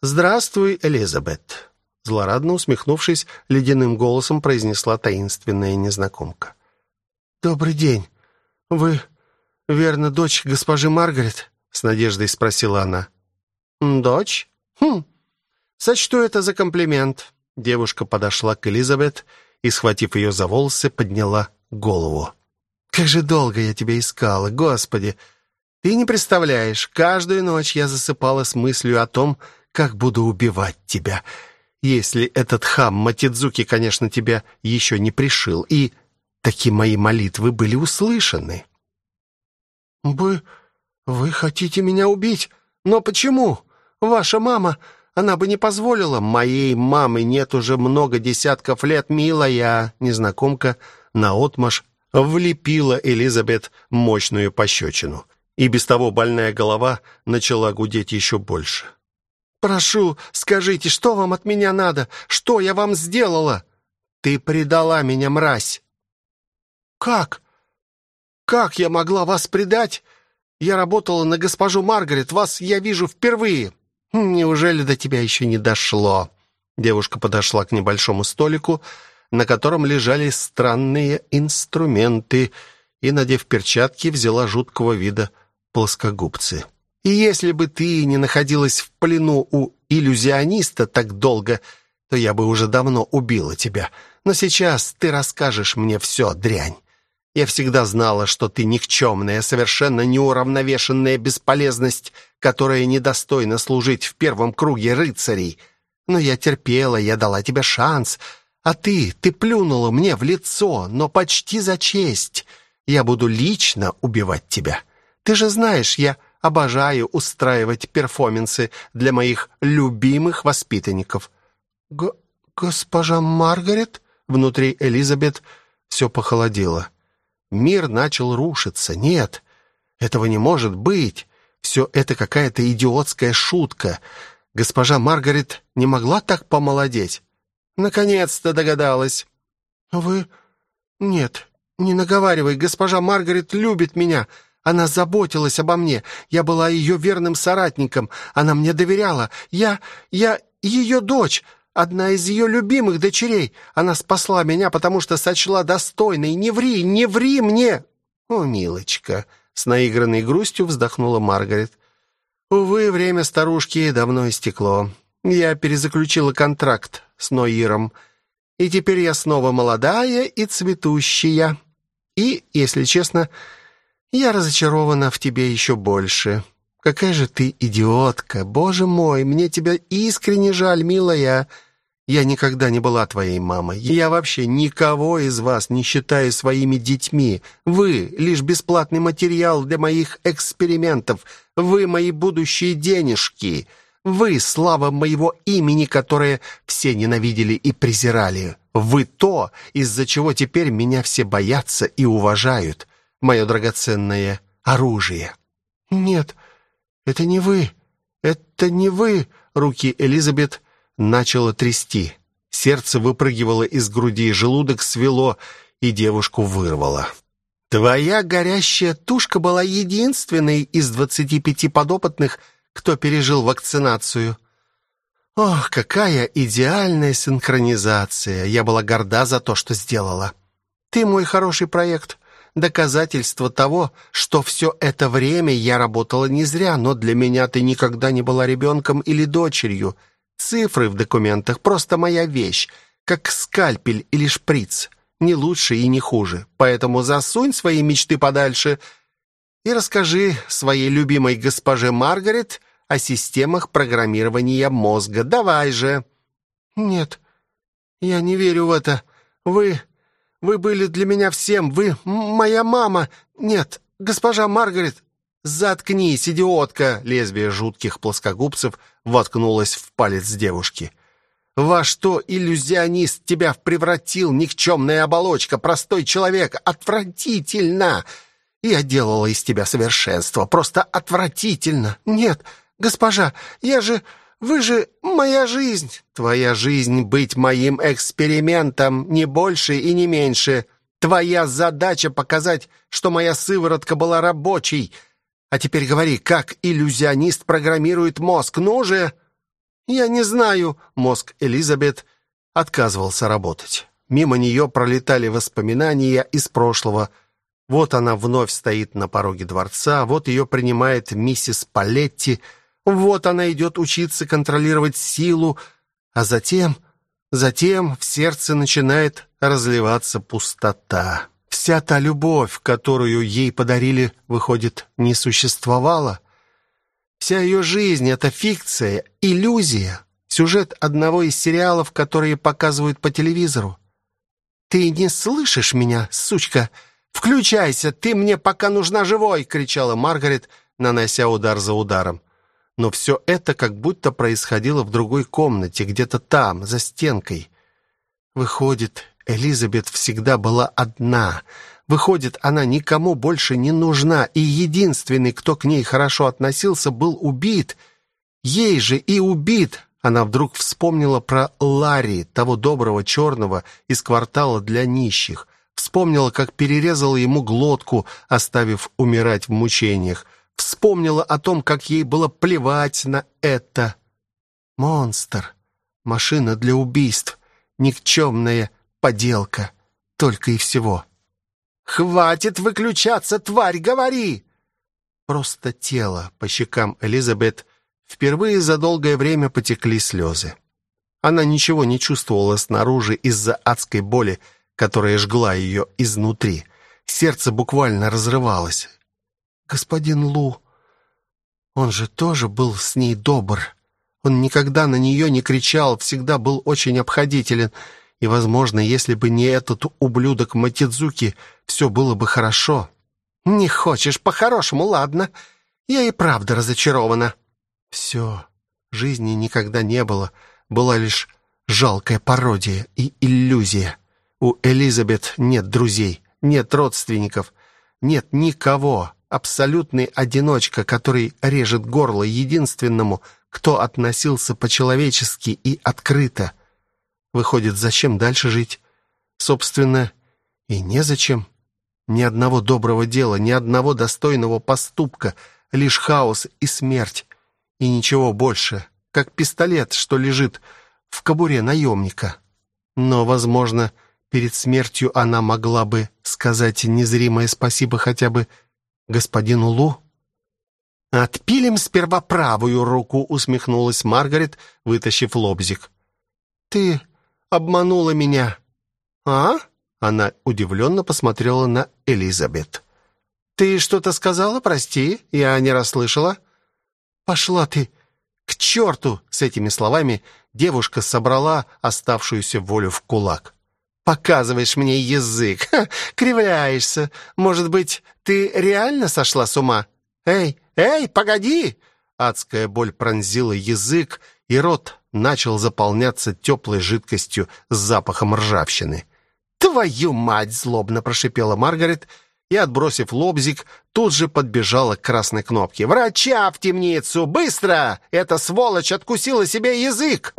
«Здравствуй, Элизабет», Злорадно усмехнувшись, ледяным голосом произнесла таинственная незнакомка. «Добрый день. Вы, верно, дочь госпожи Маргарет?» С надеждой спросила она. «Дочь? Хм. Сочту это за комплимент». Девушка подошла к Элизабет и, схватив ее за волосы, подняла голову. «Как же долго я тебя искала, Господи! Ты не представляешь, каждую ночь я засыпала с мыслью о том, как буду убивать тебя если этот хам Матидзуки, конечно, тебя еще не пришил, и такие мои молитвы были услышаны. «Вы... вы хотите меня убить? Но почему? Ваша мама, она бы не позволила. Моей мамы нет уже много десятков лет, милая». Незнакомка наотмашь влепила Элизабет мощную пощечину. И без того больная голова начала гудеть еще больше. Прошу, скажите, что вам от меня надо? Что я вам сделала? Ты предала меня, мразь. Как? Как я могла вас предать? Я работала на госпожу Маргарет, вас я вижу впервые. Неужели до тебя еще не дошло? Девушка подошла к небольшому столику, на котором лежали странные инструменты, и, надев перчатки, взяла жуткого вида плоскогубцы. И если бы ты не находилась в плену у иллюзиониста так долго, то я бы уже давно убила тебя. Но сейчас ты расскажешь мне все, дрянь. Я всегда знала, что ты никчемная, совершенно неуравновешенная бесполезность, которая недостойна служить в первом круге рыцарей. Но я терпела, я дала тебе шанс, а ты, ты плюнула мне в лицо, но почти за честь. Я буду лично убивать тебя. Ты же знаешь, я обожаю устраивать перформансы для моих любимых воспитанников. Г госпожа Маргарет, внутри Элизабет все похолодело. Мир начал рушиться. Нет, этого не может быть. Все это какая-то идиотская шутка. Госпожа Маргарет не могла так помолодеть. Наконец-то догадалась. Вы Нет, не наговаривай. Госпожа Маргарет любит меня. Она заботилась обо мне. Я была ее верным соратником. Она мне доверяла. Я я ее дочь одна из ее любимых дочерей. Она спасла меня, потому что сочла достойной. Не ври, не ври мне. О, милочка, с наигранной грустью вздохнула Маргарет. Увы, время старушки давно истекло. Я перезаключила контракт с Ноиром, и теперь я снова молодая и цветущая. И, если честно, я разочарована в тебе еще больше. Какая же ты идиотка. Боже мой, мне тебя искренне жаль, милая. Я никогда не была твоей мамой. Я вообще никого из вас не считаю своими детьми. Вы лишь бесплатный материал для моих экспериментов. Вы мои будущие денежки. Вы слава моего имени, которое все ненавидели и презирали. Вы то, из-за чего теперь меня все боятся и уважают. Мое драгоценное оружие. Нет, это не вы. Это не вы. Руки Элизабет начало трясти. Сердце выпрыгивало из груди, желудок свело, и девушку вырвало. Твоя горящая тушка была единственной из двадцати пяти подопытных, кто пережил вакцинацию. Ох, какая идеальная синхронизация. Я была горда за то, что сделала. Ты мой хороший проект, доказательство того, что все это время я работала не зря, но для меня ты никогда не была ребенком или дочерью. Цифры в документах просто моя вещь, как скальпель или шприц, не лучше и не хуже. Поэтому засунь свои мечты подальше и расскажи своей любимой госпоже Маргарет о системах программирования мозга. Давай же. Нет. Я не верю в это. Вы вы были для меня всем. Вы моя мама. Нет, госпожа Маргарет, «Заткнись, идиотка!» Лезвие жутких плоскогубцев воткнулось в палец девушки. «Во что иллюзионист тебя превратил, никчемная оболочка, простой человек? Отвратительно! Я делала из тебя совершенство, просто отвратительно! Нет, госпожа, я же... Вы же моя жизнь!» «Твоя жизнь быть моим экспериментом, не больше и не меньше!» Твоя задача показать, что моя сыворотка была рабочей, а теперь говори, как иллюзионист программирует мозг? Ну же!» «Я не знаю». Мозг Элизабет отказывался работать. Мимо нее пролетали воспоминания из прошлого. Вот она вновь стоит на пороге дворца, вот ее принимает миссис Палетти, вот она идет учиться контролировать силу, а затем, затем в сердце начинает разливаться пустота. Вся та любовь, которую ей подарили, выходит, не существовала. Вся ее жизнь это фикция, иллюзия, сюжет одного из сериалов, которые показывают по телевизору. Ты не слышишь меня, сучка? Включайся, ты мне пока нужна живой, кричала Маргарет, нанося удар за ударом. Но все это как будто происходило в другой комнате, где-то там, за стенкой. Выходит, Элизабет всегда была одна. Выходит, она никому больше не нужна, и единственный, кто к ней хорошо относился, был убит. Ей же и убит. Она вдруг вспомнила про Ларри, того доброго черного из квартала для нищих. Вспомнила, как перерезала ему глотку, оставив умирать в мучениях. Вспомнила о том, как ей было плевать на это. Монстр. Машина для убийств. Никчемная Поделка. Только и всего. «Хватит выключаться, тварь, говори!» Просто тело. По щекам Элизабет впервые за долгое время потекли слезы. Она ничего не чувствовала снаружи из-за адской боли, которая жгла ее изнутри. Сердце буквально разрывалось. «Господин Лу, он же тоже был с ней добр. Он никогда на нее не кричал, всегда был очень обходителен. И, возможно, если бы не этот ублюдок Матидзуки, все было бы хорошо. Не хочешь по-хорошему, ладно. Я и правда разочарована. Все. Жизни никогда не было. Была лишь жалкая пародия и иллюзия. У Элизабет нет друзей, нет родственников, нет никого. Абсолютный одиночка, который режет горло единственному, кто относился по-человечески и открыто. Выходит, зачем дальше жить? Собственно, и незачем. Ни одного доброго дела, ни одного достойного поступка, лишь хаос и смерть. И ничего больше, как пистолет, что лежит в кобуре наемника. Но, возможно, перед смертью она могла бы сказать незримое спасибо хотя бы господину Лу. «Отпилим сперва правую руку», — усмехнулась Маргарет, вытащив лобзик. «Ты обманула меня». «А?» — она удивленно посмотрела на Элизабет. «Ты что-то сказала, прости, я не расслышала». «Пошла ты к черту!» С этими словами девушка собрала оставшуюся волю в кулак. «Показываешь мне язык, Ха, кривляешься. Может быть, ты реально сошла с ума? Эй, эй, погоди!» Адская боль пронзила язык, и рот начал заполняться теплой жидкостью с запахом ржавчины. «Твою мать!» — злобно прошипела Маргарет — и, отбросив лобзик, тут же подбежала к красной кнопке. «Врача в темницу! Быстро! Эта сволочь откусила себе язык!»